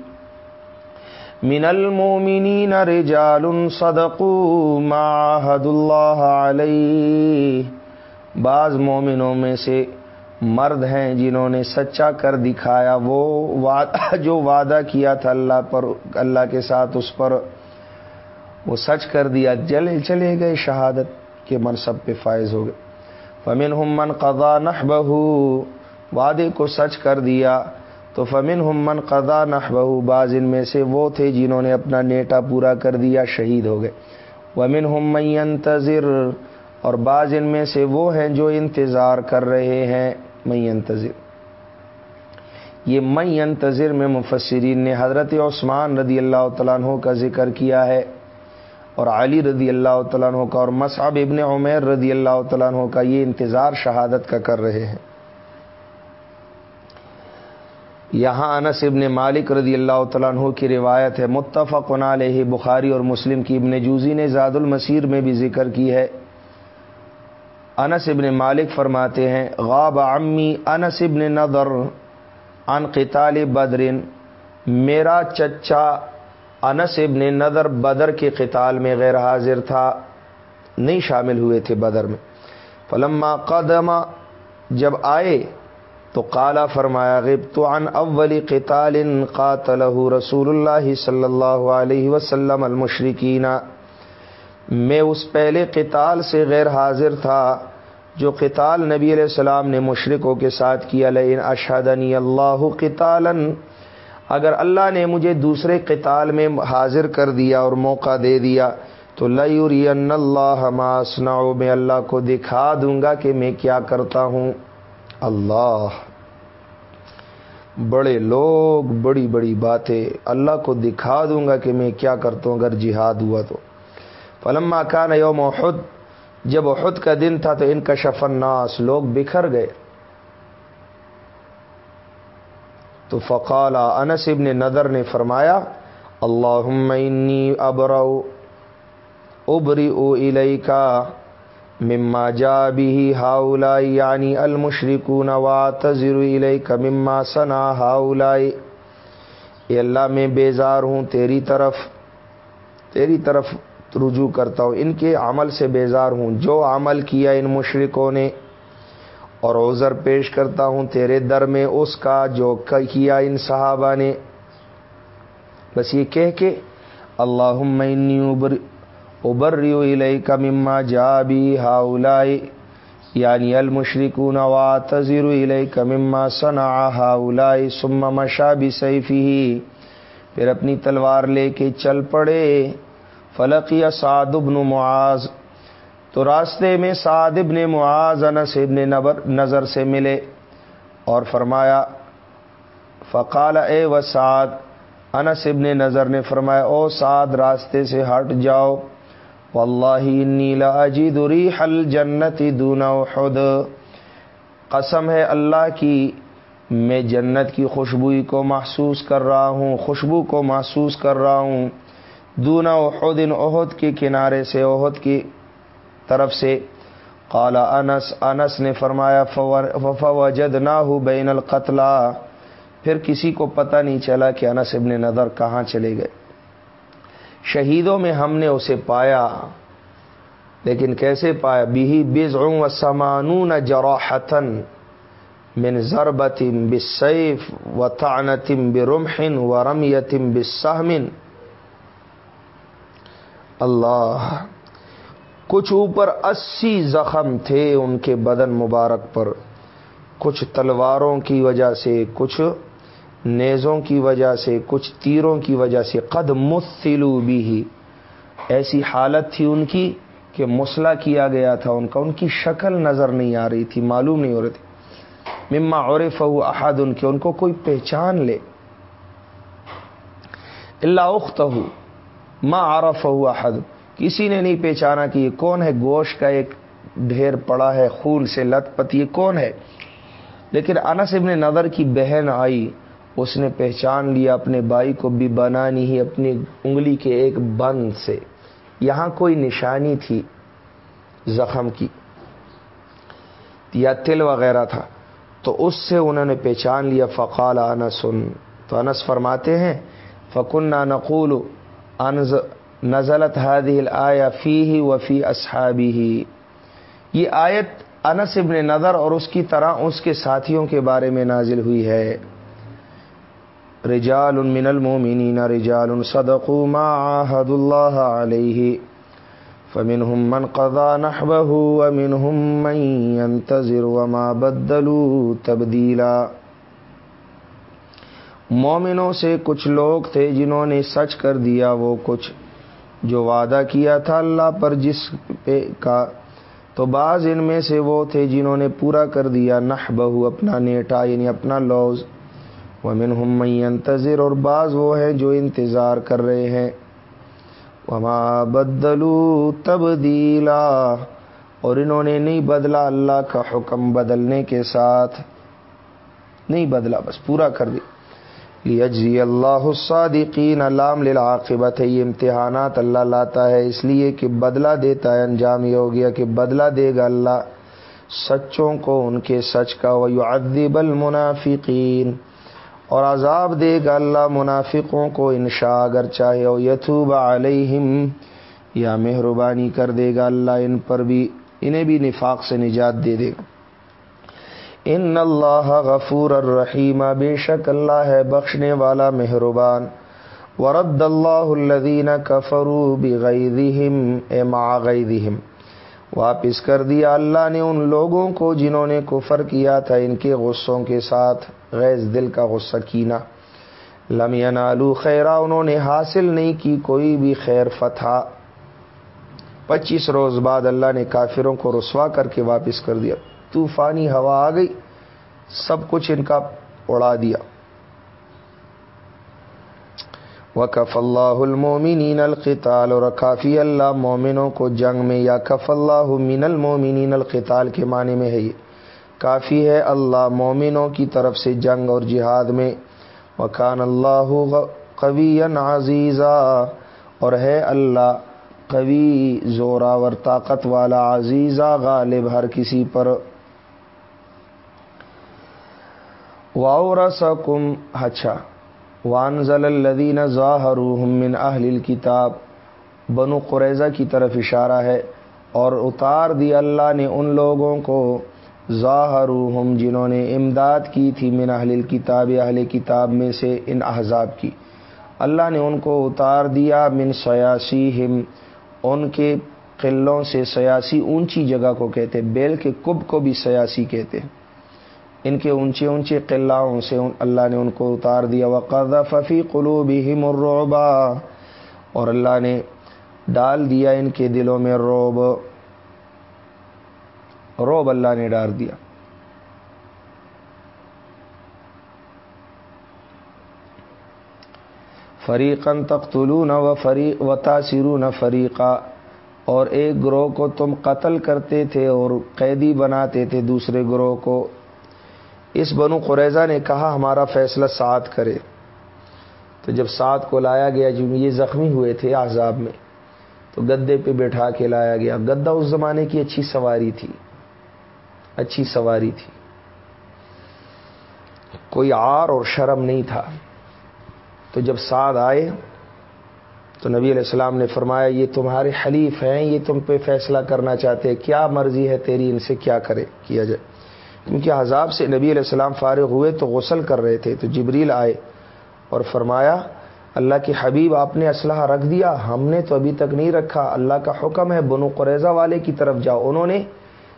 من المومنین رجال صدقوا ما عهد اللہ علیہ بعض مومنوں میں سے مرد ہیں جنہوں نے سچا کر دکھایا، وہ وعدہ جو وعدہ کیا تھا اللہ پر، اللہ کے ساتھ اس پر، وہ سچ کر دیا جلے چلے گئے، شہادت کے منصب پہ فائز ہو گئے۔ فمن ہمن قضا نہ وعدے کو سچ کر دیا۔ تو فمن ہمن قدا نہ بہو بعض ان میں سے وہ تھے جنہوں نے اپنا نیٹا پورا کر دیا، شہید ہو گئے۔ ومن ہم منتظر اور بعض ان میں سے وہ ہیں جو انتظار کر رہے ہیں منتظر یہ منتظر میں مفسرین نے حضرت عثمان رضی اللہ تعالیٰ عنہ کا ذکر کیا ہے، اور علی رضی اللہ تعالیٰ عنہ کا اور مصعب ابن عمیر رضی اللہ تعالیٰ عنہ کا یہ انتظار شہادت کا کر رہے ہیں۔ یہاں انس ابن مالک رضی اللہ تعالیٰ عنہ کی روایت ہے متفق علیہ، بخاری اور مسلم کی ابن جوزی نے زاد المسیر میں بھی ذکر کی ہے۔ انس ابن مالک فرماتے ہیں، غاب عمی انس ابن نظر ان قتال بدرن میرا چچا انس ابن نظر بدر کے قتال میں غیر حاضر تھا، نہیں شامل ہوئے تھے بدر میں۔ فلما قدمہ جب آئے تو کالا فرمایا غب تو ان اول قتال قاتل رسول اللہ صلی اللہ علیہ وسلم المشرقین میں اس پہلے قتال سے غیر حاضر تھا جو قتال نبی علیہ السلام نے مشرقوں کے ساتھ کیا، لئن اشہدنی اللہ قتالاً۔ اگر اللہ نے مجھے دوسرے قتال میں حاضر کر دیا اور موقع دے دیا، تو لئی اللہ ماسنا میں اللہ کو دکھا دوں گا کہ میں کیا کرتا ہوں۔ اللہ۔ بڑے لوگ بڑی بڑی باتیں اللہ کو دکھا دوں گا کہ میں کیا کرتا ہوں، اگر جہاد ہوا تو۔ فلما کان یوم احد، جب احد کا دن تھا تو ان کا شف الناس، لوگ بکھر گئے۔ تو فقالا انس ابن نظر نے فرمایا اللہ ابرو ابری او کا مما جا بھی ہاؤلا یعنی المشرکون وا تذر مما ثنا ہاؤلائی اے اللہ، میں بیزار ہوں، تیری طرف تیری طرف رجوع کرتا ہوں، ان کے عمل سے بیزار ہوں۔ جو عمل کیا ان مشرکوں نے، اور عذر پیش کرتا ہوں تیرے در میں اس کا جو کیا ان صحابہ نے۔ بس یہ کہہ کے اللہ ابر ابر کا مما جا بھی ہاؤلائی یعنی المشرکون وا تذیر کا مما ثنا ہاؤلائی سم مشا بھی پھر اپنی تلوار لے کے چل پڑے۔ فلقی سعد ابن معاذ، تو راستے میں سعد ابن معاذ، انس ابن نظر سے ملے اور فرمایا، فقال، اے و سعد انس ابن نظر نے فرمایا، او سعد، راستے سے ہٹ جاؤ۔ واللہ انی لاجد ریح الجنت دون احد۔ قسم ہے اللہ کی، میں جنت کی خوشبوئی کو محسوس کر رہا ہوں، خوشبو کو محسوس کر رہا ہوں۔ دونا احد ان عہد کے کنارے سے عہد کی طرف سے۔ قالا انس انس نے فرمایا فوجد نہ ہو بین القتلا۔ پھر کسی کو پتہ نہیں چلا کہ انس ابن نظر کہاں چلے گئے۔ شہیدوں میں ہم نے اسے پایا۔ لیکن کیسے پایا؟ بھی بزعوں و سمانون جراحتن من ضربتم بالسیف و تعنتم برمح و رمیتم بالسہمن اللہ، کچھ اوپر اسی زخم تھے ان کے بدن مبارک پر۔ کچھ تلواروں کی وجہ سے، کچھ نیزوں کی وجہ سے، کچھ تیروں کی وجہ سے، قد مثلو بھی ہی ایسی حالت تھی ان کی کہ مسئلہ کیا گیا تھا، ان کا ان کی شکل نظر نہیں آ رہی تھی، معلوم نہیں ہو رہی تھی۔ مما اور فہو احد، ان کے ان کو کوئی پہچان لے۔ اللہ اخت ہو ماں عرف احد۔ کسی نے نہیں پہچانا کہ یہ کون ہے، گوشت کا ایک ڈھیر پڑا ہے، خون سے لت پت، یہ کون ہے؟ لیکن انس ابن نظر کی بہن آئی۔ اس نے پہچان لیا اپنے بھائی کو بھی بنانی ہی اپنی انگلی کے ایک بند سے۔ یہاں کوئی نشانی تھی زخم کی، یا تل وغیرہ تھا۔ تو اس سے انہوں نے پہچان لیا، فقال انسن تو انس فرماتے ہیں فکن نقول نزلت هذه آیا فی ہی وفی اصحابی ہی یہ آیت انس ابن نظر اور اس کی طرح اس کے ساتھیوں کے بارے میں نازل ہوئی ہے۔ رجال من المومنین رجال صدقوا ما عاهد الله علیہ فمنهم من قضى نحبه ومنهم من ينتظر وما بدلوا تبدیلا. مومنوں سے کچھ لوگ تھے جنہوں نے سچ کر دیا وہ کچھ. جو وعدہ کیا تھا اللہ پر جس پہ کا، تو بعض ان میں سے وہ تھے جنہوں نے پورا کر دیا نہ بہو اپنا نیٹا یعنی اپنا لوز. ومن ہم انتظر اور بعض وہ ہیں جو انتظار کر رہے ہیں۔ وما بدلو تبدیلا اور انہوں نے نہیں بدلا اللہ کا حکم بدلنے کے ساتھ۔ نہیں بدلا، بس پورا کر دیا۔ لیجزی اللہ الصادقین علام للعاقبت ہے یہ امتحانات اللہ لاتا ہے۔ اس لیے کہ بدلہ دیتا ہے، انجام یہ ہو گیا کہ بدلہ دے گا اللہ۔ سچوں کو ان کے سچ کا ویعذب المنافقین اور عذاب دے گا اللہ منافقوں کو انشاء، اگر چاہے، او یتوب علیہم، یا مہربانی کر دے گا اللہ ان پر بھی، انہیں بھی نفاق سے نجات دے دے۔ گا ان اللہ غفور الرحیم، بے شک اللہ ہے بخشنے والا مہربان۔ ورد اللہ الدین کفرو بغیظہم، اے مع واپس کر دیا اللہ نے ان لوگوں کو جنہوں نے کفر کیا تھا ان کے غصوں کے ساتھ۔ غیظ دل کا غصہ کینا لم ینالو خیرہ انہوں نے حاصل نہیں کی کوئی بھی خیر فتح۔ پچیس روز بعد اللہ نے کافروں کو رسوا کر کے واپس کر دیا۔ طوفانی ہوا آ گئی، سب کچھ ان کا اڑا دیا۔ وکف اللہ المومنین القتال، اور کافی اللہ مومنوں کو جنگ میں، یا کف اللہ من المومنین القتال کے معنی میں ہے یہ۔ کافی ہے اللہ مومنوں کی طرف سے جنگ اور جہاد میں۔ وکان اللہ قوی عزیزہ اور ہے اللہ قوی زوراور طاقت والا عزیزہ غالب ہر کسی پر۔ واؤرسکم اچھا وانزل الدین ظاہر من اہل الکتاب بنو قریضہ کی طرف اشارہ ہے۔ اور اتار دی اللہ نے ان لوگوں کو ظاہر جنہوں نے امداد کی تھی من اہل الکتاب، اہل کتاب میں سے ان احزاب کی۔ اللہ نے ان کو اتار دیا من سیاسی ہم ان کے قلوں سے سیاسی اونچی جگہ کو کہتے بیل کے کب کو بھی سیاسی کہتے ان کے اونچے اونچے قلعوں سے اللہ نے ان کو اتار دیا۔ وقد ففی قلو بھی اور اللہ نے ڈال دیا ان کے دلوں میں روب روب اللہ نے ڈال دیا۔ فریقن تختلون و فریق و تاثرون فریقہ اور ایک گروہ کو تم قتل کرتے تھے اور قیدی بناتے تھے دوسرے گروہ کو۔ اس بنو قریضہ نے کہا، ہمارا فیصلہ ساتھ کرے۔ تو جب ساتھ کو لایا گیا جب یہ زخمی ہوئے تھے عذاب میں، تو گدے پہ بیٹھا کے لایا گیا۔ گدا اس زمانے کی اچھی سواری تھی۔ اچھی سواری تھی۔ کوئی آر اور شرم نہیں تھا۔ تو جب ساتھ آئے تو نبی علیہ السلام نے فرمایا، یہ تمہارے حلیف ہیں، یہ تم پہ فیصلہ کرنا چاہتے ہیں۔ کیا مرضی ہے تیری ان سے کیا کرے، کیا جائے؟ کیونکہ عذاب سے نبی علیہ السلام فارغ ہوئے تو غسل کر رہے تھے۔ تو جبریل آئے اور فرمایا، اللہ کے حبیب، آپ نے اسلحہ رکھ دیا، ہم نے تو ابھی تک نہیں رکھا۔ اللہ کا حکم ہے، بنو قریضہ والے کی طرف جاؤ۔ انہوں نے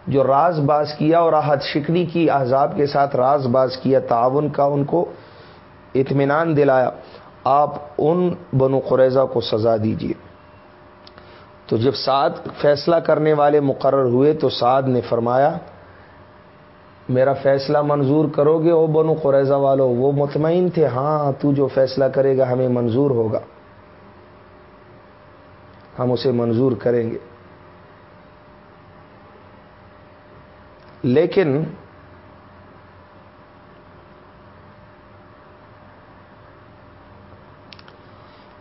جو راز باز کیا اور آحت شکنی کی احزاب کے ساتھ راز باز کیا، تعاون کا ان کو اطمینان دلایا، آپ ان بنو قریضہ کو سزا دیجیے تو جب سعد فیصلہ کرنے والے مقرر ہوئے تو سعد نے فرمایا، میرا فیصلہ منظور کرو گے او بنو قریضہ والو، وہ مطمئن تھے ہاں تو جو فیصلہ کرے گا ہمیں منظور ہوگا۔ ہم اسے منظور کریں گے۔ لیکن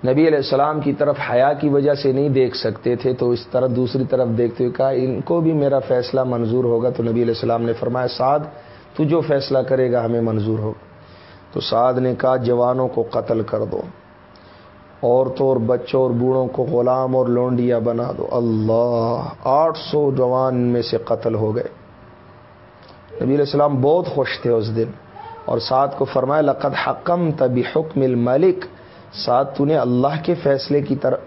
نبی علیہ السلام کی طرف حیا کی وجہ سے نہیں دیکھ سکتے تھے، تو اس طرح دوسری طرف دیکھتے ہوئے کہا، ان کو بھی میرا فیصلہ منظور ہوگا۔ تو نبی علیہ السلام نے فرمایا، سعد، تو جو فیصلہ کرے گا ہمیں منظور ہوگا تو سعد نے کہا، جوانوں کو قتل کر دو، عورتوں اور بچوں اور بوڑھوں کو غلام اور لونڈیا بنا دو۔ اللہ، آٹھ سو جوان میں سے قتل ہو گئے۔ نبی علیہ السلام بہت خوش تھے اس دن اور سعد کو فرمایا، لقد حکم تبھی حکم الملک. ساتھ تو نے اللہ کے فیصلے کی طرف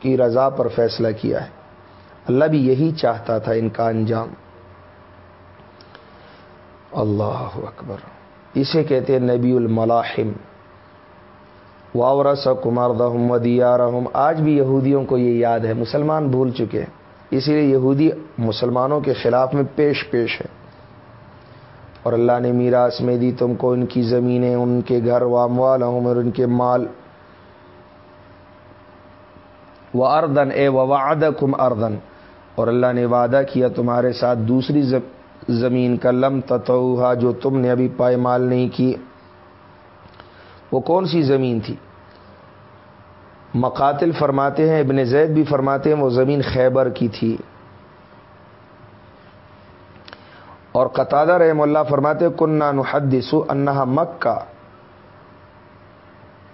کی رضا پر فیصلہ کیا ہے۔ اللہ بھی یہی چاہتا تھا، ان کا انجام۔ اللہ اکبر۔ اسے کہتے ہیں نبی الملاحم۔ واورس کمار دہم ودیا رحم آج بھی یہودیوں کو یہ یاد ہے، مسلمان بھول چکے ہیں۔ اسی لیے یہودی مسلمانوں کے خلاف میں پیش پیش ہے۔ اور اللہ نے میراث میں دی تم کو ان کی زمینیں، ان کے گھر واموال اور ان کے مال۔ وہ اردن اے واد کم اردن اور اللہ نے وعدہ کیا تمہارے ساتھ دوسری زمین کا لم تتوہا جو تم نے ابھی پائے نہیں کی۔ وہ کون سی زمین تھی؟ مقاتل فرماتے ہیں، ابن زید بھی فرماتے ہیں، وہ زمین خیبر کی تھی۔ اور قطع رحم اللہ فرماتے کنہ نحدث انہا مکہ.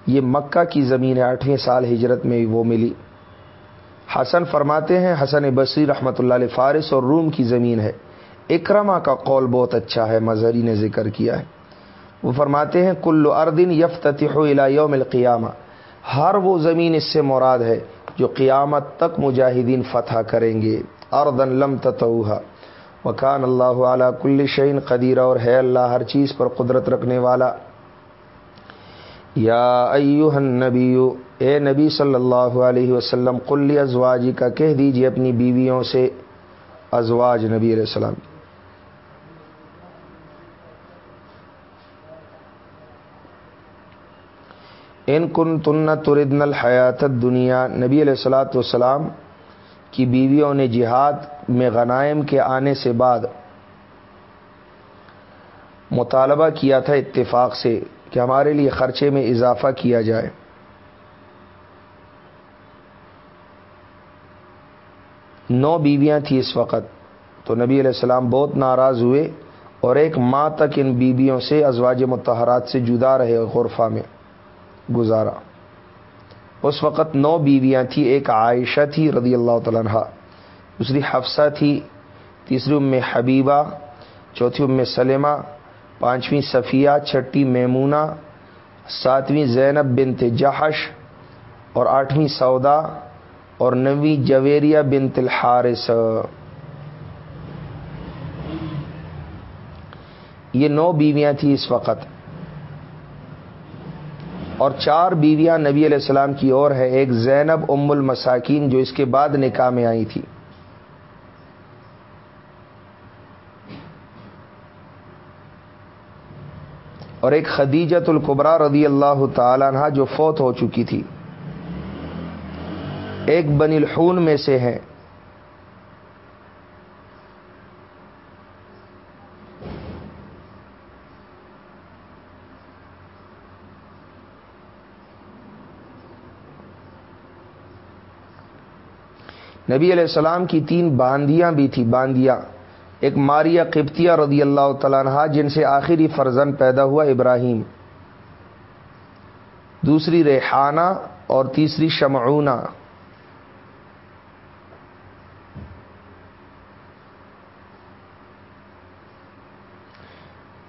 یہ مکہ کی زمین ہے، آٹھویں سال ہجرت میں وہ ملی۔ حسن فرماتے ہیں، حسن بصری رحمۃ اللہ علیہ فارس اور روم کی زمین ہے۔ اکرما کا قول بہت اچھا ہے، مظہری نے ذکر کیا ہے۔ وہ فرماتے ہیں، کل اردن یفتح یوم القیامہ. ہر وہ زمین اس سے مراد ہے جو قیامت تک مجاہدین فتح کریں گے۔ اردن لم تتوہا۔ وکان اللہ اعلیٰ کل شعین قدیرہ اور ہے اللہ ہر چیز پر قدرت رکھنے والا۔ یا ایوہ النبی، اے نبی صلی اللہ علیہ وسلم قلی ازواجی کا کہہ دیجیے اپنی بیویوں سے ازواج نبی علیہ السلام۔ ان کن تن تردن الحیات دنیا نبی علیہ السلاۃ والسلام کی بیویوں نے جہاد میں غنائم کے آنے سے بعد مطالبہ کیا تھا اتفاق سے کہ ہمارے لیے خرچے میں اضافہ کیا جائے۔ نو بیویاں تھیں اس وقت۔ تو نبی علیہ السلام بہت ناراض ہوئے اور ایک ماہ تک ان بیویوں سے ازواج متحرات سے جدا رہے غرفہ میں گزارا۔ اس وقت نو بیویاں تھیں، ایک عائشہ تھی رضی اللہ تعالیٰ عنہ، دوسری حفصہ تھی، تیسری ام حبیبہ، چوتھی ام سلمہ پانچویں صفیہ، چھٹی میمونہ، ساتویں زینب بنت جہش اور آٹھویں سودا اور نویں جویریا بن تلحارس یہ نو بیویاں تھیں اس وقت۔ اور چار بیویاں نبی علیہ السلام کی اور ہے، ایک زینب ام المساکین جو اس کے بعد نکاح میں آئی تھی۔ اور ایک خدیجت القبرا رضی اللہ تعالی عنہ جو فوت ہو چکی تھی۔ ایک بن الحون میں سے ہیں۔ نبی علیہ السلام کی تین باندیاں بھی تھی باندیاں۔ ایک ماریا قبطیہ رضی اللہ تعالیٰ عنہ، جن سے آخری فرزن پیدا ہوا، ابراہیم۔ دوسری ریحانہ اور تیسری شمعونہ۔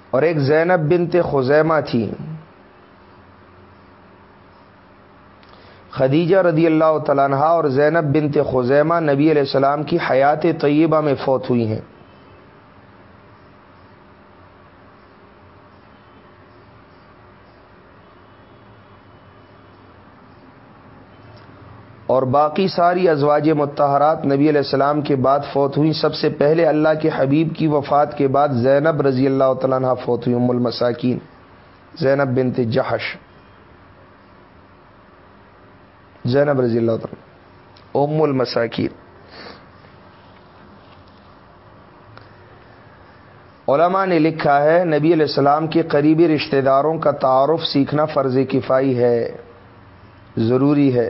اور ایک زینب بنت خزیمہ تھی خدیجہ رضی اللہ تعالیٰ عنہ اور زینب بنت خزیمہ نبی علیہ السلام کی حیات طیبہ میں فوت ہوئی ہیں۔ اور باقی ساری ازواج متحرات نبی علیہ السلام کے بعد فوت ہوئی۔ سب سے پہلے اللہ کے حبیب کی وفات کے بعد زینب رضی اللہ تعالیٰ عنہ فوت ہوئی ام المساکین، زینب بنت جہش زینب رضی اللہ تعالیٰ ام المساکین۔ علماء نے لکھا ہے، نبی علیہ السلام کے قریبی رشتہ داروں کا تعارف سیکھنا فرض کفائی ہے، ضروری ہے۔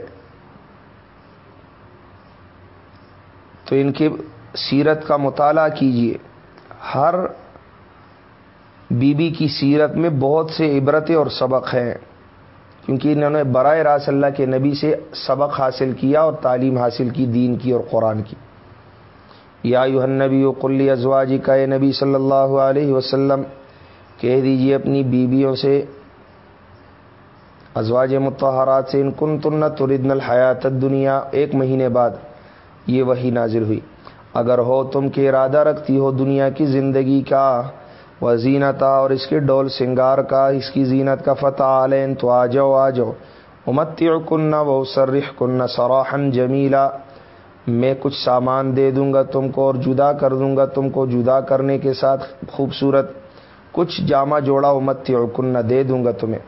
تو ان کی سیرت کا مطالعہ کیجیے ہر بی بی کی سیرت میں بہت سے عبرتیں اور سبق ہیں۔ کیونکہ انہوں نے برائے راس اللہ کے نبی سے سبق حاصل کیا اور تعلیم حاصل کی دین کی اور قرآن کی۔ یا یو نبی و کلی ازواجی کا نبی صلی اللہ علیہ وسلم، کہہ دیجیے اپنی بیویوں سے، ازواج متحرات سے، ان کن تن تردن الحیات دنیا ایک مہینے بعد یہ وہی نازل ہوئی۔ اگر ہو تم کے ارادہ رکھتی ہو دنیا کی زندگی کا وہ زینتا، اور اس کے ڈول سنگار کا، اس کی زینت کا فتح عالین تو آ جاؤ آ جاؤ امت کنہ و سرح کنہ سراہن جمیلا۔ میں کچھ سامان دے دوں گا تم کو اور جدا کر دوں گا تم کو جدا کرنے کے ساتھ خوبصورت۔ کچھ جامع جوڑا امت کنہ دے دوں گا تمہیں۔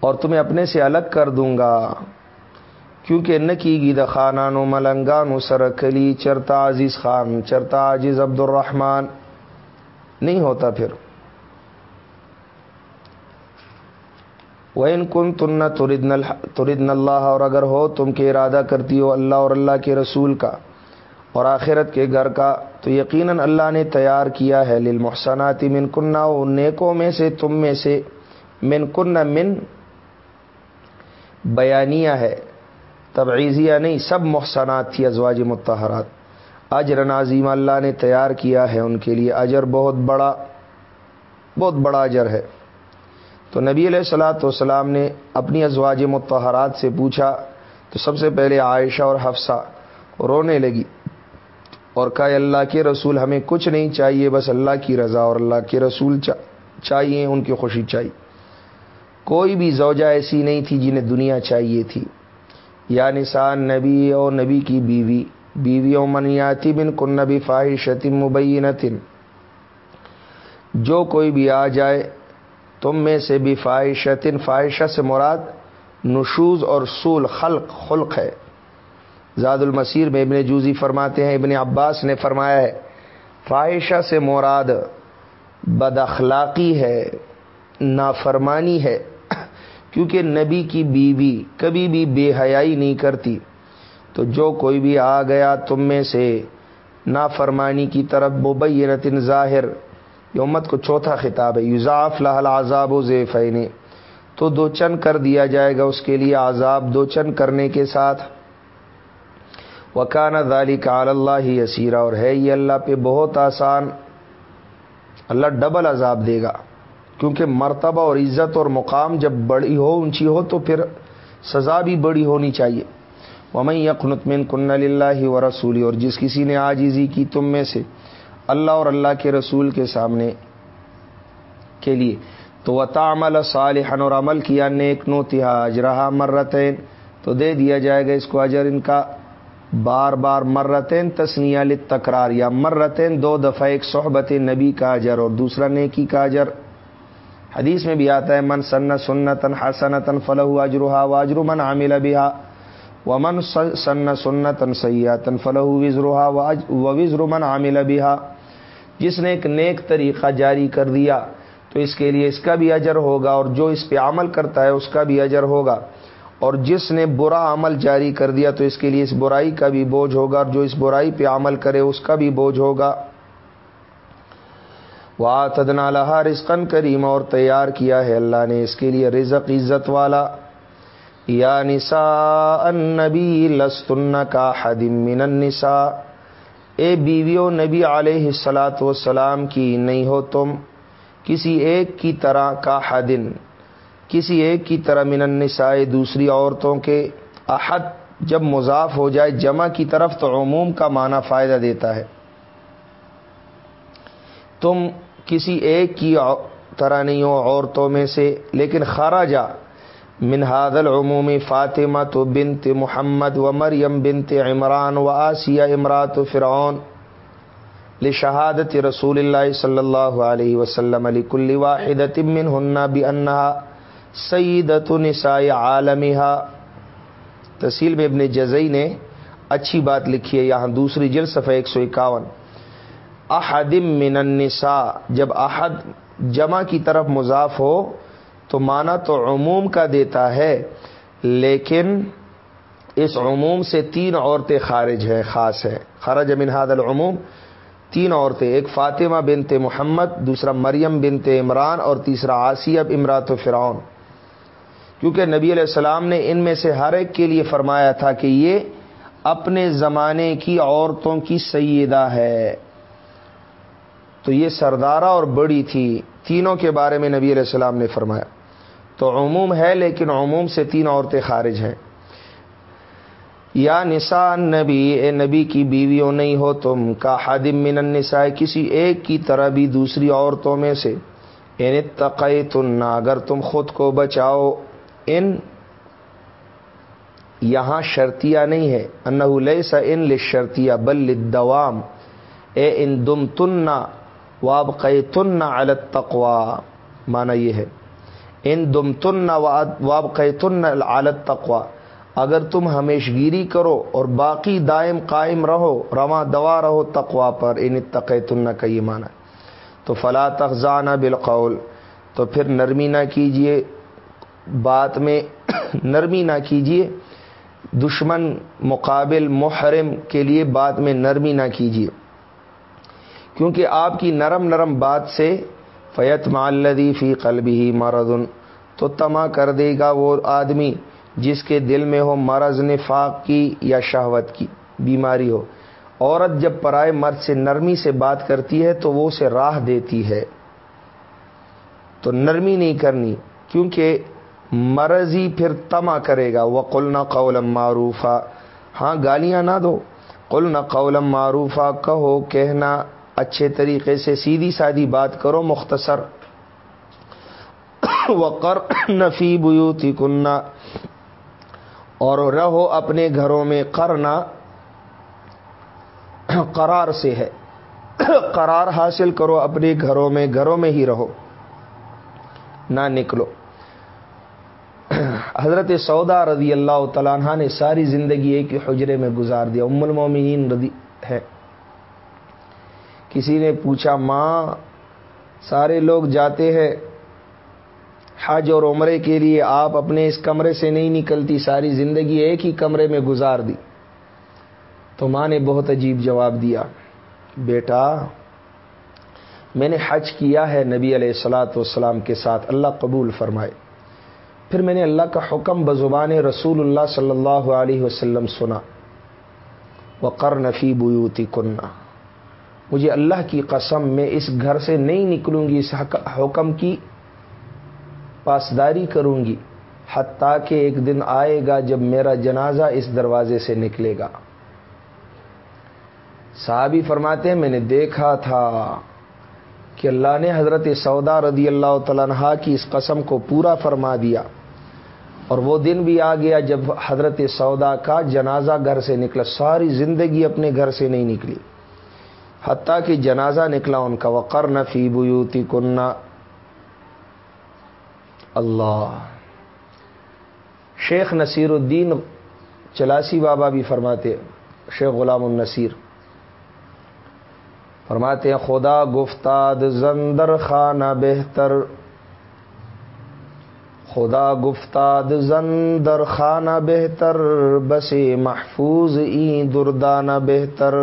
اور تمہیں اپنے سے الگ کر دوں گا۔ کیونکہ نہ کی گی خانان و ملنگان و سرکلی چرتا عزیز خان، چرتا عزیز عبد الرحمان نہیں ہوتا پھر۔ وہ ان کن تن تردن اللہ اور اگر ہو تم کے ارادہ کرتی ہو اللہ اور اللہ کے رسول کا اور آخرت کے گھر کا، تو یقیناً اللہ نے تیار کیا ہے۔ للمحسنات من کنہ نیکوں میں سے تم میں سے من کن من بیانیہ ہے، تبعیضیہ نہیں، سب محسنات تھی ازواج متحرات اجر نازیم اللہ نے تیار کیا ہے ان کے لیے۔ اجر بہت بڑا بہت بڑا اجر ہے۔ تو نبی علیہ السلاۃ والسلام نے اپنی ازواج متحرات سے پوچھا۔ تو سب سے پہلے عائشہ اور حفصہ رونے لگی اور کہا اللہ کے رسول، ہمیں کچھ نہیں چاہیے، بس اللہ کی رضا اور اللہ کے رسول چاہیے، ان کی خوشی چاہیے۔ کوئی بھی زوجہ ایسی نہیں تھی جنہیں دنیا چاہیے تھی۔ یا نسان نبی اور نبی کی بیوی۔ بیویوں منیاتی بن کن نبی مبینتن۔ جو کوئی بھی آ جائے، تم میں سے بھی فاحشتن، فاحشہ سے مراد نشوز اور سول، خلق خلق ہے۔ زاد المسیر میں ابن جوزی فرماتے ہیں، ابن عباس نے فرمایا ہے، فاحشہ سے مراد بد اخلاقی ہے، نافرمانی ہے۔ کیونکہ نبی کی بیوی کبھی بھی بے حیائی نہیں کرتی۔ تو جو کوئی بھی آ گیا تم میں سے، نافرمانی کی طرف مبینتن ظاہر یومت کو چوتھا خطاب ہے یوزاف لہل عذاب و زیفین تو دو چن کر دیا جائے گا اس کے لیے عذاب دو چن کرنے کے ساتھ۔ وکان ذالی کا اللہ ہی اسیرہ اور ہے یہ اللہ پہ بہت آسان، اللہ ڈبل عذاب دے گا۔ کیونکہ مرتبہ اور عزت اور مقام جب بڑی ہو، اونچی ہو، تو پھر سزا بھی بڑی ہونی چاہیے۔ ومن یقنطمن کن اللہ و رسولی اور جس کسی نے آجیزی کی تم میں سے اللہ اور اللہ کے رسول کے سامنے کے لیے، تو وہ تعمل صالحن اور عمل کیا نیک نو تہاج رہا مرتین، تو دے دیا جائے گا اس کو اجر ان کا۔ بار بار مرتین تسنیا تکرار یا مرتین دو دفعہ ایک صحبت نبی کا اجر اور دوسرا نیکی کا اجر۔ حدیث میں بھی آتا ہے، من سن سنتن حسنتن فلح اجرحا واجر من عامل بہا ومن سن سنتن سیاتن فلح وزرحا وزر من عامل بہا جس نے ایک نیک طریقہ جاری کر دیا، تو اس کے لیے اس کا بھی اجر ہوگا، اور جو اس پہ عمل کرتا ہے اس کا بھی اجر ہوگا۔ اور جس نے برا عمل جاری کر دیا، تو اس کے لیے اس برائی کا بھی بوجھ ہوگا، اور جو اس برائی پہ عمل کرے، اس کا بھی بوجھ ہوگا۔ وہ تدنا لہا رزقن کریم اور تیار کیا ہے اللہ نے اس کے لیے رزق عزت والا۔ یا نسا النبی لستن کا حدم من النساء. اے بیویوں نبی علیہ السلاۃ وسلام کی نہیں ہو تم کسی ایک کی طرح کا حدن کسی ایک کی طرح من النساء دوسری عورتوں کے، احد جب مضاف ہو جائے جمع کی طرف تو عموم کا معنی فائدہ دیتا ہے۔ تم کسی ایک کی طرح نہیں ہو عورتوں میں سے، لیکن خراجہ منہاد العمومی فاطمہ تو بنت محمد و مریم بنت عمران و آسیہ امرات و فرعون لشہادت رسول اللہ صلی اللہ علیہ وسلم علی کل واحد من ہننا سعیدت نساء عالمہ تحصیل میں ابن جزئی نے اچھی بات لکھی ہے، یہاں دوسری جل صفحہ ایک سو اکاون۔ احدم من النساء، جب احد جمع کی طرف مضاف ہو تو مانا تو عموم کا دیتا ہے، لیکن اس عموم سے تین عورتیں خارج ہیں، خاص ہے خرج من هذا العموم تین عورتیں، ایک فاطمہ بنت محمد، دوسرا مریم بنت عمران اور تیسرا آسیب امرات و فرعون۔ کیونکہ نبی علیہ السلام نے ان میں سے ہر ایک کے لیے فرمایا تھا کہ یہ اپنے زمانے کی عورتوں کی سیدہ ہے۔ تو یہ سردارہ اور بڑی تھی۔ تینوں کے بارے میں نبی علیہ السلام نے فرمایا۔ تو عموم ہے لیکن عموم سے تین عورتیں خارج ہیں۔ یا نسا نبی اے نبی کی بیویوں نہیں ہو تم، کا حادم من النساء، کسی ایک کی طرح بھی دوسری عورتوں میں سے۔ ان تقی اگر تم خود کو بچاؤ۔ ان یہاں شرطیہ نہیں ہے۔ انہ لیسا ان لشرطیہ بل دوام اے ان دم تننا واب تننا علت تقوا مانا یہ ہے۔ ان دم تننا واب تن علت تقوا اگر تم ہمیش گیری کرو اور باقی دائم قائم رہو، رواں دوا رہو تقوا پر، ان تق تن کا یہ مانا تو فلا تخزانہ بالقول، تو پھر نرمی نہ کیجیے بات میں نرمی نہ کیجیے دشمن مقابل محرم کے لیے بات میں نرمی نہ کیجیے کیونکہ آپ کی نرم نرم بات سے فیت معلدی فی قلبی ہی تو تما کر دے گا وہ آدمی جس کے دل میں ہو مرض، نفاق کی یا شہوت کی، بیماری ہو۔ عورت جب پرائے مرد سے نرمی سے بات کرتی ہے تو وہ اسے راہ دیتی ہے۔ تو نرمی نہیں کرنی، کیونکہ مرضی پھر تما کرے گا۔ وہ قلنا قولم معروفہ ہاں گالیاں نہ دو۔ قلنا قولم معروفہ کہو، کہنا۔ اچھے طریقے سے سیدھی سادھی بات کرو، مختصر۔ وقر نفی بوتی کننا اور رہو اپنے گھروں میں کرنا قرار سے ہے۔ قرار حاصل کرو اپنے گھروں میں گھروں میں ہی رہو۔ نہ نکلو۔ حضرت سودا رضی اللہ تعالیٰ عنہ نے ساری زندگی ایک حجرے میں گزار دیا۔ ام المومنین رضی ہے۔ کسی نے پوچھا، ماں، سارے لوگ جاتے ہیں حج اور عمرے کے لیے، آپ اپنے اس کمرے سے نہیں نکلتی، ساری زندگی ایک ہی کمرے میں گزار دی. تو ماں نے بہت عجیب جواب دیا، بیٹا، میں نے حج کیا ہے نبی علیہ السلاۃ والسلام کے ساتھ، اللہ قبول فرمائے۔ پھر میں نے اللہ کا حکم بزبان رسول اللہ صلی اللہ علیہ وسلم سنا وقر نفی بوتی کنہ مجھے اللہ کی قسم میں اس گھر سے نہیں نکلوں گی، اس حکم کی پاسداری کروں گی، حتیٰ کہ ایک دن آئے گا جب میرا جنازہ اس دروازے سے نکلے گا۔ صحابی فرماتے ہیں، میں نے دیکھا تھا کہ اللہ نے حضرت سودا رضی اللہ تعالیٰ کی اس قسم کو پورا فرما دیا۔ اور وہ دن بھی آ گیا جب حضرت سودا کا جنازہ گھر سے نکلا، ساری زندگی اپنے گھر سے نہیں نکلی۔ حتیٰ کہ جنازہ نکلا ان کا وقر نفی بوتی کنہ اللہ۔ شیخ نصیر الدین چلاسی بابا بھی فرماتے، شیخ غلام النصیر۔ فرماتے ہیں خدا گفتاد زندر خانہ بہتر۔ خدا گفتاد زندر خانہ بہتر۔ بسے محفوظ این دردانہ بہتر۔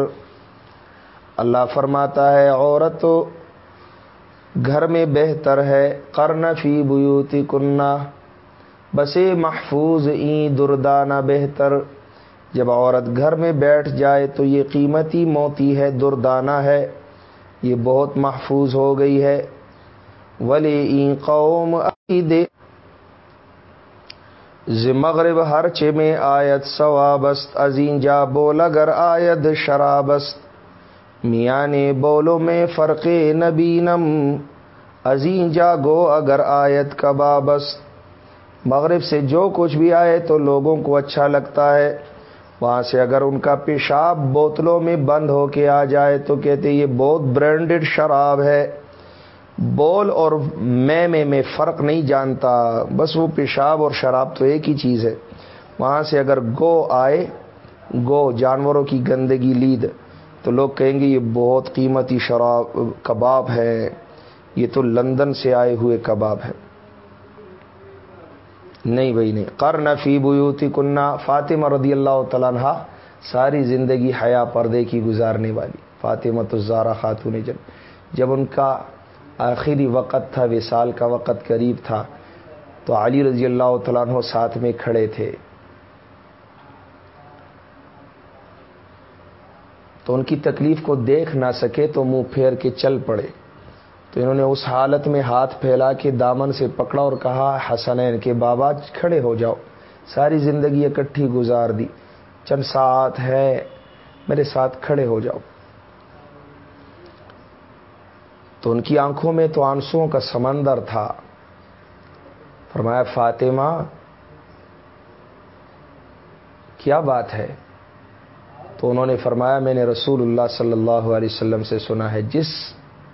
اللہ فرماتا ہے، عورت گھر میں بہتر ہے کرن فی بیوتی کنہ بسے محفوظ این دردانہ بہتر۔ جب عورت گھر میں بیٹھ جائے تو یہ قیمتی موتی ہے، دردانہ ہے۔ یہ بہت محفوظ ہو گئی ہے۔ ولی این قوم عقیدے مغرب ہر چے میں آیت ثوابست ازین جا بول اگر آیت شرابست میاں نے بولو میں فرق نبینم ازین جا گو اگر آیت کبابست مغرب سے جو کچھ بھی آئے تو لوگوں کو اچھا لگتا ہے۔ وہاں سے اگر ان کا پیشاب بوتلوں میں بند ہو کے آ جائے تو کہتے یہ بہت برانڈڈ شراب ہے۔ بول اور میں میں میں فرق نہیں جانتا، بس وہ پیشاب اور شراب تو ایک ہی چیز ہے۔ وہاں سے اگر گو آئے، گو جانوروں کی گندگی لید۔ تو لوگ کہیں گے یہ بہت قیمتی شراب، کباب ہے، یہ تو لندن سے آئے ہوئے کباب ہے۔ نہیں بھائی، نہیں۔ کر نفی بوتی کنہ فاطمہ رضی اللہ تعالیٰ ساری زندگی حیا پردے کی گزارنے والی، فاطمہ تو زارا خاتون جب جب ان کا آخری وقت تھا، وصال کا وقت قریب تھا، تو علی رضی اللہ تعالیٰ عنہ ساتھ میں کھڑے تھے۔ تو ان کی تکلیف کو دیکھ نہ سکے تو منہ پھیر کے چل پڑے۔ تو انہوں نے اس حالت میں ہاتھ پھیلا کے دامن سے پکڑا اور کہا، حسنین کے بابا، کھڑے ہو جاؤ۔ ساری زندگی اکٹھی گزار دی۔ چند ساتھ ہے، میرے ساتھ کھڑے ہو جاؤ۔ تو ان کی آنکھوں میں تو آنسوؤں کا سمندر تھا۔ فرمایا، فاطمہ، کیا بات ہے؟ تو انہوں نے فرمایا، میں نے رسول اللہ صلی اللہ علیہ وسلم سے سنا ہے، جس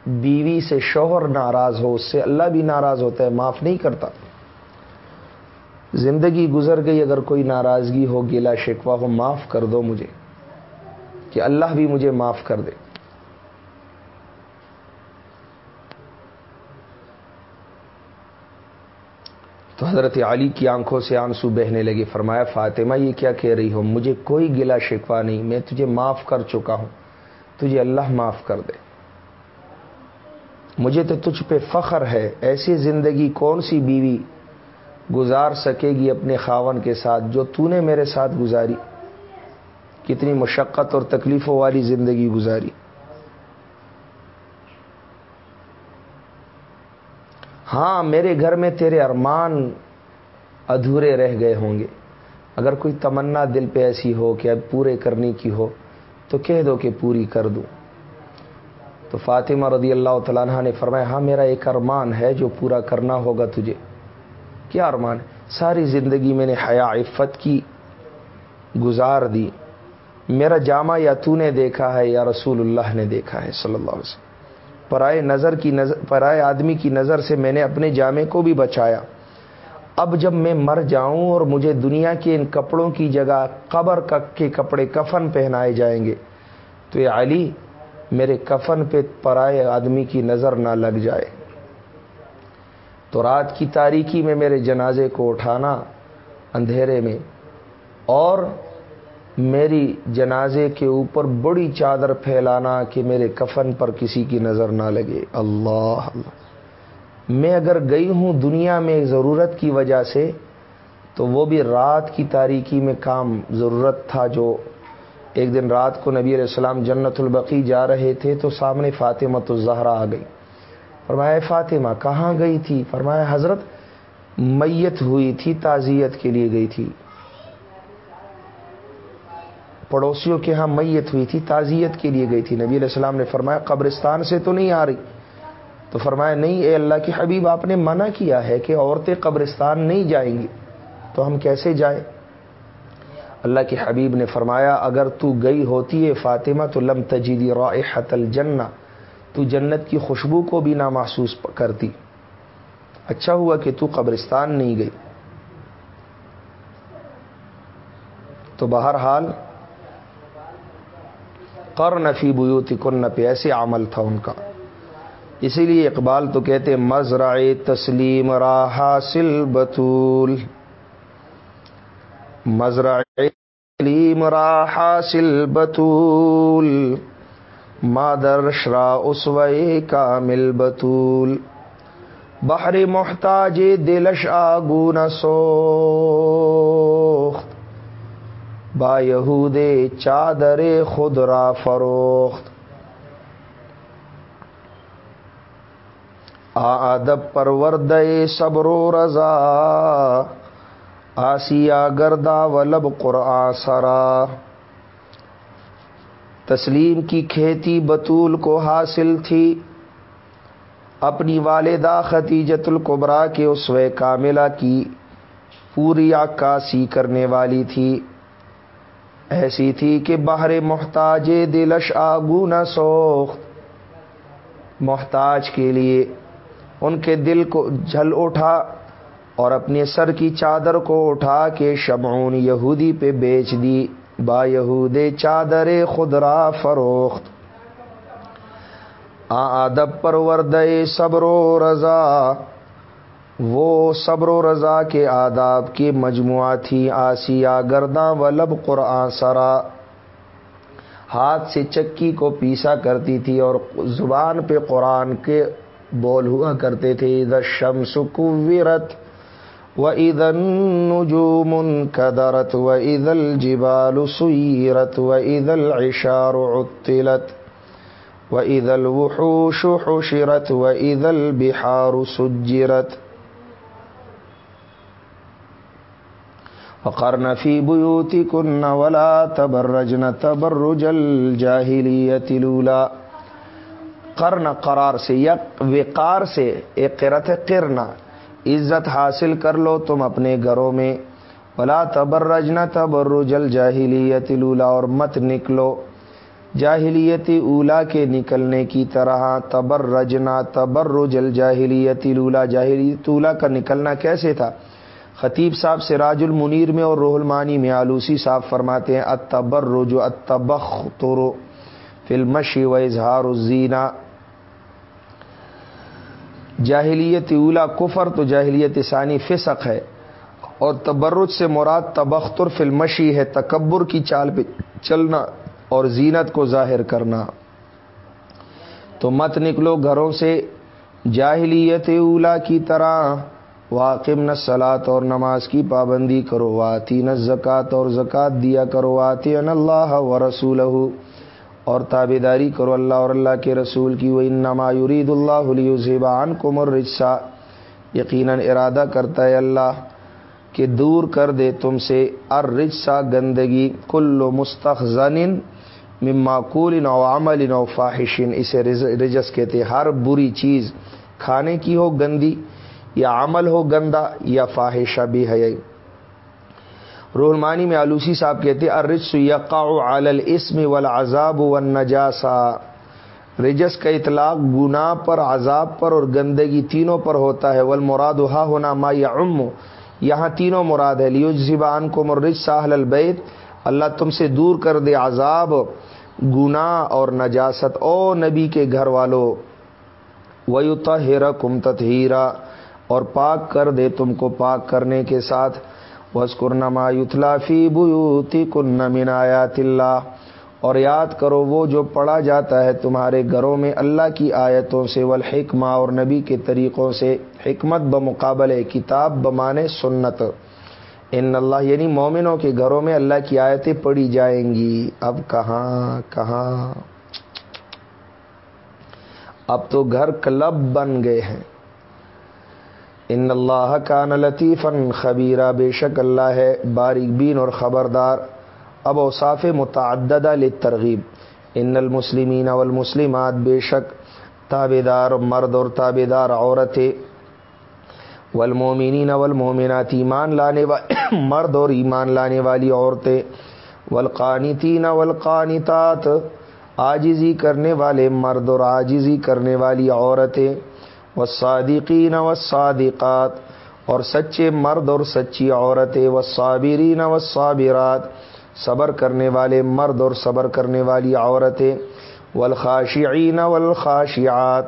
بیوی سے شوہر ناراض ہو، اس سے اللہ بھی ناراض ہوتا ہے، معاف نہیں کرتا۔ زندگی گزر گئی، اگر کوئی ناراضگی ہو گیلا شکوا ہو، معاف کر دو مجھے، کہ اللہ بھی مجھے معاف کر دے۔ تو حضرت علی کی آنکھوں سے آنسو بہنے لگے، فرمایا، فاطمہ، یہ کیا کہہ رہی ہو؟ مجھے کوئی گلا شکوا نہیں، میں تجھے معاف کر چکا ہوں، تجھے اللہ معاف کر دے۔ مجھے تو تجھ پہ فخر ہے، ایسی زندگی کون سی بیوی گزار سکے گی اپنے خاون کے ساتھ جو تو نے میرے ساتھ گزاری؟ کتنی مشقت اور تکلیفوں والی زندگی گزاری۔ ہاں میرے گھر میں تیرے ارمان ادھورے رہ گئے ہوں گے۔ اگر کوئی تمنا دل پہ ایسی ہو کہ اب پورے کرنے کی ہو، تو کہہ دو کہ پوری کر دوں۔ تو فاطمہ رضی اللہ تعالیٰ نے فرمایا ہاں میرا ایک ارمان ہے جو پورا کرنا ہوگا تجھے۔ کیا ارمان؟ ساری زندگی میں نے حیا، عفت کی گزار دی۔ میرا جامع یا تو نے دیکھا ہے یا رسول اللہ نے دیکھا ہے، صلی اللہ علیہ وسلم۔ پرائے نظر کی نظر پرائے آدمی کی نظر سے میں نے اپنے جامع کو بھی بچایا۔ اب جب میں مر جاؤں اور مجھے دنیا کے ان کپڑوں کی جگہ قبر کے کپڑے کفن پہنائے جائیں گے، تو یہ علی، میرے کفن پہ پرائے آدمی کی نظر نہ لگ جائے۔ تو رات کی تاریکی میں میرے جنازے کو اٹھانا اندھیرے میں اور میری جنازے کے اوپر بڑی چادر پھیلانا کہ میرے کفن پر کسی کی نظر نہ لگے۔ اللہ اللہ۔ میں اگر گئی ہوں دنیا میں ضرورت کی وجہ سے، تو وہ بھی رات کی تاریکی میں کام ضرورت تھا جو ایک دن رات کو نبی علیہ السلام جنت البقی جا رہے تھے تو سامنے فاطمہ تو زہرا آ گئی۔ فرمایا فاطمہ، کہاں گئی تھی؟ فرمایا، حضرت، میت ہوئی تھی، تعزیت کے لیے گئی تھی۔ پڑوسیوں کے ہاں میت ہوئی تھی، تعزیت کے لیے گئی تھی۔ نبی علیہ السلام نے فرمایا، قبرستان سے تو نہیں آ رہی۔ تو فرمایا، نہیں، اے اللہ کی حبیب، آپ نے منع کیا ہے کہ عورتیں قبرستان نہیں جائیں گی۔ تو ہم کیسے جائیں؟ اللہ کے حبیب نے فرمایا، اگر تو گئی ہوتی ہے فاطمہ، تو لم تجیدی رائحت الجنہ۔ تو جنت کی خوشبو کو بھی نہ محسوس کرتی۔ اچھا ہوا کہ تو قبرستان نہیں گئی۔ تو بہرحال کر نفی بوتی کن پہ ایسے عمل تھا ان کا۔ اسی لیے اقبال تو کہتے مزرع تسلیم را حاصل بطول۔ مزرع تسلیم را حاصل بطول۔ مادر شرا اسوئے کامل بطول۔ بحر محتاج دلش آگون سوخت۔ با یہود چادر خود را فروخت۔ ادب پرورد صبر و رضا آسیا گردا ولب قرآن سرا۔ تسلیم کی کھیتی بطول کو حاصل تھی۔ اپنی والدہ ختیجت القبرا کے اسوے کاملہ کی پوری عکاسی کرنے والی تھی۔ ایسی تھی کہ باہر محتاج دلش آگو نہ سوخت۔ محتاج کے لیے ان کے دل کو جھل اٹھا اور اپنے سر کی چادر کو اٹھا کے شمعون یہودی پہ بیچ دی۔ با یہود چادر خدرا فروخت۔ آ ادب پرورد صبر و رضا۔ وہ صبر و رضا کے آداب کی مجموعہ تھی آسیا گرداں و لب قرآن سرا۔ ہاتھ سے چکی کو پیسا کرتی تھی اور زبان پہ قرآن کے بول ہوا کرتے تھے۔ عید شمس کورت و عید نجوم قدرت و عید الجبال سیرت و عید العشار عطلت و عید الوحوش حشرت و عید البحار سجرت۔ فقرن فی بیوتی کن ولا تبرجن تبرج الجاہلیت الاولى قرن قرار سے یک وقار سے ایک قرت کرنا عزت حاصل کر لو تم اپنے گھروں میں. بلا تبرجنا تبرج الجاہلیت الاولا اور مت نکلو. جاہلیتی اولا کے نکلنے کی طرح تبرجنا تبرج الجاہلیت الاولا جاہلیت اولا کا نکلنا کیسے تھا؟ خطیب صاحب سے راج المنیر میں اور روح المانی میں آلوسی صاحب فرماتے ہیں اتبرج اتبختر فلمشی و اظہار الزینہ جاہلیت اولا کفر تو جاہلیت ثانی فسق ہے۔ اور تبرج سے مراد تبختر فلمشی ہے، تکبر کی چال پہ چلنا اور زینت کو ظاہر کرنا۔ تو مت نکلو گھروں سے جاہلیت اولا کی طرح۔ واقم نہ اور نماز کی پابندی کرو واتی نہ اور زکوٰۃ دیا کرو واتی اللہ و رسول اور تابے داری کرو اللہ اور اللہ کے رسول کی وہ انما یرید اللہ علیہ زیبان کو مرجسا یقیناً ارادہ کرتا ہے اللہ کہ دور کر دے تم سے ارجسا گندگی، کل و مستخن مماقول نو عمل نو فاحشن اسے رجس کہتے ہر بری چیز کھانے کی ہو، گندی یا عمل ہو گندا یا فاحشہ بھی ہے روحمانی میں آلوسی صاحب کہتے ارس یقا الاسم والعذاب والنجاسا رجس کا اطلاق گناہ پر، عذاب پر اور گندگی تینوں پر ہوتا ہے۔ والمراد ہا ہونا ما یا یہاں تینوں مراد ہے لیو زبان کو مرج ساحل البیت۔ اللہ تم سے دور کر دے عذاب، گناہ اور نجاست۔ او نبی کے گھر والو ویوتا ہیرا کم تتہیرا اور پاک کر دے تم کو پاک کرنے کے ساتھ۔ وسکر نما یوتلافی بوتی کن من آیات اللہ اور یاد کرو وہ جو پڑھا جاتا ہے تمہارے گھروں میں اللہ کی آیتوں سے والحکمہ اور نبی کے طریقوں سے۔ حکمت بمقابل کتاب بمانے سنت۔ ان اللہ یعنی مومنوں کے گھروں میں اللہ کی آیتیں پڑھی جائیں گی۔ اب کہاں کہاں؟ اب تو گھر کلب بن گئے ہیں۔ ان اللہ کا لطیف خبیرہ، بے شک اللہ ہے باریک بین اور خبردار۔ اب اوصاف متعددہ ترغیب ان المسلمین والمسلمات، بے شک تابے دار مرد اور تابے دار عورتیں۔ والمومنین والمومنات ایمان لانے والے مرد اور ایمان لانے والی عورتیں۔ والقانتین والقانتات آجزی کرنے والے مرد اور آجزی کرنے والی عورتیں۔ والصادقین والصادقات، اور سچے مرد اور سچی عورتیں، والصابرین والصابرات، صبر کرنے والے مرد اور صبر کرنے والی عورتیں، والخاشعین والخاشعات،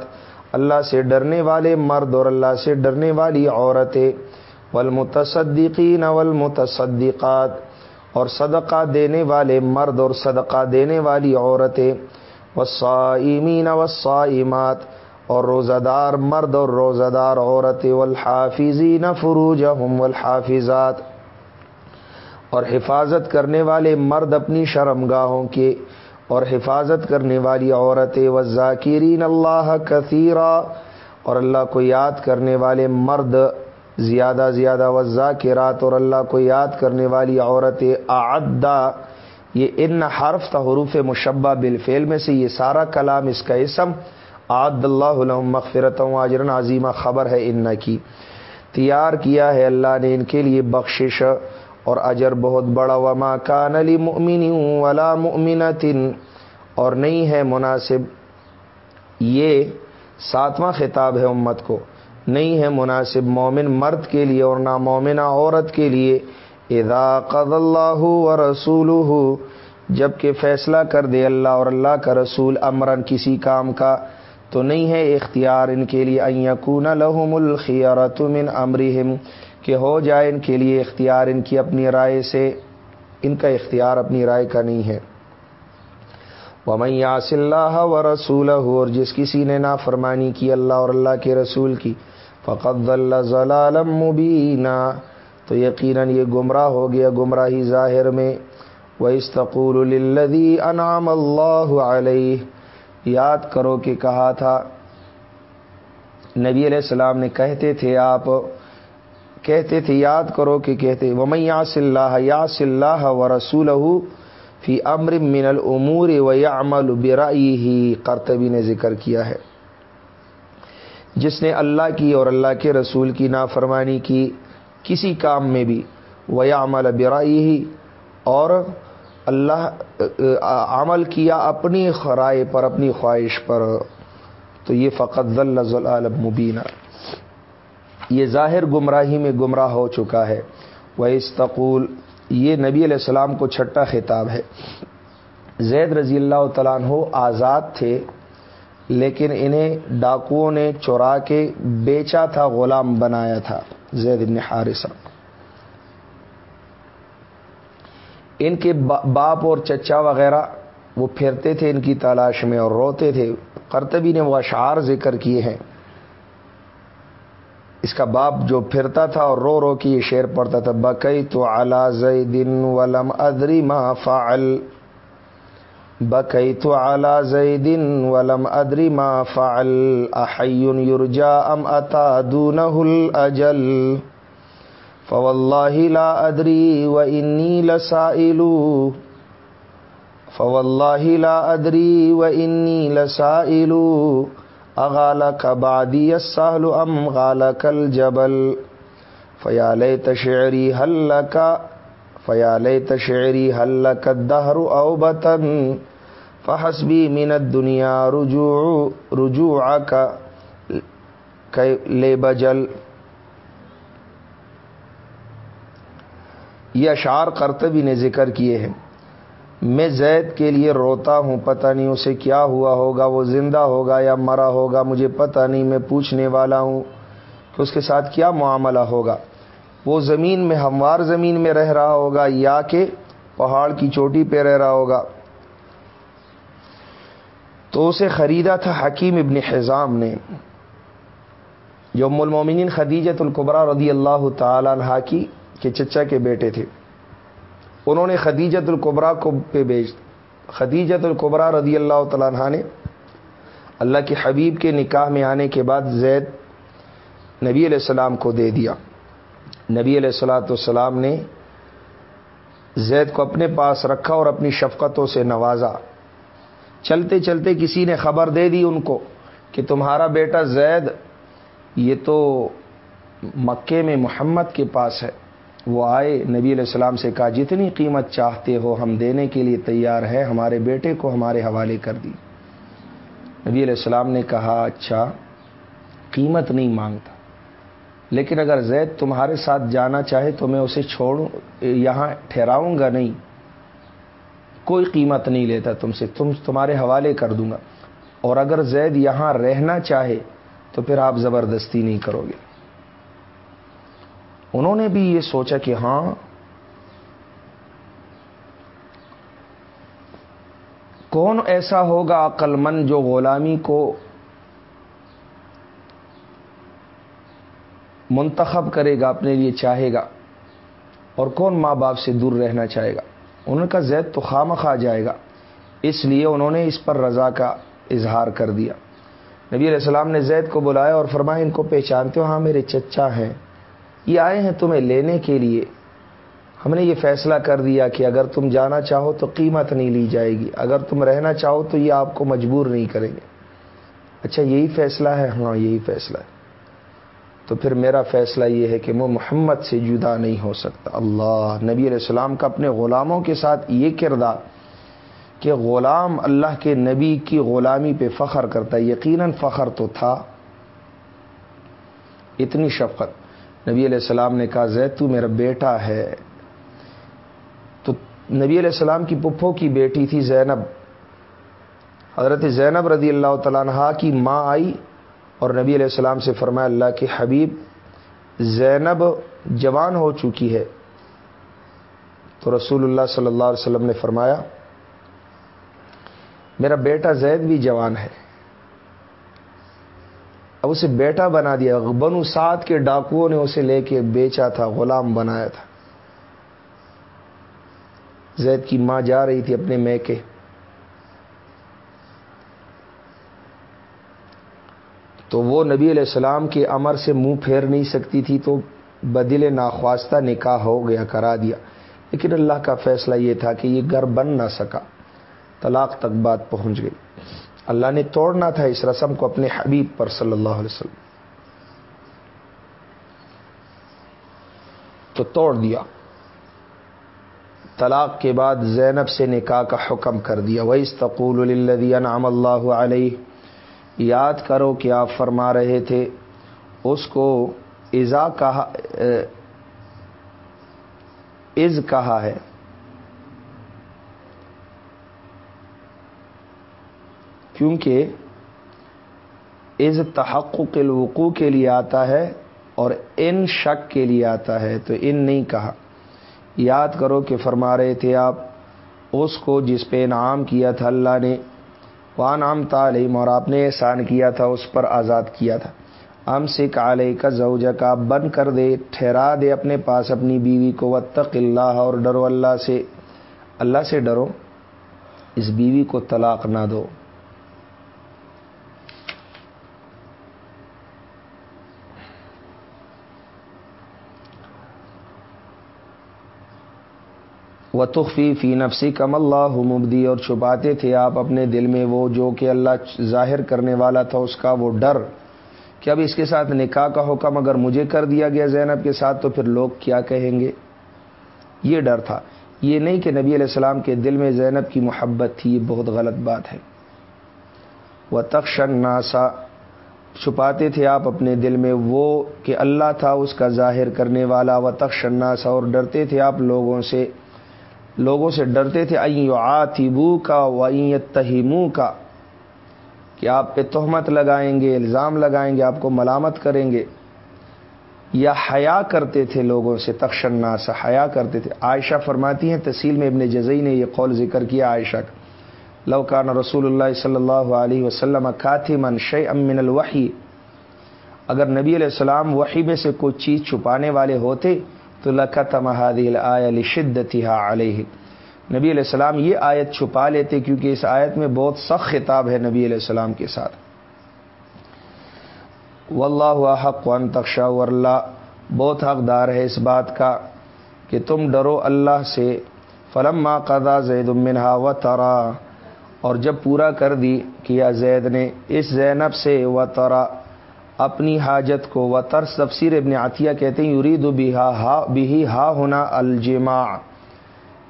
اللہ سے ڈرنے والے مرد اور اللہ سے ڈرنے والی عورتیں، والمتصدقین والمتصدقات، اور صدقہ دینے والے مرد اور صدقہ دینے والی عورتیں، والصائمین والصائمات اور روزہ دار مرد اور روزہ دار عورتیں والحافظین فروجہم، والحافظات۔ اور حفاظت کرنے والے مرد اپنی شرم گاہوں کے، اور حفاظت کرنے والی عورتیں و ذاکرین اللہ کثیرہ اور اللہ کو یاد کرنے والے مرد زیادہ زیادہ و ذاکرات اور اللہ کو یاد کرنے والی عورتیں آدا یہ ان حرف تھا حروف مشبہ بالفعل میں سے یہ سارا کلام اس کا اسم۔ آد اللہ علم مغفرت واجرن عظیمہ خبر ہے ان کی تیار کیا ہے اللہ نے ان کے لیے بخشش اور اجر بہت بڑا۔ وما کان علی مؤمن ولا مؤمنتن اور نہیں ہے مناسب۔ یہ ساتواں خطاب ہے امت کو۔ نہیں ہے مناسب مومن مرد کے لیے اور نہ مومنہ عورت کے لیے۔ اذا قد اللہ و رسول جبکہ فیصلہ کر دے اللہ اور اللہ کا رسول امرن کسی کام کا۔ تو نہیں ہے اختیار ان کے لیے یکون لہم الخیارت من امرہم، کہ ہو جائے ان کے لیے اختیار ان کی اپنی رائے سے، ان کا اختیار اپنی رائے کا نہیں ہے۔ وہ یاس اللہ و رسول اور جس کسی نے نا فرمانی کی اللہ اور اللہ کے رسول کی فقط اللہ ضلع مبینہ تو یقیناً یہ گمراہ ہو گیا گمراہی ظاہر میں۔ وہ استقول الدی انعام اللہ علیہ یاد کرو کہ کہا تھا، نبی علیہ السلام نے کہتے تھے آپ، کہتے تھے، یاد کرو کہ کہتے وم یاس اللہ یاس اللہ و رسول فی امر من العمور و یامل برائی ہی کرتبی نے ذکر کیا ہے۔ جس نے اللہ کی اور اللہ کے رسول کی نافرمانی کی، کسی کام میں بھی وہ عمل برائی ہی اور اللہ عمل کیا اپنی خرائے پر، اپنی خواہش پر، تو یہ فقط ضلع مبینہ۔ یہ ظاہر گمراہی میں گمراہ ہو چکا ہے۔ وہ استقول یہ نبی علیہ السلام کو چھٹا خطاب ہے۔ زید رضی اللہ تعالیٰ ہو آزاد تھے، لیکن انہیں ڈاکوؤں نے چورا کے بیچا تھا، غلام بنایا تھا، زید ابن حارثہ۔ ان کے باپ اور چچا وغیرہ وہ پھرتے تھے ان کی تلاش میں اور روتے تھے۔ کرتبی نے وہ اشعار ذکر کیے ہیں۔ اس کا باپ جو پھرتا تھا اور رو رو کی یہ شعر پڑتا تھا بکئی تو اعلی دن ولم ادری ما فعل۔ بکئی تو اعلی دن ولم ادری ما فعل۔ احیون یورجا ام اتا دون اجل فواللہ لا ادری و انی لسائلو. فواللہ لا ادری و انی لسائلو. اغال کبادی سہل ام غال کل جبل فیال تشعری حل کا فیال تشعری حل کا دہر او بتن فحسبی منت دنیا رجوع رجوع کا لے بجل یہ اشعار کرتبی نے ذکر کیے ہیں۔ میں زید کے لیے روتا ہوں، پتہ نہیں اسے کیا ہوا ہوگا، وہ زندہ ہوگا یا مرا ہوگا، مجھے پتہ نہیں، میں پوچھنے والا ہوں کہ اس کے ساتھ کیا معاملہ ہوگا۔ وہ زمین میں، ہموار زمین میں رہ رہا ہوگا، یا کہ پہاڑ کی چوٹی پہ رہ رہا ہوگا۔ تو اسے خریدا تھا حکیم ابن حزام نے۔ جو ام المومنین خدیجت القبرا رضی اللہ تعالی عنہ کی کے چچا کے بیٹے تھے۔ انہوں نے خدیجت القبرا کو پہ بیچ خدیجت القبرا رضی اللہ تعالیٰ عنہ نے اللہ کے حبیب کے نکاح میں آنے کے بعد زید نبی علیہ السلام کو دے دیا۔ نبی علیہ السلاۃ والسلام نے زید کو اپنے پاس رکھا اور اپنی شفقتوں سے نوازا۔ چلتے چلتے کسی نے خبر دے دی ان کو کہ تمہارا بیٹا زید، یہ تو مکے میں محمد کے پاس ہے۔ وہ آئے، نبی علیہ السلام سے کہا، جتنی قیمت چاہتے ہو، ہم دینے کے لیے تیار ہے ہمارے بیٹے کو ہمارے حوالے کر دی۔ نبی علیہ السلام نے کہا اچھا قیمت نہیں مانگتا۔ لیکن اگر زید تمہارے ساتھ جانا چاہے تو میں اسے چھوڑوں، یہاں ٹھہراؤں گا نہیں۔ کوئی قیمت نہیں لیتا تم سے، تم تمہارے حوالے کر دوں گا۔ اور اگر زید یہاں رہنا چاہے تو پھر آپ زبردستی نہیں کرو گے۔ انہوں نے بھی یہ سوچا کہ ہاں کون ایسا ہوگا عقل مند جو غلامی کو منتخب کرے گا، اپنے لیے چاہے گا، اور کون ماں باپ سے دور رہنا چاہے گا؟ انہوں کا زید تو خام خا جائے گا۔ اس لیے انہوں نے اس پر رضا کا اظہار کر دیا۔ نبی علیہ السلام نے زید کو بلایا اور فرمایا، ان کو پہچانتے ہو؟ ہاں میرے چچا ہیں۔ یہ آئے ہیں تمہیں لینے کے لیے۔ ہم نے یہ فیصلہ کر دیا کہ اگر تم جانا چاہو تو قیمت نہیں لی جائے گی۔ اگر تم رہنا چاہو تو یہ آپ کو مجبور نہیں کریں گے۔ اچھا یہی فیصلہ ہے؟ ہاں یہی فیصلہ ہے۔ تو پھر میرا فیصلہ یہ ہے کہ وہ محمد سے جدا نہیں ہو سکتا۔ اللہ، نبی علیہ السلام کا اپنے غلاموں کے ساتھ یہ کردار کہ غلام اللہ کے نبی کی غلامی پہ فخر کرتا ہے۔ یقیناً فخر تو تھا۔ اتنی شفقت۔ نبی علیہ السلام نے کہا، زید، تو میرا بیٹا ہے۔ تو نبی علیہ السلام کی پپھو کی بیٹی تھی زینب۔ حضرت زینب رضی اللہ تعالیٰ عنہ کی ماں آئی اور نبی علیہ السلام سے فرمایا، اللہ کے حبیب، زینب جوان ہو چکی ہے۔ تو رسول اللہ صلی اللہ علیہ وسلم نے فرمایا، میرا بیٹا زید بھی جوان ہے۔ اب اسے بیٹا بنا دیا۔ بنو سات کے ڈاکوؤں نے اسے لے کے بیچا تھا، غلام بنایا تھا۔ زید کی ماں جا رہی تھی اپنے میں کے تو وہ نبی علیہ السلام کے امر سے منہ پھیر نہیں سکتی تھی، تو بدل ناخواستہ نکاح ہو گیا، کرا دیا۔ لیکن اللہ کا فیصلہ یہ تھا کہ یہ گھر بن نہ سکا۔ طلاق تک بات پہنچ گئی۔ اللہ نے توڑنا تھا اس رسم کو اپنے حبیب پر صلی اللہ علیہ وسلم۔ تو توڑ دیا۔ طلاق کے بعد زینب سے نکاح کا حکم کر دیا۔ وہ استقول نام اللہ علیہ یاد کرو کہ آپ فرما رہے تھے، اس کو ازا کہا از کہا ہے۔ کیونکہ از تحقق الوقوع کے لیے آتا ہے اور ان شک کے لیے آتا ہے، تو ان نہیں کہا۔ یاد کرو کہ فرما رہے تھے آپ، اس کو جس پہ انعام کیا تھا اللہ نے، وان عام تعلیم اور آپ نے احسان کیا تھا، اس پر آزاد کیا تھا۔ ام سکھ علیہ کا زوجہ کا بند کر دے، ٹھہرا دے اپنے پاس اپنی بیوی کو وطق اللہ اور ڈرو اللہ سے۔ اللہ سے ڈرو، اس بیوی کو طلاق نہ دو۔ و تخفی فی نفسی کم اللہ مبدی، اور چھپاتے تھے آپ اپنے دل میں وہ جو کہ اللہ ظاہر کرنے والا تھا، اس کا وہ ڈر۔ کہ اب اس کے ساتھ نکاح کا حکم اگر مجھے کر دیا گیا زینب کے ساتھ، تو پھر لوگ کیا کہیں گے؟ یہ ڈر تھا۔ یہ نہیں کہ نبی علیہ السلام کے دل میں زینب کی محبت تھی، یہ بہت غلط بات ہے۔ وہ تخشن ناسا چھپاتے تھے آپ اپنے دل میں وہ کہ اللہ تھا، اس کا ظاہر کرنے والا۔ و تخشن ناسا اور ڈرتے تھے آپ لوگوں سے۔ لوگوں سے ڈرتے تھے آتیبو کا وئی تہیمو کا کہ آپ پہ تہمت لگائیں گے، الزام لگائیں گے، آپ کو ملامت کریں گے۔ یا حیا کرتے تھے لوگوں سے تخشنا سا حیا کرتے تھے۔ عائشہ فرماتی ہیں، تحصیل میں ابن جزئی نے یہ قول ذکر کیا عائشہ کا۔ لوکان رسول اللہ صلی اللہ علیہ وسلم کاتھی من شی امن الوحی، اگر نبی علیہ السلام وحی میں سے کوئی چیز چھپانے والے ہوتے تو لکھت محادیل علی شدت علیہ نبی علیہ السلام یہ آیت چھپا لیتے کیونکہ اس آیت میں بہت سخت خطاب ہے نبی علیہ السلام کے ساتھ۔ و حق ون تخشا اللہ بہت حقدار ہے اس بات کا کہ تم ڈرو اللہ سے۔ فلم ما قدا زید منہا و ترا اور جب پورا کر دی کیا زید نے، اس زینب سے و ترا اپنی حاجت کو و ترس تفسیر ابن عطیہ کہتے ہیں یرید بہا ہا بھی ہا ہونا الجما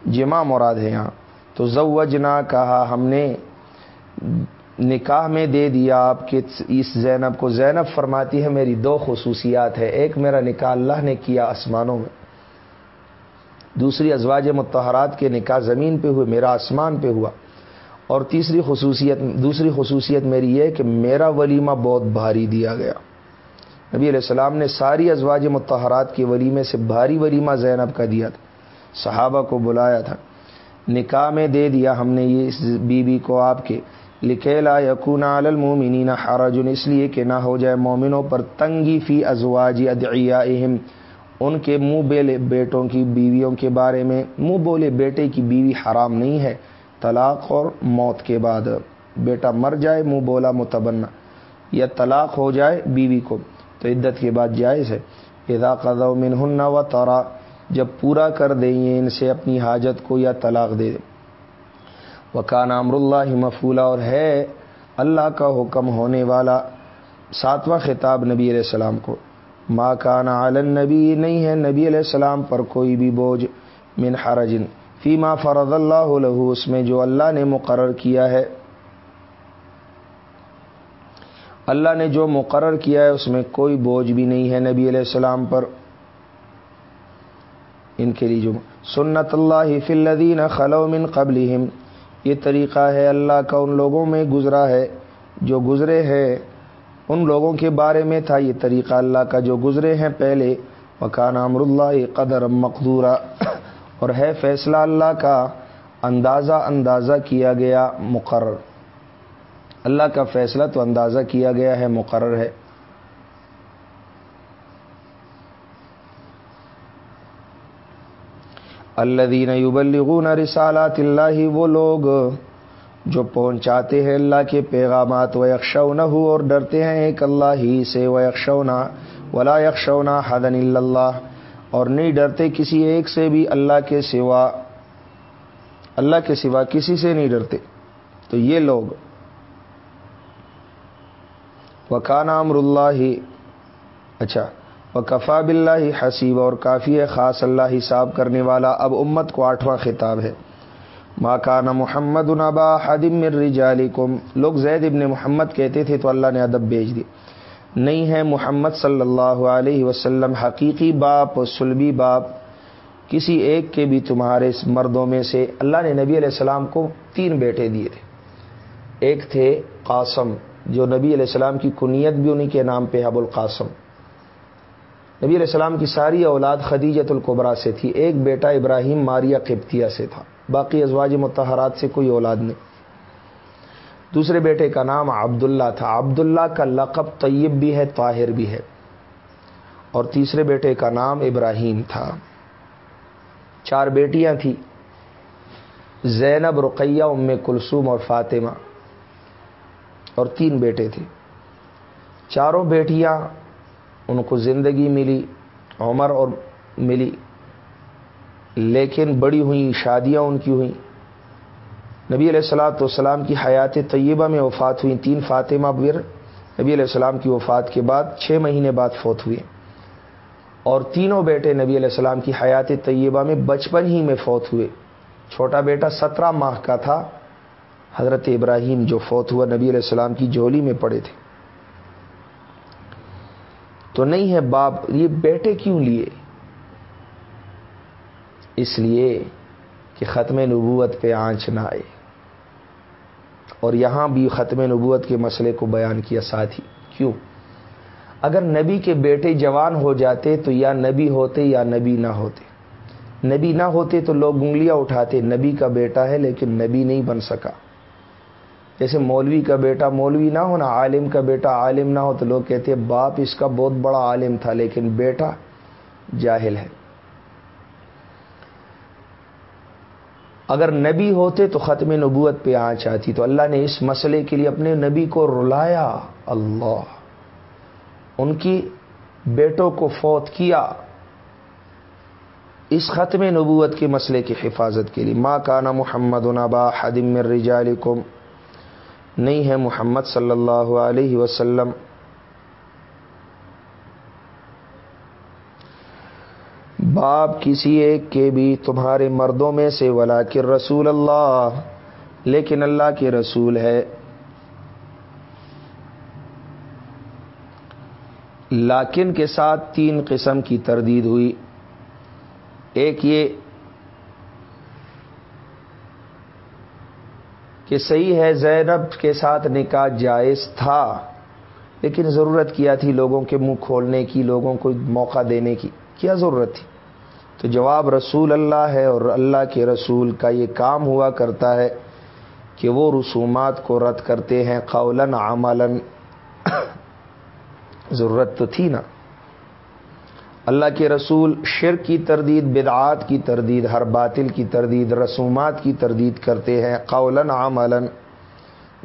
جمع مراد ہے یہاں۔ تو زوجنا کہا ہم نے، نکاح میں دے دیا آپ کے اس زینب کو، زینب فرماتی ہے میری دو خصوصیات ہے ایک میرا نکاح اللہ نے کیا آسمانوں میں۔ دوسری ازواج متحرات کے نکاح زمین پہ ہوئے، میرا آسمان پہ ہوا۔ اور تیسری خصوصیت، دوسری خصوصیت میری یہ کہ میرا ولیمہ بہت بھاری دیا گیا۔ نبی علیہ السلام نے ساری ازواج متحرات کے ولیمے سے بھاری ولیمہ زینب کا دیا تھا، صحابہ کو بلایا تھا۔ نکاح میں دے دیا ہم نے یہ اس بی بی کو آپ کے۔ لکھے لا یقون المومنین حرجن اس لیے کہ نہ ہو جائے مومنوں پر تنگی فی ازواج ادعیائہم۔ ان کے منہ بولے بیٹوں کی بیویوں کے بارے میں، منہ بولے بیٹے کی بیوی حرام نہیں ہے۔ طلاق اور موت کے بعد۔ بیٹا مر جائے، منہ بولا، متبنا۔ یا طلاق ہو جائے بیوی کو، تو عدت کے بعد جائز ہے۔ ادا قدو منہن و تورا جب پورا کر دیں ان سے اپنی حاجت کو یا طلاق دے۔ دیں وکان امر اللہ مفولہ اور ہے اللہ کا حکم ہونے والا ساتواں خطاب نبی علیہ السلام کو۔ ماں کان عالن نبی نہیں ہے نبی علیہ السلام پر کوئی بھی بوجھ من حرجن فی ما فرض اللہ لہو، اس میں جو اللہ نے مقرر کیا ہے۔ اللہ نے جو مقرر کیا ہے، اس میں کوئی بوجھ بھی نہیں ہے نبی علیہ السلام پر۔ ان کے لیے جو سنت اللہ فی الدین خلو من قبل یہ طریقہ ہے اللہ کا ان لوگوں میں گزرا ہے، جو گزرے ہیں، ان لوگوں کے بارے میں تھا یہ طریقہ اللہ کا جو گزرے ہیں پہلے۔ مکان امر اللہ قدر مقدورہ اور ہے فیصلہ اللہ کا اندازہ اندازہ کیا گیا، مقرر۔ اللہ کا فیصلہ تو اندازہ کیا گیا ہے، مقرر ہے۔ اللہ دین یبلغون رسالات اللہ، وہ لوگ جو پہنچاتے ہیں اللہ کے پیغامات و یکشونا ہو اور ڈرتے ہیں ایک اللہ ہی سے و یکشونا ولا یکشونا حدن اللہ۔ اور نہیں ڈرتے کسی ایک سے بھی اللہ کے سوا، اللہ کے سوا کسی سے نہیں ڈرتے۔ تو یہ لوگ۔ وکان امر اللہ اچھا وہ کفا بلّہ حسیب اور کافی ہے خاص اللہ حساب کرنے والا۔ اب امت کو آٹھواں خطاب ہے۔ ماکانہ محمد البا حدم رجالکم لوگ زید ابن محمد کہتے تھے تو اللہ نے ادب بھیج دی۔ نہیں ہے محمد صلی اللہ علیہ وسلم حقیقی باپ سلبی باپ کسی ایک کے بھی تمہارے مردوں میں سے اللہ نے نبی علیہ السلام کو تین بیٹے دیے۔ تھے ایک تھے قاسم، جو نبی علیہ السلام کی کنیت بھی انہیں کے نام پہ ابو القاسم نبی علیہ السلام کی ساری اولاد خدیجت القبرا سے تھی۔ ایک بیٹا ابراہیم ماریا قبطیہ سے تھا۔ باقی ازواج متحرات سے کوئی اولاد نہیں۔ دوسرے بیٹے کا نام عبداللہ تھا۔ عبداللہ کا لقب طیب بھی ہے، طاہر بھی ہے۔ اور تیسرے بیٹے کا نام ابراہیم تھا۔ چار بیٹیاں تھیں۔ زینب، رقیہ، ام کلثوم اور فاطمہ۔ اور تین بیٹے تھے۔ چاروں بیٹیاں ان کو زندگی ملی، عمر اور ملی۔ لیکن بڑی ہوئیں، شادیاں ان کی ہوئیں۔ نبی علیہ السلاۃ والسلام کی حیات طیبہ میں وفات ہوئی، تین فاطمہ بر، نبی علیہ السلام کی وفات کے بعد چھ مہینے بعد فوت ہوئے۔ اور تینوں بیٹے نبی علیہ السلام کی حیات طیبہ میں بچپن ہی میں فوت ہوئے۔ چھوٹا بیٹا سترہ ماہ کا تھا، حضرت ابراہیم جو فوت ہوا، نبی علیہ السلام کی جولی میں پڑے تھے۔ تو نہیں ہے باپ، یہ بیٹے کیوں لیے؟ اس لیے کہ ختم نبوت پہ آنچ نہ آئے۔ اور یہاں بھی ختم نبوت کے مسئلے کو بیان کیا ساتھ ہی کیوں؟ اگر نبی کے بیٹے جوان ہو جاتے تو یا نبی ہوتے یا نبی نہ ہوتے۔ نبی نہ ہوتے تو لوگ انگلیاں اٹھاتے۔ نبی کا بیٹا ہے لیکن نبی نہیں بن سکا۔ جیسے مولوی کا بیٹا مولوی نہ ہونا، عالم کا بیٹا عالم نہ ہو تو لوگ کہتے ہیں، باپ اس کا بہت بڑا عالم تھا لیکن بیٹا جاہل ہے۔ اگر نبی ہوتے تو ختم نبوت پہ آ چاہتی تو اللہ نے اس مسئلے کے لیے اپنے نبی کو رلایا۔ اللہ۔ ان کی بیٹوں کو فوت کیا۔ اس ختم نبوت کے مسئلے کی حفاظت کے لیے۔ ماں کانا محمد نبا حدم رجالکم نہیں ہے محمد صلی اللہ علیہ وسلم۔ باپ کسی ایک کے بھی تمہارے مردوں میں سے ولا رسول اللہ، لیکن اللہ کے رسول ہے۔ لاکن کے ساتھ تین قسم کی تردید ہوئی۔ ایک یہ کہ صحیح ہے، زینب کے ساتھ نکاح جائز تھا، لیکن ضرورت کیا تھی لوگوں کے منہ کھولنے کی، لوگوں کو موقع دینے کی۔ کیا ضرورت تھی؟ تو جواب رسول اللہ ہے اور اللہ کے رسول کا یہ کام ہوا کرتا ہے کہ وہ رسومات کو رد کرتے ہیں قولن، عملاً۔ ضرورت تو تھی نا۔ اللہ کے رسول شر کی تردید، بدعات کی تردید، ہر باطل کی تردید، رسومات کی تردید کرتے ہیں قولن، عملاً۔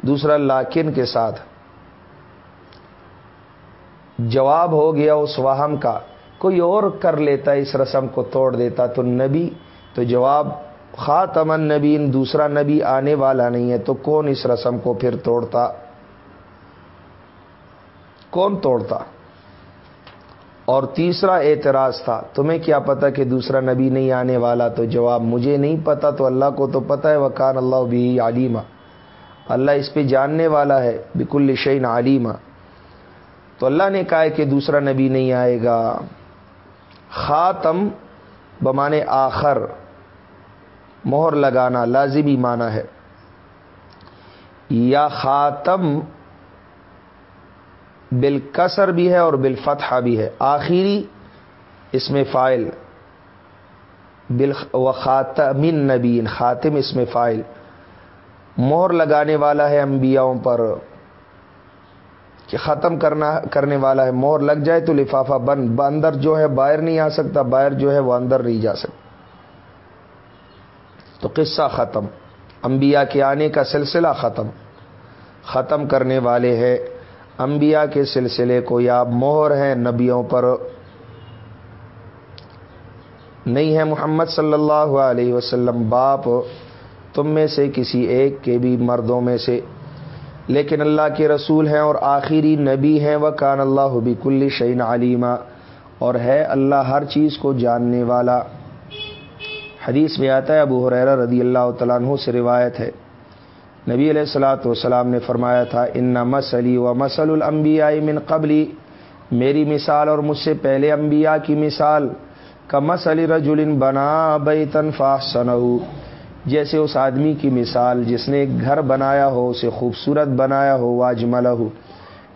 دوسرا، لاکن کے ساتھ۔ جواب ہو گیا اس وہم کا۔ کوئی اور کر لیتا، اس رسم کو توڑ دیتا تو نبی، تو جواب، خاتم نبی دوسرا نبی آنے والا نہیں ہے، تو کون اس رسم کو پھر توڑتا؟ کون توڑتا؟ اور تیسرا اعتراض تھا، تمہیں کیا پتا کہ دوسرا نبی نہیں آنے والا؟ تو جواب، مجھے نہیں پتا، تو اللہ کو تو پتا ہے، وکان اللہ بھی علیمہ اللہ اس پہ جاننے والا ہے، بکل شعین علیمہ تو اللہ نے کہا کہ دوسرا نبی نہیں آئے گا۔ خاتم بمانے آخر مہر لگانا لازمی مانا ہے۔ یا خاتم بالکسر بھی ہے اور بالفتحہ بھی ہے۔ آخری اس میں فائل بل و خاتمن نبین خاتم اس میں فائل مہر لگانے والا ہے انبیاؤں پر۔ کہ ختم کرنا کرنے والا ہے، مور لگ جائے تو لفافہ بند اندر جو ہے باہر نہیں آ سکتا، باہر جو ہے وہ اندر نہیں جا سکتا۔ تو قصہ ختم، انبیاء کے آنے کا سلسلہ ختم۔ ختم کرنے والے ہیں انبیاء کے سلسلے کو، یا مہر ہیں نبیوں پر۔ نہیں ہے محمد صلی اللہ علیہ وسلم باپ، تم میں سے کسی ایک کے بھی مردوں میں سے۔ لیکن اللہ کے رسول ہیں اور آخری نبی ہیں وہ کان اللہ بھی کل شعین علیمہ اور ہے اللہ ہر چیز کو جاننے والا۔ حدیث میں آتا ہے، ابو حریر رضی اللہ تعالیٰ عنہ سے روایت ہے۔ نبی علیہ السلاۃ والسلام نے فرمایا تھا، ان مسلی و مسل المبیا من قبلی۔ میری مثال اور مجھ سے پہلے انبیاء کی مثال۔ کا مسلی رجول بنا بے تنفا جیسے اس آدمی کی مثال جس نے ایک گھر بنایا ہو، اسے خوبصورت بنایا ہو واجمل ہو۔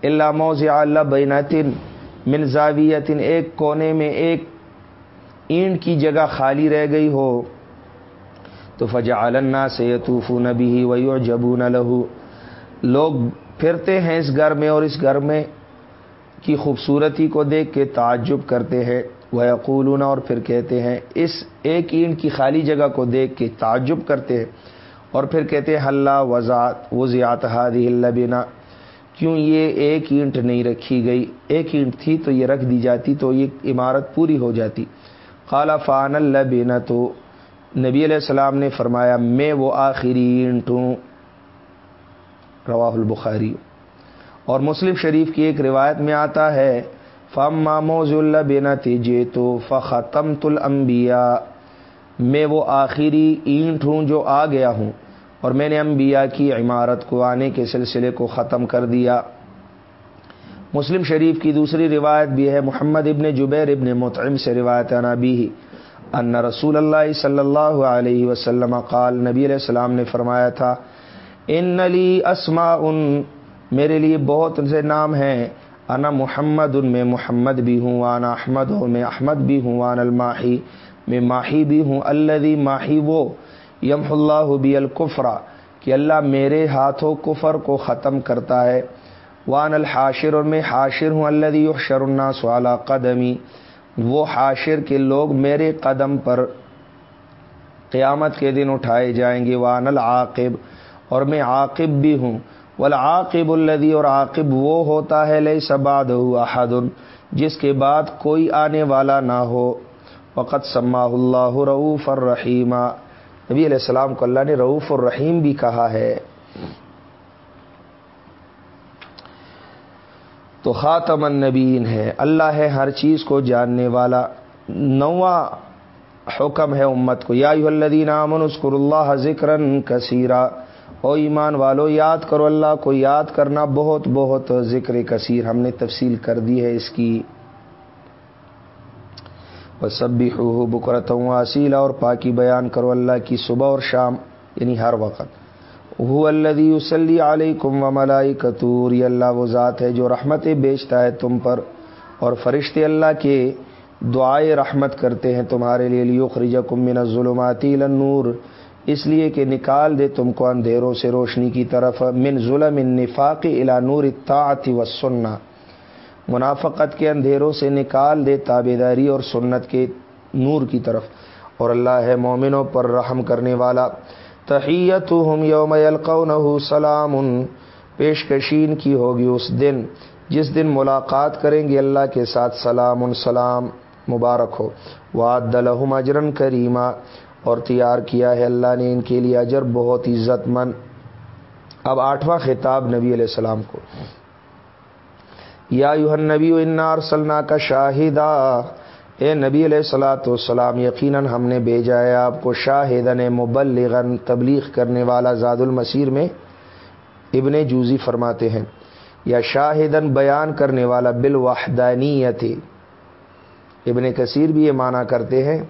اللہ موز اللہ بینتن من زاویتن ایک کونے میں ایک اینٹ کی جگہ خالی رہ گئی ہو۔ تو فجا علنا سے یتوف نبی ویو جبو لہو لوگ پھرتے ہیں اس گھر میں اور اس گھر میں کی خوبصورتی کو دیکھ کے تعجب کرتے ہیں۔ وہ اور پھر کہتے ہیں، اس ایک اینٹ کی خالی جگہ کو دیکھ کے تعجب کرتے ہیں۔ اور پھر کہتے ہیں اللہ وضاط وضیات ہادی اللہ بینا کیوں یہ ایک اینٹ نہیں رکھی گئی؟ ایک اینٹ تھی تو یہ رکھ دی جاتی، تو یہ عمارت پوری ہو جاتی۔ خالہ فان اللہ بینا تو نبی علیہ السلام نے فرمایا، میں وہ آخری اینٹ ہوں۔ رواہ البخاری۔ اور مسلم شریف کی ایک روایت میں آتا ہے فم ماموز اللہ بنا تیجے تو فختم تل میں وہ آخری اینٹ ہوں جو آ گیا ہوں اور میں نے انبیاء کی عمارت کو آنے کے سلسلے کو ختم کر دیا۔ مسلم شریف کی دوسری روایت بھی ہے، محمد ابن جبیر ابن متعم سے روایت نبی ان رسول اللہ صلی اللہ علیہ وسلم قال، نبی علیہ السلام نے فرمایا تھا، ان علی اسما ان میرے لیے بہت سے نام ہیں انا محمد ان میں محمد بھی ہوں، وانا احمد ہوں میں احمد بھی ہوں وان الماہی میں ماہی بھی ہوں۔ اللہ ماہی وہ یم اللہ بی القفرا کہ اللہ میرے ہاتھوں کفر کو ختم کرتا ہے۔ وان الحاشر، اور میں حاشر ہوں۔ اللہ شرنا سوالا قدمی، وہ حاشر کے لوگ میرے قدم پر قیامت کے دن اٹھائے جائیں گے۔ وان العاقب، اور میں عاقب بھی ہوں۔ والعاقب الدی اور عاقب وہ ہوتا ہے لئی سباد احد جس کے بعد کوئی آنے والا نہ ہو۔ وقت سما اللہ رعوف الرحیمہ نبی علیہ السلام کو اللہ نے رعوف الرحیم بھی کہا ہے۔ تو خاتم النبین ہے، اللہ ہے ہر چیز کو جاننے والا۔ نواں حکم ہے امت کو۔ یا الدین امن اسکر اللہ ذکر کثیرہ او ایمان والو، یاد کرو اللہ کو یاد کرنا بہت بہت ذکر کثیر ہم نے تفصیل کر دی ہے اس کی۔ سب بھی ہو بکرت ہوں اصیلا اور پاکی بیان کرو اللہ کی صبح اور شام یعنی ہر وقت۔ وہ اللہ وسلی علیہ کم و ملائی کتور یہ اللہ وہ ذات ہے جو رحمتیں بیچتا ہے تم پر۔ اور فرشتے اللہ کے دعائے رحمت کرتے ہیں تمہارے لیے۔ لیو خرج کمن ظلماتی نور اس لیے کہ نکال دے تم کو اندھیروں سے روشنی کی طرف، من ظلم نفاق الا نور اطاعت و سننا منافقت کے اندھیروں سے نکال دے تابے داری اور سنت کے نور کی طرف۔ اور اللہ ہے مومنوں پر رحم کرنے والا۔ تحیت ہم یوم القون سلام، پیشکشین کی ہوگی اس دن۔ جس دن ملاقات کریں گے اللہ کے ساتھ، سلام سلام، مبارک ہو۔ واد الحم اجرن کریمہ اور تیار کیا ہے۔ اللہ نے ان کے لیے اجر بہت عزت مند اب آٹھواں خطاب نبی علیہ السلام کو۔ یا یوہن نبی انار سلنا کا شاہدہ اے نبی علیہ السلاۃ والسلام، یقیناً ہم نے بھیجا ہے آپ کو شاہدن مبلغن تبلیغ کرنے والا زاد المسیر میں۔ ابن جوزی فرماتے ہیں، یا شاہدن بیان کرنے والا، بالوحدانیت۔ ابن کثیر بھی یہ معنی کرتے ہیں۔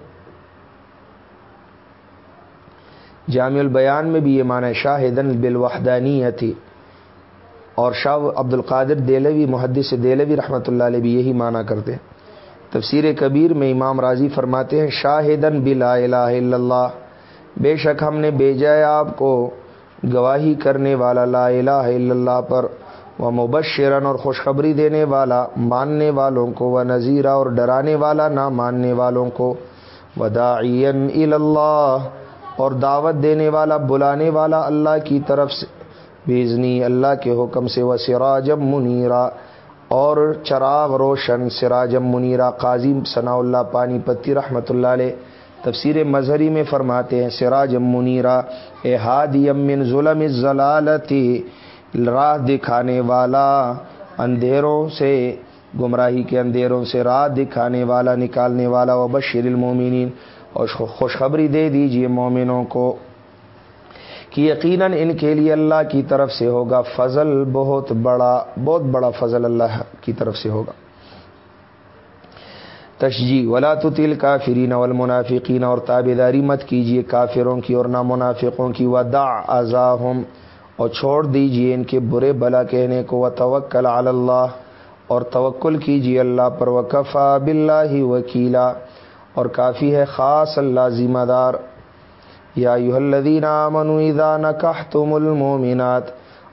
جامع البیان میں بھی یہ معنی شاہدن بالوحدانیت۔ اور شاہ عبد القادر دہلوی، محدث دہلوی رحمۃ اللہ علیہ بھی یہی معنی کرتے ہیں۔ تفسیر کبیر میں امام راضی فرماتے ہیں، شاہدن بلا الہ الا اللہ۔ بے شک ہم نے بھیجا ہے آپ کو گواہی کرنے والا لا الہ الا اللہ پر، وہ مبشرن اور خوشخبری دینے والا، ماننے والوں کو، وہ نذیرہ اور ڈرانے والا، نہ ماننے والوں کو۔ وداعین اللہ۔ اور دعوت دینے والا، بلانے والا اللہ کی طرف سے بیزنی اللہ کے حکم سے وہ سراجم منیرا، اور چراغ روشن سراجم منیرا، قاضی ثناء اللہ پانی پتی رحمۃ اللہ علیہ تفسیر مظہری میں فرماتے ہیں سراجم منیرا، اے ہادیم من ظلم ضلالتی راہ دکھانے والا اندھیروں سے، گمراہی کے اندھیروں سے، راہ دکھانے والا، نکالنے والا و بشیر المومنین اور خوشخبری دے دیجیے مومنوں کو کہ یقیناً ان کے لیے اللہ کی طرف سے ہوگا فضل، بہت بڑا بہت بڑا فضل اللہ کی طرف سے ہوگا۔ تشجی ولا تل کافرین اول منافقین اور تابے داری مت کیجیے کافروں کی اور نہ منافقوں کی۔ ودا ازاہم اور چھوڑ دیجیے ان کے برے بلا کہنے کو۔ وہ توکل اللہ اور توکل کیجیے اللہ پر۔ وکفا بلّہ وکیلا اور کافی ہے، خاص اللہ ذمہ دار۔ یا الدین امن اذا نکاح تم المومنات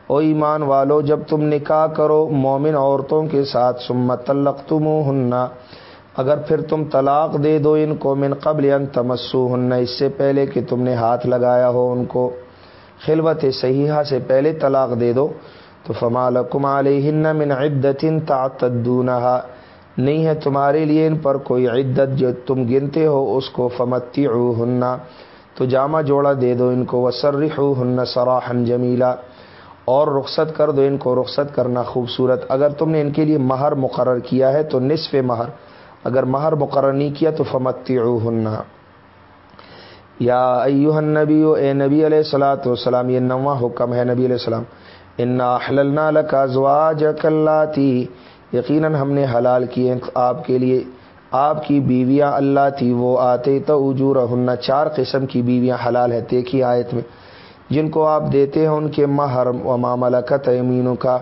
او ایمان والو، جب تم نکاح کرو مومن عورتوں کے ساتھ سمت تلق تم اگر پھر تم طلاق دے دو ان کو من قبل ان تمسو ہن اس سے پہلے کہ تم نے ہاتھ لگایا ہو ان کو۔ خلوت صحیحہ سے پہلے طلاق دے دو۔ تو فمال کم علیہ من عدت تعتدونها نہیں ہے تمہارے لیے ان پر کوئی عدت جو تم گنتے ہو، اس کو فمتی تو جامع جوڑا دے دو ان کو وسرح ہن سراہن جمیلا۔ اور رخصت کر دو ان کو، رخصت کرنا خوبصورت۔ اگر تم نے ان کے لیے مہر مقرر کیا ہے تو نصف مہر۔ اگر مہر مقرر نہیں کیا تو فمتی ہننا یا ایوہ نبی اے نبی علیہ السلاۃ والسلام، یہ نواں حکم ہے نبی علیہ السلام۔ انا لکا زواجک اللہ یقیناً ہم نے حلال کیے آپ کے لیے۔ آپ کی بیویاں اللہ تھی، وہ آتے تو اجور چار قسم کی بیویاں حلال ہے دیکھی آیت میں۔ جن کو آپ دیتے ہیں، ان کے مہر و معاملہ کا تیمینوں کا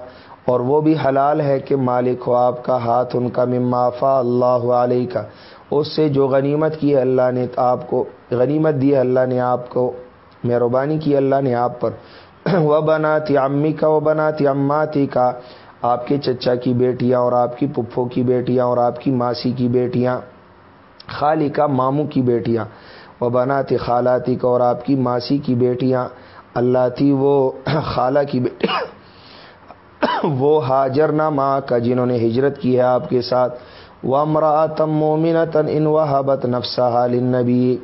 اور وہ بھی حلال ہے کہ مالک ہو آپ کا ہاتھ، ان کا ممافا اللہ علیہ کا اس سے جو غنیمت کی اللہ نے آپ کو، غنیمت دی اللہ نے آپ کو، مہربانی کی اللہ نے آپ پر۔ وہ بناتی امی کا وہ بناتی اماتی کا آپ کے چچا کی بیٹیاں اور آپ کی پپھوں کی بیٹیاں اور آپ کی ماسی کی بیٹیاں، خالی کا ماموں کی بیٹیاں وہ بناتی خالاتی کا اور آپ کی ماسی کی بیٹیاں۔ اللہ تھی وہ خالہ کی بیٹیاں وہ حاجر نامہ کا جنہوں نے ہجرت کی ہے آپ کے ساتھ۔ وہ امراطم مومنتن ان وحبت نفسا نبی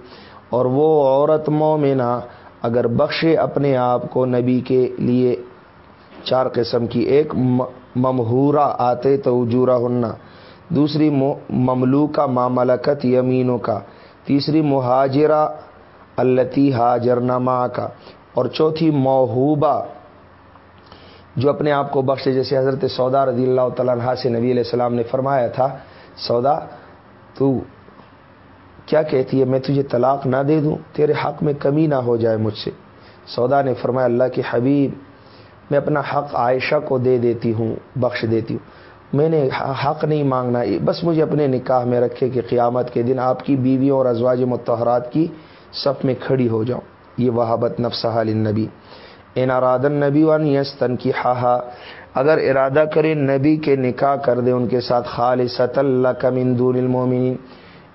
اور وہ عورت مومنہ اگر بخشے اپنے آپ کو نبی کے لیے، چار قسم کی، ایک ممہورہ آتے تو اجورا ہننا دوسری مملو کا ماملکت یمینوں کا تیسری مہاجرہ التی حاجر نما کا اور چوتھی موہوبہ جو اپنے آپ کو بخشے، جیسے حضرت سودا رضی اللہ تعالیٰ سے نبی علیہ السلام نے فرمایا تھا، سودا، تو کیا کہتی ہے، میں تجھے طلاق نہ دے دوں، تیرے حق میں کمی نہ ہو جائے مجھ سے۔ سودا نے فرمایا، اللہ کے حبیب میں اپنا حق عائشہ کو دے دیتی ہوں، بخش دیتی ہوں۔ میں نے حق نہیں مانگنا، بس مجھے اپنے نکاح میں رکھے کہ قیامت کے دن آپ کی بیویوں اور ازواج متحرات کی صف میں کھڑی ہو جاؤں۔ یہ وہابت نفسہ نبی ان ارادن نبی ون یستن کی ہا اگر ارادہ کرے نبی کے نکاح کر دے، ان کے ساتھ خالص اللہ کمندون المومنین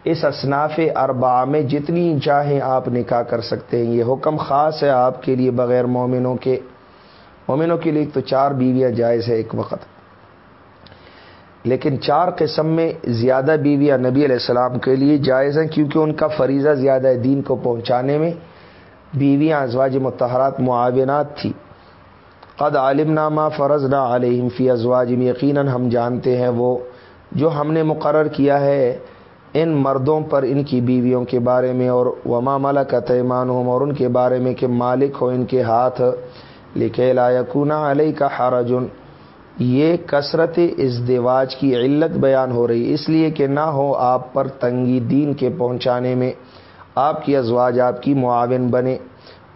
اس اصناف اربا میں جتنی چاہیں آپ نکاح کر سکتے ہیں۔ یہ حکم خاص ہے آپ کے لیے بغیر مومنوں کے۔ مومنوں کے لیے تو چار بیویاں جائز ہے ایک وقت۔ لیکن چار قسم میں زیادہ بیویاں نبی علیہ السلام کے لیے جائز ہیں کیونکہ ان کا فریضہ زیادہ ہے دین کو پہنچانے میں۔ بیویاں ازواج متحرات معاونات تھی۔ قد عالم نامہ فرض نہ علیہم فی ازواج یقیناً ہم جانتے ہیں وہ جو ہم نے مقرر کیا ہے ان مردوں پر ان کی بیویوں کے بارے میں اور وما ملک تیمان ہوں اور ان کے بارے میں کہ مالک ہو ان کے ہاتھ لکھے لا علیہ کا حرجن، یہ کثرت ازدواج کی علت بیان ہو رہی، اس لیے کہ نہ ہو آپ پر تنگی دین کے پہنچانے میں، آپ کی ازواج آپ کی معاون بنے۔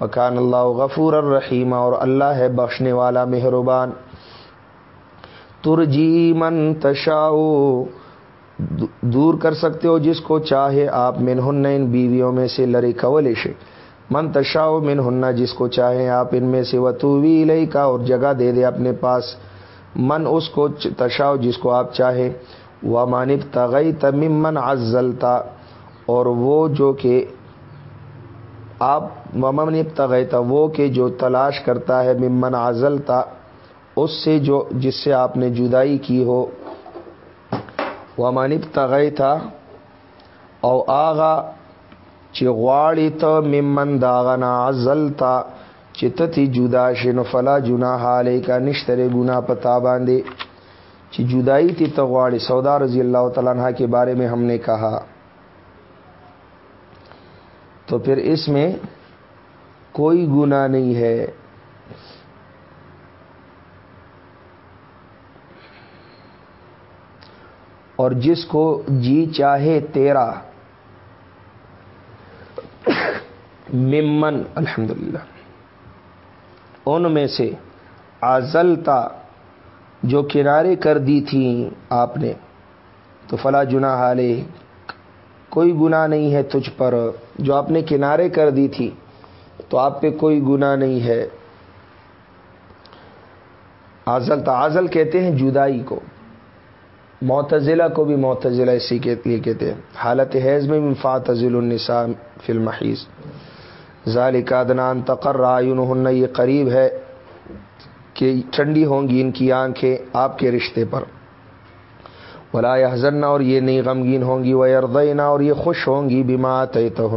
مکان اللہ غفور الرحیم اور اللہ ہے بخشنے والا مہربان۔ ترجی من تشاؤ دور کر سکتے ہو جس کو چاہے آپ من ہن ان بیویوں میں سے لڑے کولش من تشاؤ من ہننا جس کو چاہے آپ ان میں سے وطوی لئی کا اور جگہ دے دے اپنے پاس۔ من اس کو تشاؤ جس کو آپ چاہیں۔ وہ مانب تغئی تمن ازلتا اور وہ جو کہ آپ، ومن تغیتا وہ کہ جو تلاش کرتا ہے، ممن ازلتا اس سے جو، جس سے آپ نے جدائی کی ہو۔ وہ منب تغی تھا او آغا چغواڑی تو ممن داغنا ازلتا چتتی جدا شن فلا جنا حالے کا نشتر گنا پتا باندھے چی جدائی تھی تغواڑی سودا رضی اللہ تعالیٰ کے بارے میں ہم نے کہا۔ تو پھر اس میں کوئی گنا نہیں ہے۔ اور جس کو جی چاہے تیرا ممن، الحمدللہ۔ ان میں سے آزلتا جو کنارے کر دی تھی آپ نے، تو فلا جنا حالے کوئی گنا نہیں ہے تجھ پر۔ جو آپ نے کنارے کر دی تھی، تو آپ پہ کوئی گنا نہیں ہے۔ آزل آزل کہتے ہیں جدائی کو۔ معتزلہ کو بھی معتزلہ اسی کے لیے کہتے ہیں۔ حالت حیض میں فاتزل النساء فی المحیض۔ ذالک ادنان تقر ہن یہ قریب ہے کہ ٹھنڈی ہوں گی ان کی آنکھیں آپ کے رشتے پر۔ ولا حضن اور یہ نہیں غمگین ہوں گی وہ اردینہ اور یہ خوش ہوں گی بیما تو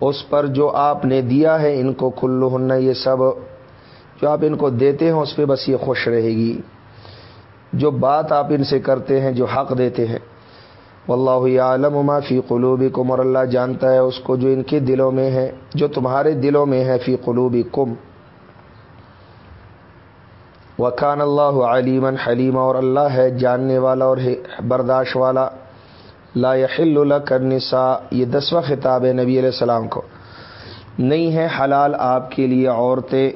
اس پر جو آپ نے دیا ہے ان کو کلو ہن یہ سب جو آپ ان کو دیتے ہیں اس پہ بس یہ خوش رہے گی۔ جو بات آپ ان سے کرتے ہیں، جو حق دیتے ہیں۔ واللہ عالم ما فی قلوبی کم اور اللہ جانتا ہے اس کو جو ان کے دلوں میں ہے، جو تمہارے دلوں میں ہے فی قلوبی کم وکان اللہ علیمن حلیم اور اللہ ہے جاننے والا اور برداشت والا۔ لا يحل لك النساء، یہ دسواں خطاب ہے نبی علیہ السلام کو۔ نہیں ہے حلال آپ کے لیے عورتیں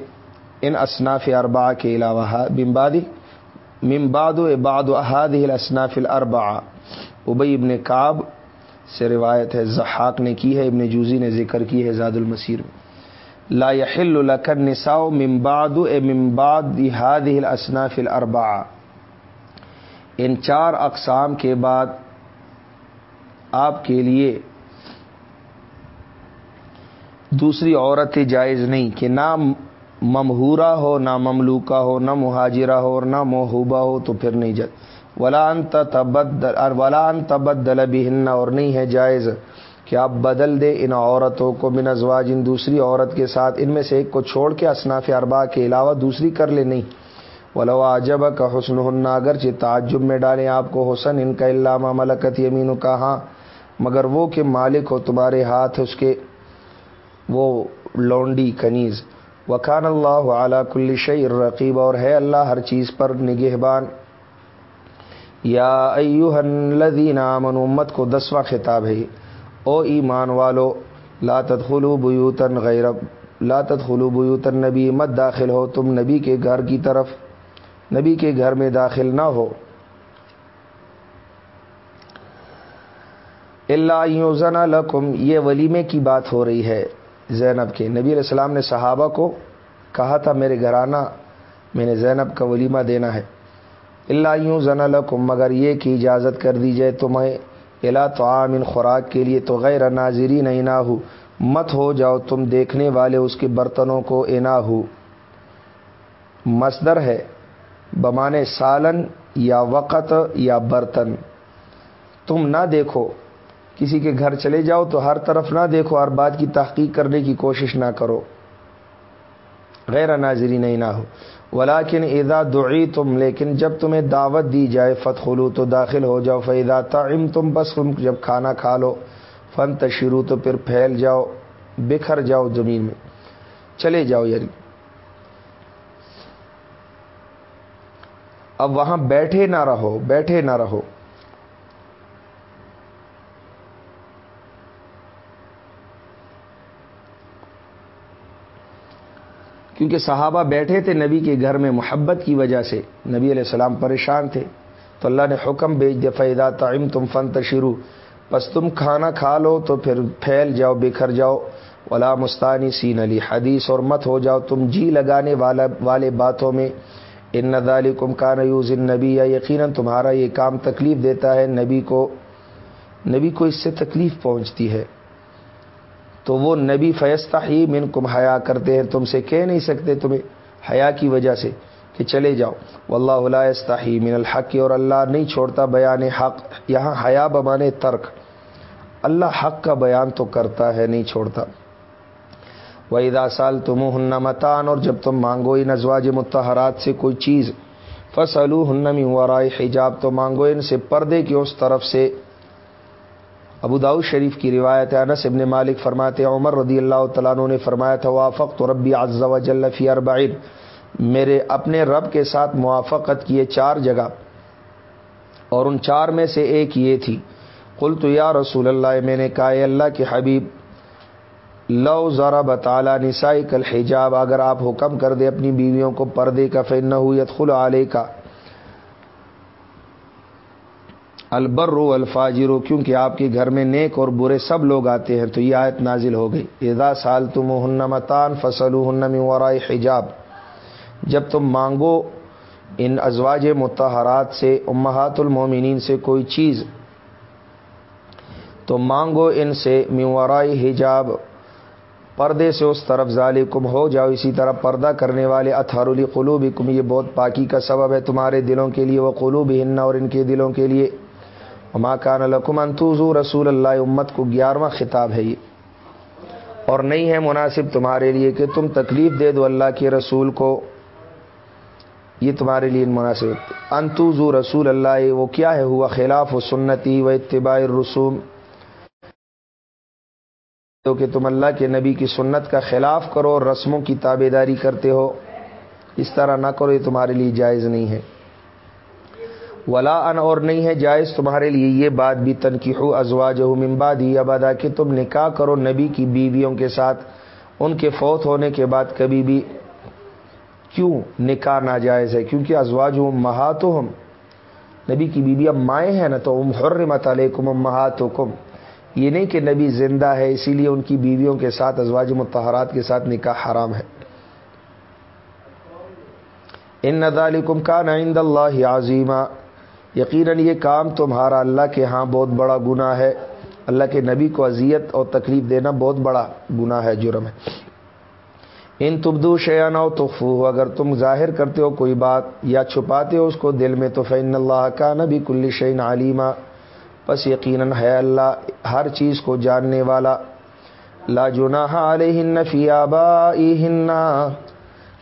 ان اصناف اربا کے علاوہ ہاں، بمبادی ممباد بعد احاد الصناف الاربع ابئی ابن کاب سے روایت ہے زحاق نے کی ہے، ابن جوزی نے ذکر کی ہے زاد المسیر میں۔ لا يحل لك النساء من بعد من بعد هذه الاصناف الاربعه ان چار اقسام کے بعد آپ کے لیے دوسری عورتیں جائز نہیں، کہ نام ممہورہ ہو، نہ مملوکہ ہو، نہ مہاجرہ ہو، اور نہ محبوبہ ہو تو پھر نہیں جائے۔ ولان تبد ولان تبدل بھی اور نہیں ہے جائز کہ آپ بدل دے ان عورتوں کو بن ازواج، ان دوسری عورت کے ساتھ۔ ان میں سے ایک کو چھوڑ کے اصناف اربا کے علاوہ دوسری کر لے، نہیں۔ ولو عجب کا حسن ہننا اگرچہ تعجب میں ڈالیں آپ کو حسن، ان کا علامہ ملکت یمین کا ہاں۔ مگر وہ کہ مالک ہو تمہارے ہاتھ، اس کے وہ لونڈی کنیز۔ وکان اللہ اعلیٰ کل شعر رقیب، اور ہے اللہ ہر چیز پر نگہبان۔ یا ایوہن امن امت کو دسواں خطاب ہے۔ او ایمان والو، لا تدخلو بیوتن غیر، لا تدخلو بیوتن نبی، مت داخل ہو تم نبی کے گھر کی طرف۔ نبی کے گھر میں داخل نہ ہو۔ اللہ زنا لکم، یہ ولیمے کی بات ہو رہی ہے۔ زینب کے نبی علیہ السلام نے صحابہ کو کہا تھا، میرے گھر آنا میں نے زینب کا ولیمہ دینا ہے۔ اللہ یوں زنا لکم، مگر یہ کہ اجازت کر دی جائے تمہیں۔ الا تو عام خوراک کے لیے تو غیر ناظری نہیں نہ ہو۔ مت ہو جاؤ، تم دیکھنے والے اس کے برتنوں کو انا ہو۔ مصدر ہے، بمانے سالن یا وقت یا برتن۔ تم نہ دیکھو کسی کے گھر چلے جاؤ تو ہر طرف نہ دیکھو ہر بات کی تحقیق کرنے کی کوشش نہ کرو۔ غیر ناظری نہیں نہ ہو۔ ولاکن ادا دعی تم لیکن جب تمہیں دعوت دی جائے فت تو داخل ہو جاؤ فیدا تعم تم بس تم جب کھانا کھا لو۔ فن تشرو تو پھر پھیل جاؤ، بکھر جاؤ زمین میں۔ چلے جاؤ یاری اب وہاں بیٹھے نہ رہو، بیٹھے نہ رہو۔ کیونکہ صحابہ بیٹھے تھے نبی کے گھر میں محبت کی وجہ سے۔ نبی علیہ السلام پریشان تھے۔ تو اللہ نے حکم بھیج دیا فیدا تعم تم فن تشرو بس تم کھانا کھا لو تو پھر پھیل جاؤ، بکھر جاؤ۔ ولا مستانی سین علی حدیث اور مت ہو جاؤ تم جی لگانے والا، والے باتوں میں۔ ان ندالی کم کا نیوز ان نبی یا یقیناً تمہارا یہ کام تکلیف دیتا ہے نبی کو۔ نبی کو اس سے تکلیف پہنچتی ہے۔ تو وہ نبی فیصتہ ہی من کم حیا کرتے ہیں، تم سے کہہ نہیں سکتے تمہیں حیا کی وجہ سے کہ چلے جاؤ۔ واللہ اللہ من الحق، اور اللہ نہیں چھوڑتا بیان حق، یہاں حیا بمانے ترک۔ اللہ حق کا بیان تو کرتا ہے، نہیں چھوڑتا۔ ادا سال تم ہن متان اور جب تم مانگو ان ازواج متحرات سے کوئی چیز فصلو ہنمی ورائے حجاب، تو مانگو ان سے پردے کی اس طرف سے۔ ابو داؤ شریف کی روایت انس ابن مالک فرماتے عمر رضی اللہ تعالیٰ نے فرمایا تھا وافق تو ربی عز و جل فی اربعین۔ میرے اپنے رب کے ساتھ موافقت کیے چار جگہ، اور ان چار میں سے ایک یہ تھی۔ قل تو یا رسول اللہ، میں نے کہا اللہ کے حبیب، لو ذرا بطالہ نسائی کل حجاب اگر آپ حکم کر دے اپنی بیویوں کو پردے کا فن نہ خل علیہ کا البر الفاجرو کیونکہ آپ کے گھر میں نیک اور برے سب لوگ آتے ہیں، تو یہ آیت نازل ہو گئی۔ ادا سال تم ہنمتان فصل ہنم ورائے حجاب۔ جب تم مانگو ان ازواج متحرات سے، امہات المومنین سے کوئی چیز، تو مانگو ان سے میورائی حجاب۔ پردے سے اس طرف ظالم ہو جاؤ اسی طرح پردہ کرنے والے۔ اتھار قلوب یہ بہت پاکی کا سبب ہے تمہارے دلوں کے لیے وہ قلوب ہن اور ان کے دلوں کے لیے۔ ماں کان الکم انتوزو رسول اللہ، امت کو گیارہواں خطاب ہے یہ۔ اور نہیں ہے مناسب تمہارے لیے کہ تم تکلیف دے دو اللہ کے رسول کو۔ یہ تمہارے لیے مناسب انتوزو رسول اللہ، وہ کیا ہے؟ ہوا خلاف و سنتی و اتباع رسوم کہ تم اللہ کے نبی کی سنت کا خلاف کرو اور رسموں کی تابے داری کرتے ہو۔ اس طرح نہ کرو، یہ تمہارے لیے جائز نہیں ہے۔ ولا ان اور نہیں ہے جائز، تمہارے لیے یہ بات بھی تنقی ہو ازواج ہو ممبادی ابادا کہ تم نکاح کرو نبی کی بیویوں کے ساتھ۔ ان کے فوت ہونے کے بعد کبھی بھی کیوں نکاح ناجائز ہے؟ کیونکہ ازواج ہوں مہات ہم نبی کی بیوی اب مائیں ہیں نا تو ام حرمت علیکم مہات کم یہ نہیں کہ نبی زندہ ہے، اسی لیے ان کی بیویوں کے ساتھ، ازواج متحرات کے ساتھ نکاح حرام ہے۔ ان ندالکم کا نائند اللہ عظیمہ یقیناً یہ کام تمہارا اللہ کے ہاں بہت بڑا گناہ ہے۔ اللہ کے نبی کو اذیت اور تکلیف دینا بہت بڑا گناہ ہے، جرم ہے۔ ان تبدو شیا نو تخفو، اگر تم ظاہر کرتے ہو کوئی بات یا چھپاتے ہو اس کو دل میں تو فین اللہ کا نبی کل شعین علیمہ بس یقیناً ہے اللہ ہر چیز کو جاننے والا۔ لا جناح علیہن فی آبائہن۔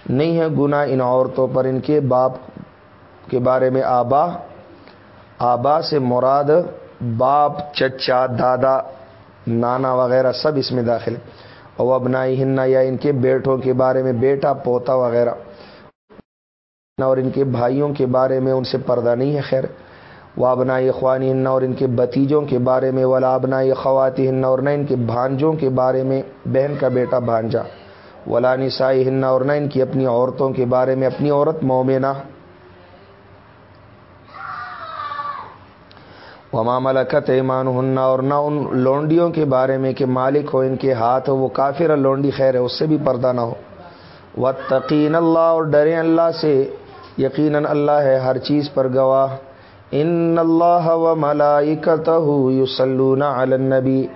نہیں ہے گناہ ان عورتوں پر، ان کے باپ کے بارے میں آبا۔ آبا سے مراد باپ، چچا، دادا، نانا وغیرہ سب اس میں داخل اور ابنائی ہننا یا ان کے بیٹوں کے بارے میں، بیٹا، پوتا وغیرہ۔ اور ان کے بھائیوں کے بارے میں ان سے پردہ نہیں ہے، خیر۔ وہ ابنائی خوانی ہن اور ان کے بتیجوں کے بارے میں، ولا ابنائی خواتی ہن اور نہ ان کے بھانجوں کے بارے میں بہن کا بیٹا بھانجا۔ ولا نسائی ہن اور نہ ان کی اپنی عورتوں کے بارے میں، اپنی عورت مومنہ۔ وما ملکت ایمان ہننا اور نہ ان لونڈیوں کے بارے میں کہ مالک ہو ان کے ہاتھ ہو وہ کافر لونڈی خیر ہے، اس سے بھی پردہ نہ ہو۔ و تقین اللہ اور ڈرے اللہ سے، یقیناً اللہ ہے ہر چیز پر گواہ۔ ان اللہ و ملائکت یسلون علی النبی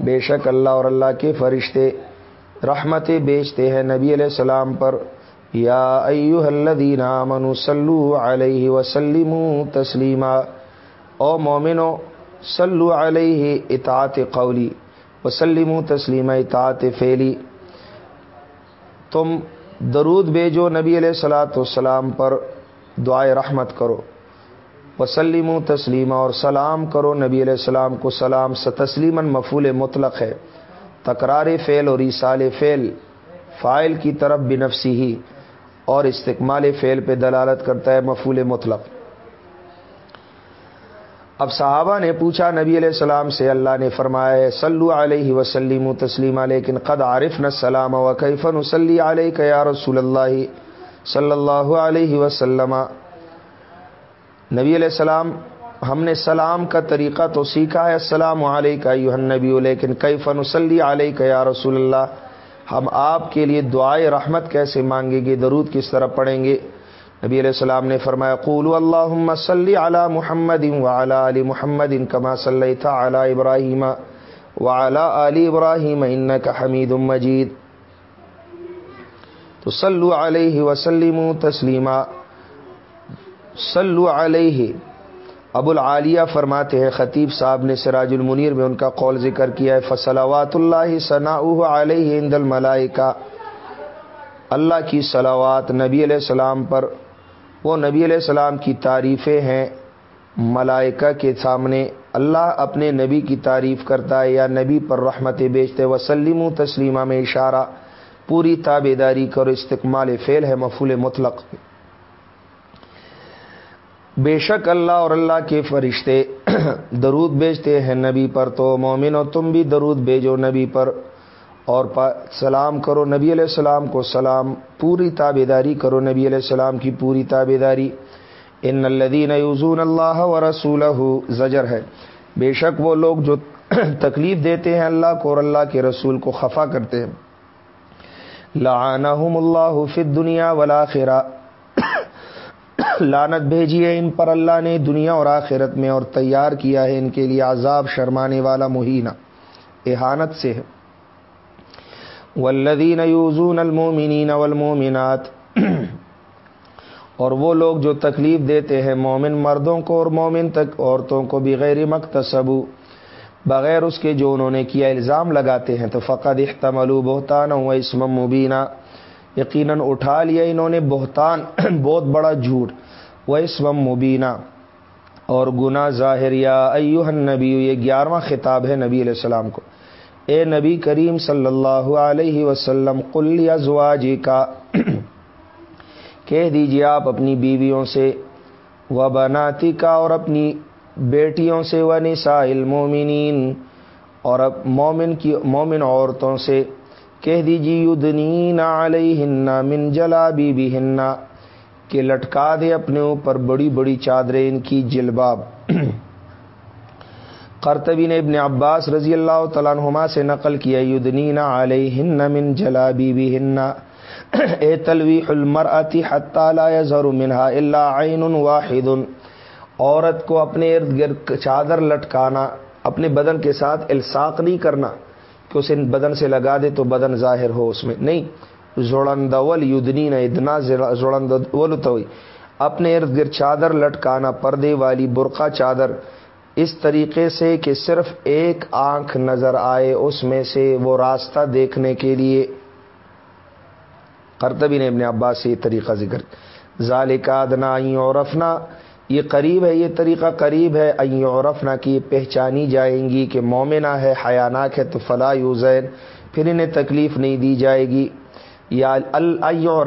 بے شک اللہ اور اللہ کے فرشتے رحمت بیچتے ہیں نبی علیہ السلام پر۔ یا ایوہ الذین آمنوا صلو علیہ وسلموا تسلیما۔ او مومنو، صلو علیہ اطاعت قولی وسلم تسلیم اطاعت فیلی تم درود بھیجو نبی علیہ السلاۃ والسلام پر، دعائے رحمت کرو۔ وسلم و تسلیم اور سلام کرو نبی علیہ السلام کو، سلام تسلیم مفول مطلق ہے۔ تکرار فعل اور ایسال فعل فائل کی طرف بنفسی ہی، اور استقمال فعل پہ دلالت کرتا ہے مفول مطلق۔ اب صحابہ نے پوچھا، نبی علیہ السلام سے اللہ نے فرمایا، صلو علیہ وسلم و تسلیم لیکن قد عارف نہ سلام و کیفن وسلی علیہ یا رسول اللہ صلی اللہ علیہ وسلم۔ نبی علیہ السلام، ہم نے سلام کا طریقہ تو سیکھا ہے، السلام علیہ نبی لیکن کیفن وسلی علیہ یا رسول اللہ؟ ہم آپ کے لیے دعائے رحمت کیسے مانگیں گے؟ درود کس طرح پڑھیں گے؟ نبی علیہ السلام نے فرمایا قول اللہ صلی علی محمد وعلی علی محمد کما صلی علی ابراہیم وعلی علی ابراہیم ان کا حمید مجید۔ تو صلو علیہ وسلم تسلیما۔ صلو علیہ۔ ابو العالیہ فرماتے ہیں، خطیب صاحب نے سراج المنیر میں ان کا قول ذکر کیا ہے، فصلوات اللہ ثنا علیہ عند الملائکہ۔ اللہ کی صلوات نبی علیہ السلام پر وہ نبی علیہ السلام کی تعریفیں ہیں ملائکہ کے سامنے اللہ اپنے نبی کی تعریف کرتا ہے یا نبی پر رحمت بیچتے وسلم و تسلیمہ میں اشارہ پوری تابے داری کر استقمال فعل ہے مفول مطلق۔ بے شک اللہ اور اللہ کے فرشتے درود بیچتے ہیں نبی پر تو مومن و تم بھی درود بیجو نبی پر۔ اور سلام کرو نبی علیہ السلام کو، سلام، پوری تابے داری کرو نبی علیہ السلام کی پوری تابے داری ان الدین یوزون اللہ و رسول زجر ہے۔ بے شک وہ لوگ جو تکلیف دیتے ہیں اللہ کو اور اللہ کے رسول کو خفا کرتے ہیں۔ لعنہم اللہ فی دنیا ولا لانت بھیجی ہے ان پر اللہ نے دنیا اور آخرت میں اور تیار کیا ہے ان کے لیے عذاب شرمانے والا مہینہ۔ احانت سے ہے۔ والذین یوزون المومنین والمومنات اور وہ لوگ جو تکلیف دیتے ہیں مومن مردوں کو اور مومن تک عورتوں کو بغیر مقتصبو بغیر اس کے جو انہوں نے کیا الزام لگاتے ہیں، تو فقط احتمل بہتان و اسم مبینہ یقیناً اٹھا لیا انہوں نے بہتان، بہت بڑا جھوٹ۔ و اسم مبینہ اور گناہ ظاہر، یا ایوہ النبی، یہ گیارہواں خطاب ہے نبی علیہ السلام کو۔ اے نبی کریم صلی اللہ علیہ وسلم کل ازواجی کا کہہ دیجیے آپ اپنی بیویوں سے و بناتی کا اور اپنی بیٹیوں سے و نسا المومنین اور اب مومن کی، مومن عورتوں سے، کہہ دیجیے یدنین علیہ من جلا بی بھی کہ لٹکا دے اپنے اوپر بڑی بڑی چادریں ان کی جلباب۔ قرطبی نے ابن عباس رضی اللہ تعالیٰ عنہما سے نقل کیا، یدنین علیہن من جلابی بھی اے تلویح المرأتی حتی لا یظہر منہا الا عین واحد. عورت کو اپنے ارد گرد چادر لٹکانا، اپنے بدن کے ساتھ الساق نہیں کرنا کہ اسے بدن سے لگا دے تو بدن ظاہر ہو اس میں. نہیں، زوڑندول یدنین، ادنا زوڑندول تو اپنے ارد گرد چادر لٹکانا، پردے والی برقع چادر اس طریقے سے کہ صرف ایک آنکھ نظر آئے، اس میں سے وہ راستہ دیکھنے کے لیے۔ کرتبی نے اپنے عباس سے یہ طریقہ ذکر۔ ظالقادنا اور افنا یہ قریب ہے، یہ طریقہ قریب ہے۔ این عرفنا کی پہچانی جائیں گی کہ مومنہ ہے، حیاناک ہے، تو فلاح یوزین۔ پھر انہیں تکلیف نہیں دی جائے گی۔ یا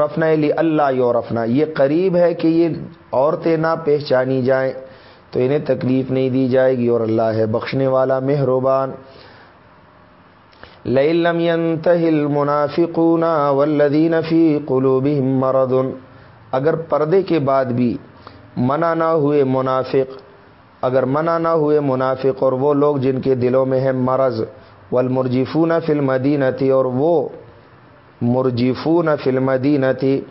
رفنا علی اللہ یورفنا یہ قریب ہے کہ یہ عورتیں نہ پہچانی جائیں۔ تو انہیں تکلیف نہیں دی جائے گی اور اللہ ہے بخشنے والا مہربان۔ لم ينتهي المنافقون والذين في قلوبهم مرض۔ اگر پردے کے بعد بھی منع نہ ہوئے منافق، اگر منع نہ ہوئے منافق اور وہ لوگ جن کے دلوں میں ہے مرض، والمرجفون فی المدینتی اور وہ مرجفون فی المدینتی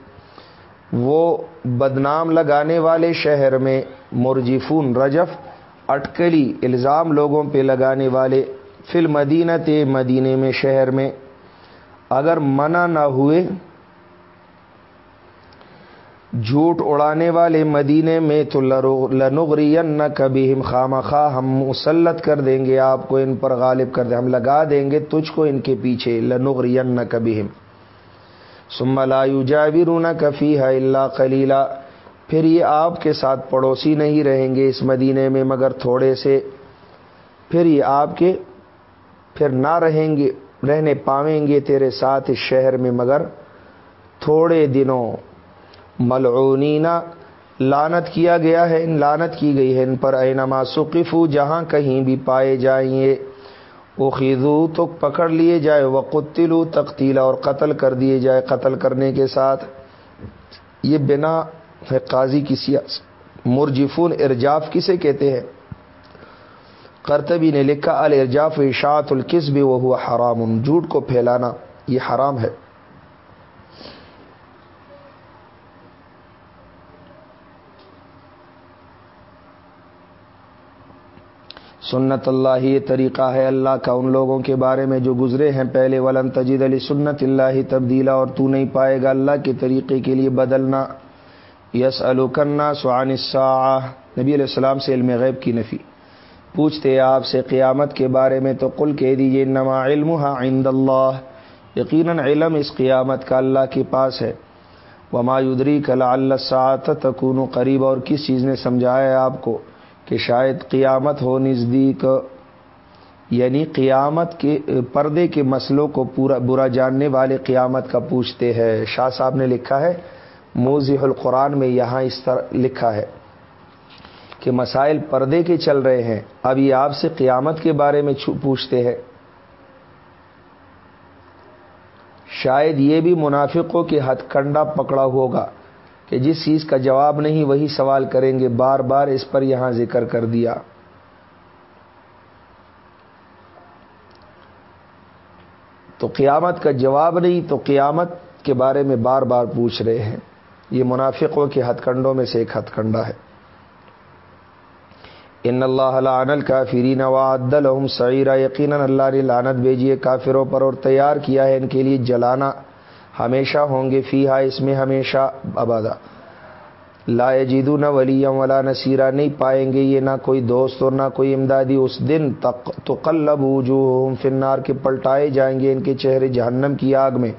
وہ بدنام لگانے والے شہر میں مرجفون رجف، اٹکلی الزام لوگوں پہ لگانے والے فی المدینت مدینے میں شہر میں۔ اگر منع نہ ہوئے، جھوٹ اڑانے والے مدینے میں تو لنغری نہ کبھی ہم خام خواہ ہم مسلط کر دیں گے، آپ کو ان پر غالب کر دیں ہم لگا دیں گے، تجھ کو ان کے پیچھے لنغری نہ کبھی ہم سم لایو جاویر نہ کفی ہے اللہ کلیلہ پھر یہ آپ کے ساتھ پڑوسی نہیں رہیں گے اس مدینے میں مگر تھوڑے سے۔ پھر یہ آپ کے پھر نہ رہیں گے، رہنے پاویں گے تیرے ساتھ اس شہر میں مگر تھوڑے دنوں۔ ملعونینا لانت کیا گیا ہے، ان لانت کی گئی ہے ان پر۔ اینما سقفو جہاں کہیں بھی پائے جائیں اخیزو وہ تو پکڑ لیے جائے وہ قتلو تختیلا اور قتل کر دیے جائے، قتل کرنے کے ساتھ۔ یہ بنا ہے قاضی کی سیاست۔ مرجفون ارجاف کسے کہتے ہیں؟ کرتبی نے لکھا الرجاف اشاعت الکس بھی وہ ہوا حرام۔ جھوٹ کو پھیلانا یہ حرام ہے۔ سنت اللہ یہ طریقہ ہے اللہ کا ان لوگوں کے بارے میں جو گزرے ہیں پہلے ولن تجید علی سنت اللہ تبدیلا، اور تو نہیں پائے گا اللہ کے طریقے کے لیے بدلنا۔ یس الکنہ سعان نبی علیہ السلام سے علم غیب کی نفی۔ پوچھتے آپ سے قیامت کے بارے میں، تو قل کہہ دیجیے نما علم عند اللہ۔ یقیناً علم اس قیامت کا اللہ کے پاس ہے۔ وہ مایودری کلا اللہ سعت تکون قریب، اور کس چیز نے سمجھایا آپ کو؟ کہ شاید قیامت ہو نزدیک یعنی قیامت کے پردے کے مسلوں کو پورا برا جاننے والے قیامت کا پوچھتے ہیں۔ شاہ صاحب نے لکھا ہے موزی القرآن میں یہاں اس طرح لکھا ہے کہ مسائل پردے کے چل رہے ہیں۔ اب یہ آپ سے قیامت کے بارے میں پوچھتے ہیں۔ شاید یہ بھی منافقوں کے ہتھ کنڈا پکڑا ہوگا۔ کہ جس چیز کا جواب نہیں وہی سوال کریں گے، بار بار اس پر یہاں ذکر کر دیا۔ تو قیامت کا جواب نہیں، تو قیامت کے بارے میں بار بار پوچھ رہے ہیں۔ یہ منافقوں کے ہتھ کنڈوں میں سے ایک ہتھ کنڈا ہے۔ ان اللہ لعن کافرین وعد لهم سعیرا، یقینا اللہ نے لعنت بھیجی کافروں پر اور تیار کیا ہے ان کے لیے جلانا۔ ہمیشہ ہوں گے فی اس میں ہمیشہ آبادہ لا جیدو نہ ولی ولا نصیرہ نہیں پائیں گے یہ نہ کوئی دوست اور نہ کوئی امدادی۔ اس دن تک تو قلب جو فنار کے پلٹائے جائیں گے ان کے چہرے جہنم کی آگ میں۔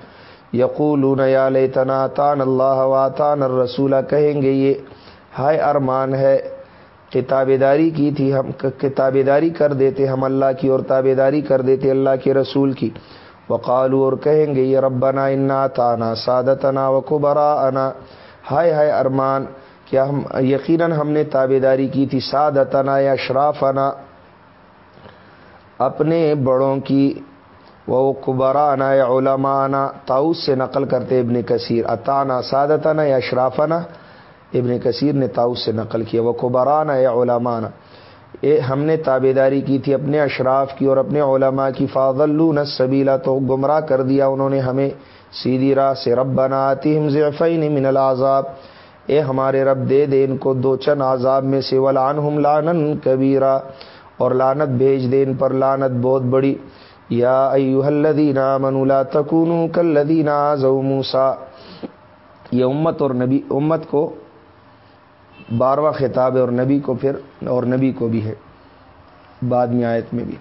یقول یا لیتنا تان اللہ واتان الرسولہ کہیں گے یہ ہائے ارمان ہے کتاب داری کی تھی ہم کتاب داری کر دیتے ہم اللہ کی اور تابے داری کر دیتے اللہ کے رسول کی۔ وقالو اور کہیں گے، یہ ربنا انا تانا سادتنا و کبرا انا ہائے ہائے ارمان، کیا ہم، یقیناً ہم نے تابے داری کی تھی، سادتنا یا شرافنا اپنے بڑوں کی وہ کبرا یا علماء تاؤس سے نقل کرتے ابن کثیر، اتانا سادتنا یا اشرافنا؟ ابن کثیر نے تاؤس سے نقل کیا وہ کبرانہ یا علمانا ہم نے تابے داری کی تھی اپنے اشراف کی اور اپنے علماء کی فاضل سبیلا تو گمراہ کر دیا انہوں نے ہمیں سیدھی راہ سے رب بناتی ہم ضعفین من العذاب۔ اے ہمارے رب، دے دے ان کو دو چن عذاب میں سے ولان ہم لانن کبیرا۔ اور لانت بھیج دے ان پر لانت بہت بڑی۔ یا ایوہ الذین آمنوا، لا تکونوا کالذین آزوا موسیٰ۔ یہ امت اور نبی، امت کو بارواں خطاب ہے اور نبی کو پھر اور نبی کو بھی ہے بعد میں آیت میں بھی۔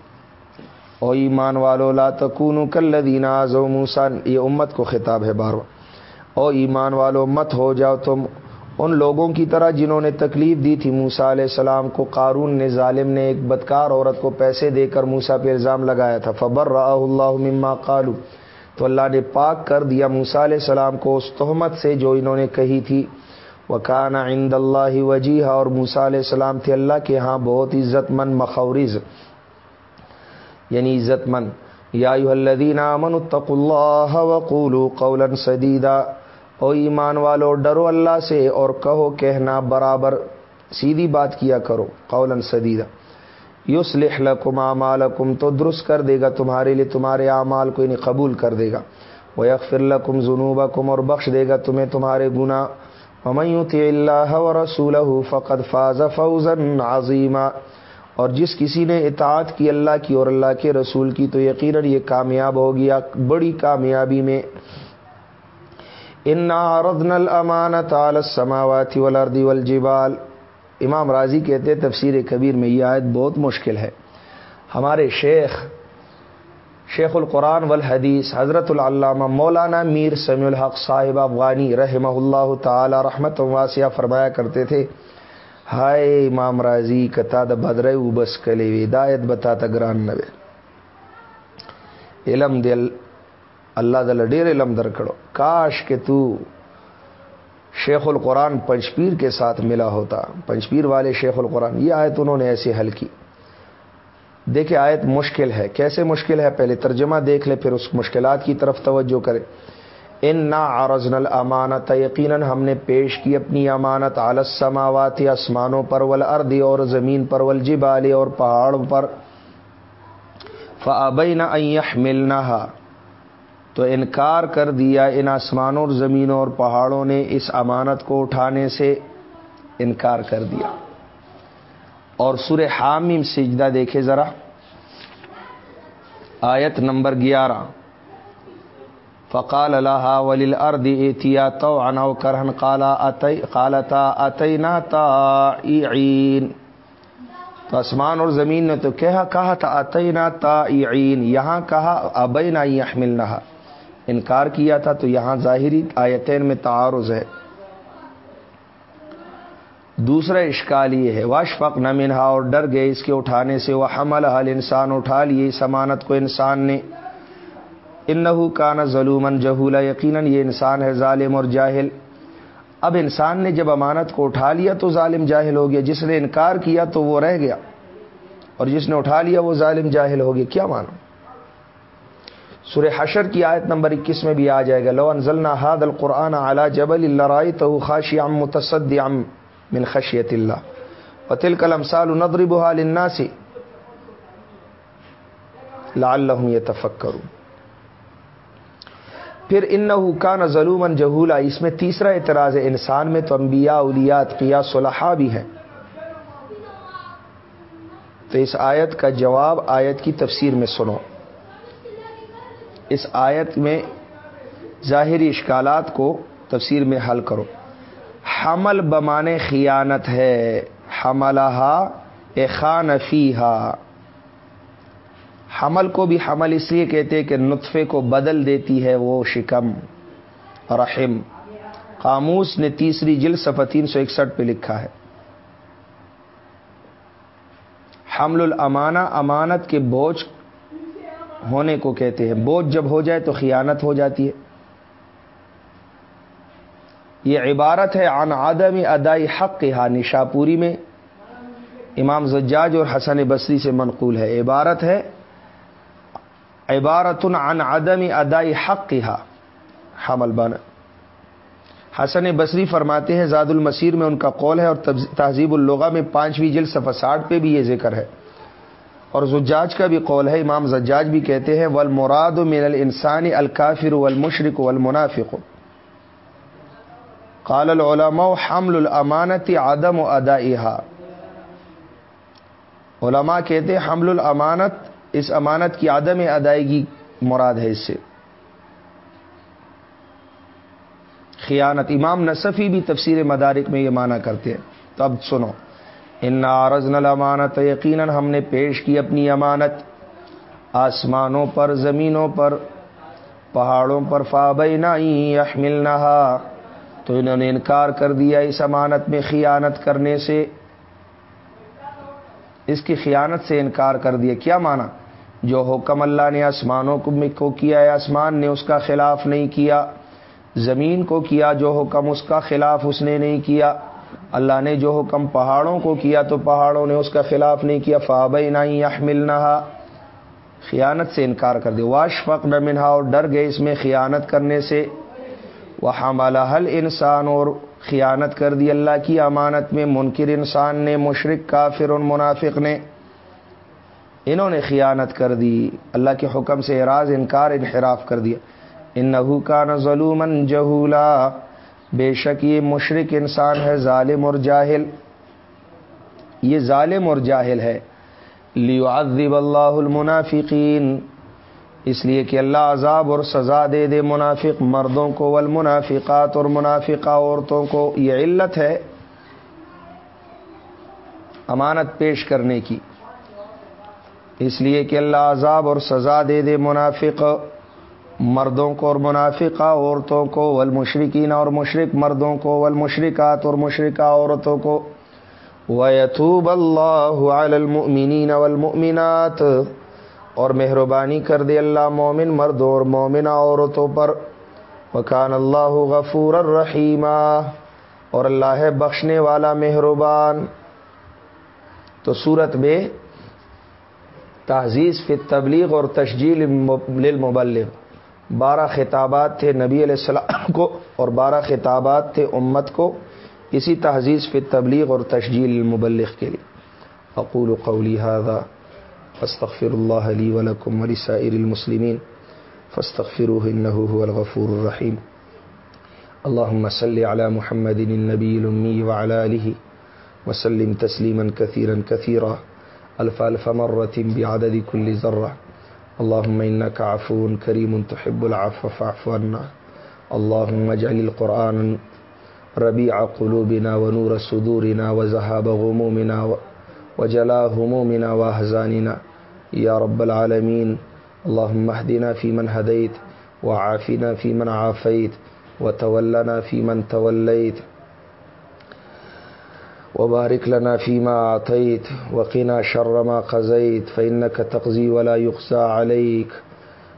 او ایمان والو، لا تکونوا کالذین آزوا موسیٰ۔ یہ امت کو خطاب ہے بارواں۔ او ایمان والو، مت ہو جاؤ تم ان لوگوں کی طرح جنہوں نے تکلیف دی تھی۔ موسا علیہ السلام کو قارون نے، ظالم نے ایک بدکار عورت کو پیسے دے کر موسا پہ الزام لگایا تھا۔ فبر اللہ مما قالو تو اللہ نے پاک کر دیا موسا علیہ السلام کو اس تہمت سے جو انہوں نے کہی تھی۔ وہ عند اللہ وجیحا اور موسا علیہ السلام تھے اللہ کے ہاں بہت عزت مند مخورز یعنی عزت مند۔ یا الذین آمنوا اتقوا اللہ وقولوا قولا سدیدا۔ او ایمان والو، ڈرو اللہ سے اور کہو کہنا برابر۔ سیدھی بات کیا کرو، قولا سدیدہ یوس لکم اعمالکم، تو درست کر دے گا تمہارے لیے، تمہارے اعمال کو انہیں قبول کر دے گا۔ وہ یکفر لکم جنوبکم اور بخش دے گا تمہیں تمہارے گناہ۔ ممیوتی اللہ و رسول فقط فاض فوزن عظیمہ اور جس کسی نے اطاعت کی اللہ کی اور اللہ کے رسول کی تو یقیناً یہ کامیاب ہو گیا بڑی کامیابی میں۔ ان ردن الامانت علی السماوات والارض والجبال۔ امام راضی کہتے تفسیر کبیر میں یہ آیت بہت مشکل ہے۔ ہمارے شیخ شیخ القرآن والحدیث حضرت العلامہ مولانا میر سمی الحق صاحب افغانی رحمہ اللہ تعالی رحمت واسعہ فرمایا کرتے تھے، ہائے امام راضی، کتا د بدر بس کلے ہدایت بتا تگران نوے علم دل اللہ دل ڈیر علم در کرو کاش کہ تو شیخ القرآن پنچپیر کے ساتھ ملا ہوتا۔ پنچپیر والے شیخ القرآن، یہ آیت انہوں نے ایسی حل کی۔ دیکھیں آیت مشکل ہے۔ کیسے مشکل ہے؟ پہلے ترجمہ دیکھ لے، پھر اس مشکلات کی طرف توجہ کرے۔ ان نا آرزن الامانت یقیناً ہم نے پیش کی اپنی امانت عالسماوات آسمانوں پر ول اردی اور زمین پر ول جبال اور پہاڑوں پر۔ فعبئی نہ ملنا تو انکار کر دیا ان آسمانوں اور زمینوں اور پہاڑوں نے اس امانت کو اٹھانے سے انکار کر دیا۔ اور سر حامیم سجدہ دیکھے ذرا۔ آیت نمبر گیارہ۔ فقال اللہ ولیل ارد اتیا تو انو کرہن کالا کالتا اتینا تا تو آسمان اور زمین نے تو کہا کہا تھا اتینا تا یہاں کہا، ابینا یحمل نہ انکار کیا تھا تو یہاں ظاہری آیتین میں تعارض ہے۔ دوسرا اشکال یہ ہے واش فق نہ منہا اور ڈر گئے اس کے اٹھانے سے وہ حمل حل انسان اٹھا لیے اس امانت کو انسان نے۔ ان کا ظلومن جہولا یقیناً یہ انسان ہے ظالم اور جاہل۔ اب انسان نے جب امانت کو اٹھا لیا تو ظالم جاہل ہو گیا، جس نے انکار کیا تو وہ رہ گیا۔ اور جس نے اٹھا لیا وہ ظالم جاہل ہو گیا۔ کیا مانو سورہ حشر کی آیت نمبر اکیس میں بھی آ جائے گا۔ لو انزلنا هذا القرآن على جبل اللہ رائته خاشعا متصدعا۔ من خشیت اللہ. وتلك الامثال نضربها للناس لعلهم يتفکرون پھر انه كان ظلوما جهولا اس میں تیسرا اعتراض ہے، انسان میں تو انبیاء، اولیاء اتقیاء صلحاء بھی ہیں. تو اس آیت کا جواب آیت کی تفسیر میں سنو. اس آیت میں ظاہری اشکالات کو تفسیر میں حل کرو. حمل بمانے خیانت ہے۔ حملہ خانفی حمل کو بھی حمل اس لیے کہتے کہ نطفے کو بدل دیتی ہے وہ شکم۔ رحم۔ قاموس نے تیسری جل صفحہ تین سو اکسٹھ پہ لکھا ہے۔ حمل الامانہ، امانت کے بوجھ ہونے کو کہتے ہیں۔ بوجھ جب ہو جائے تو خیانت ہو جاتی ہے۔ یہ عبارت ہے عن عدم ادائی حق کے ہاں نشاپوری میں۔ امام زجاج اور حسن بصری سے منقول ہے۔ عبارت ہے عبارت عن عدم ادائی حق کے حمل بن۔ حسن بصری فرماتے ہیں، زاد المسیر میں ان کا قول ہے اور تہذیب اللغہ میں پانچویں جلد صفحہ ساٹھ پہ بھی یہ ذکر ہے۔ اور زجاج کا بھی قول ہے، امام زجاج بھی کہتے ہیں ول مراد من الانسانی الکافر والمشرق والمنافق۔ قال العلماء حمل الامانت عدم و علماء کہتے ہیں حمل الامانت اس امانت کی عدم ادائیگی مراد ہے اس سے۔ خیانت، امام نصفی بھی تفسیر مدارک میں یہ مانا کرتے ہیں۔ تو اب سنو۔ ان رزن امانت یقیناً ہم نے پیش کی اپنی امانت۔ آسمانوں پر، زمینوں پر، پہاڑوں پر فابئی نہ تو انہوں نے انکار کر دیا اس امانت میں خیانت کرنے سے۔ اس کی خیانت سے انکار کر دیا۔ کیا مانا؟ جو حکم اللہ نے آسمانوں کو کیا ہے، آسمان نے اس کا خلاف نہیں کیا۔ زمین کو کیا، جو حکم اس کا خلاف اس نے نہیں کیا۔ اللہ نے جو حکم پہاڑوں کو کیا تو پہاڑوں نے اس کا خلاف نہیں کیا۔ فاب نہ یا ملنا خیانت سے انکار کر دیا۔ واش فق منہا اور ڈر گئے اس میں خیانت کرنے سے۔ وہ حل انسان اور خیانت کر دی اللہ کی امانت میں منکر انسان نے مشرق کافر اور منافق نے۔ انہوں نے خیانت کر دی، اللہ کے حکم سے اراض انکار، انحراف کر دیا۔ ان نحو کا نہ جہولا۔ بے شک یہ مشرق انسان ہے، ظالم اور جاہل۔ یہ ظالم اور جاہل ہے۔ لیو اللہ المنافقین۔ اس لیے کہ اللہ عذاب اور سزا دے دے منافق مردوں کو، والمنافقات اور منافقہ عورتوں کو، یہ علت ہے امانت پیش کرنے کی۔ اس لیے کہ اللہ عذاب اور سزا دے دے منافق مردوں کو اور منافقہ عورتوں کو والمشرقین اور مشرق مردوں کو والمشرقات اور مشرقہ عورتوں کو۔ ویتوب اللہ علی المؤمنین والمؤمنات اور مہربانی کر دے اللہ مومن مردوں اور مومنہ عورتوں پر. وکان اللہ غفور الرحیمہ اور اللہ ہے بخشنے والا مہربان. تو صورت میں تہذیز فی تبلیغ اور تشجیل للمبلغ. بارہ خطابات تھے نبی علیہ السلام کو اور بارہ خطابات تھے امت کو. اسی تہذیز فی تبلیغ اور تشجیل المبلغ کے لیے. اقول قولی هذا. فاستغفر الله لي ولكم ولسائر المسلمين فاستغفروه إنه هو الغفور الرحيم. اللهم صل على محمد النبي الأمي وعلى آله وسلم تسليما كثيرا كثيرا. ألف ألف مرة بعدد كل ذرة. اللهم إنك عفو كريم تحب العفو فاعف عنا. اللهم اجعل القرآن ربيع قلوبنا ونور صدورنا وزهاب غمومنا و وجلا همومنا واحزاننا یا رب العالمین اللهم اهدنا في من هديت وعافنا في من عافيت وتولنا في من توليت وبارك لنا فيما أعطيت وقنا شر ما قزيت فإنك تقضي ولا يقزى عليك،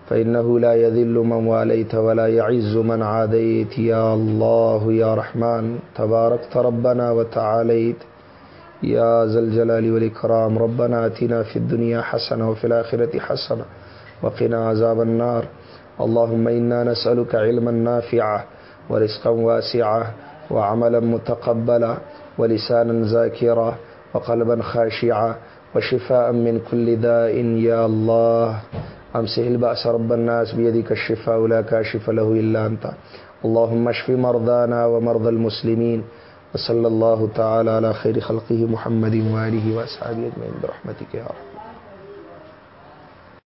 فإنه لا يذل من واليت ولا يعز من عاديت. يا الله يا رحمن، تباركت ربنا وتعاليت. یا ذل جلال والاکرام ربنا اتنا فی الدنیا حسنہ وفی الاخرة حسنہ وقنا عذاب النار. اللهم انا نسألك علما نافعا ورزقا واسعا وعملا متقبلا ولسانا ذاكرا وقلبا خاشعا وشفاء من كل داء. يا الله امسح البأس رب الناس بيدك. الشفاء لا كاشف له الا انت اللهم اشف مرضانا ومرضى المسلمين. صلی اللہ تعالی علی خیر خلقی محمد وآلہ واصحابہ اجمعین برحمتک یا رب.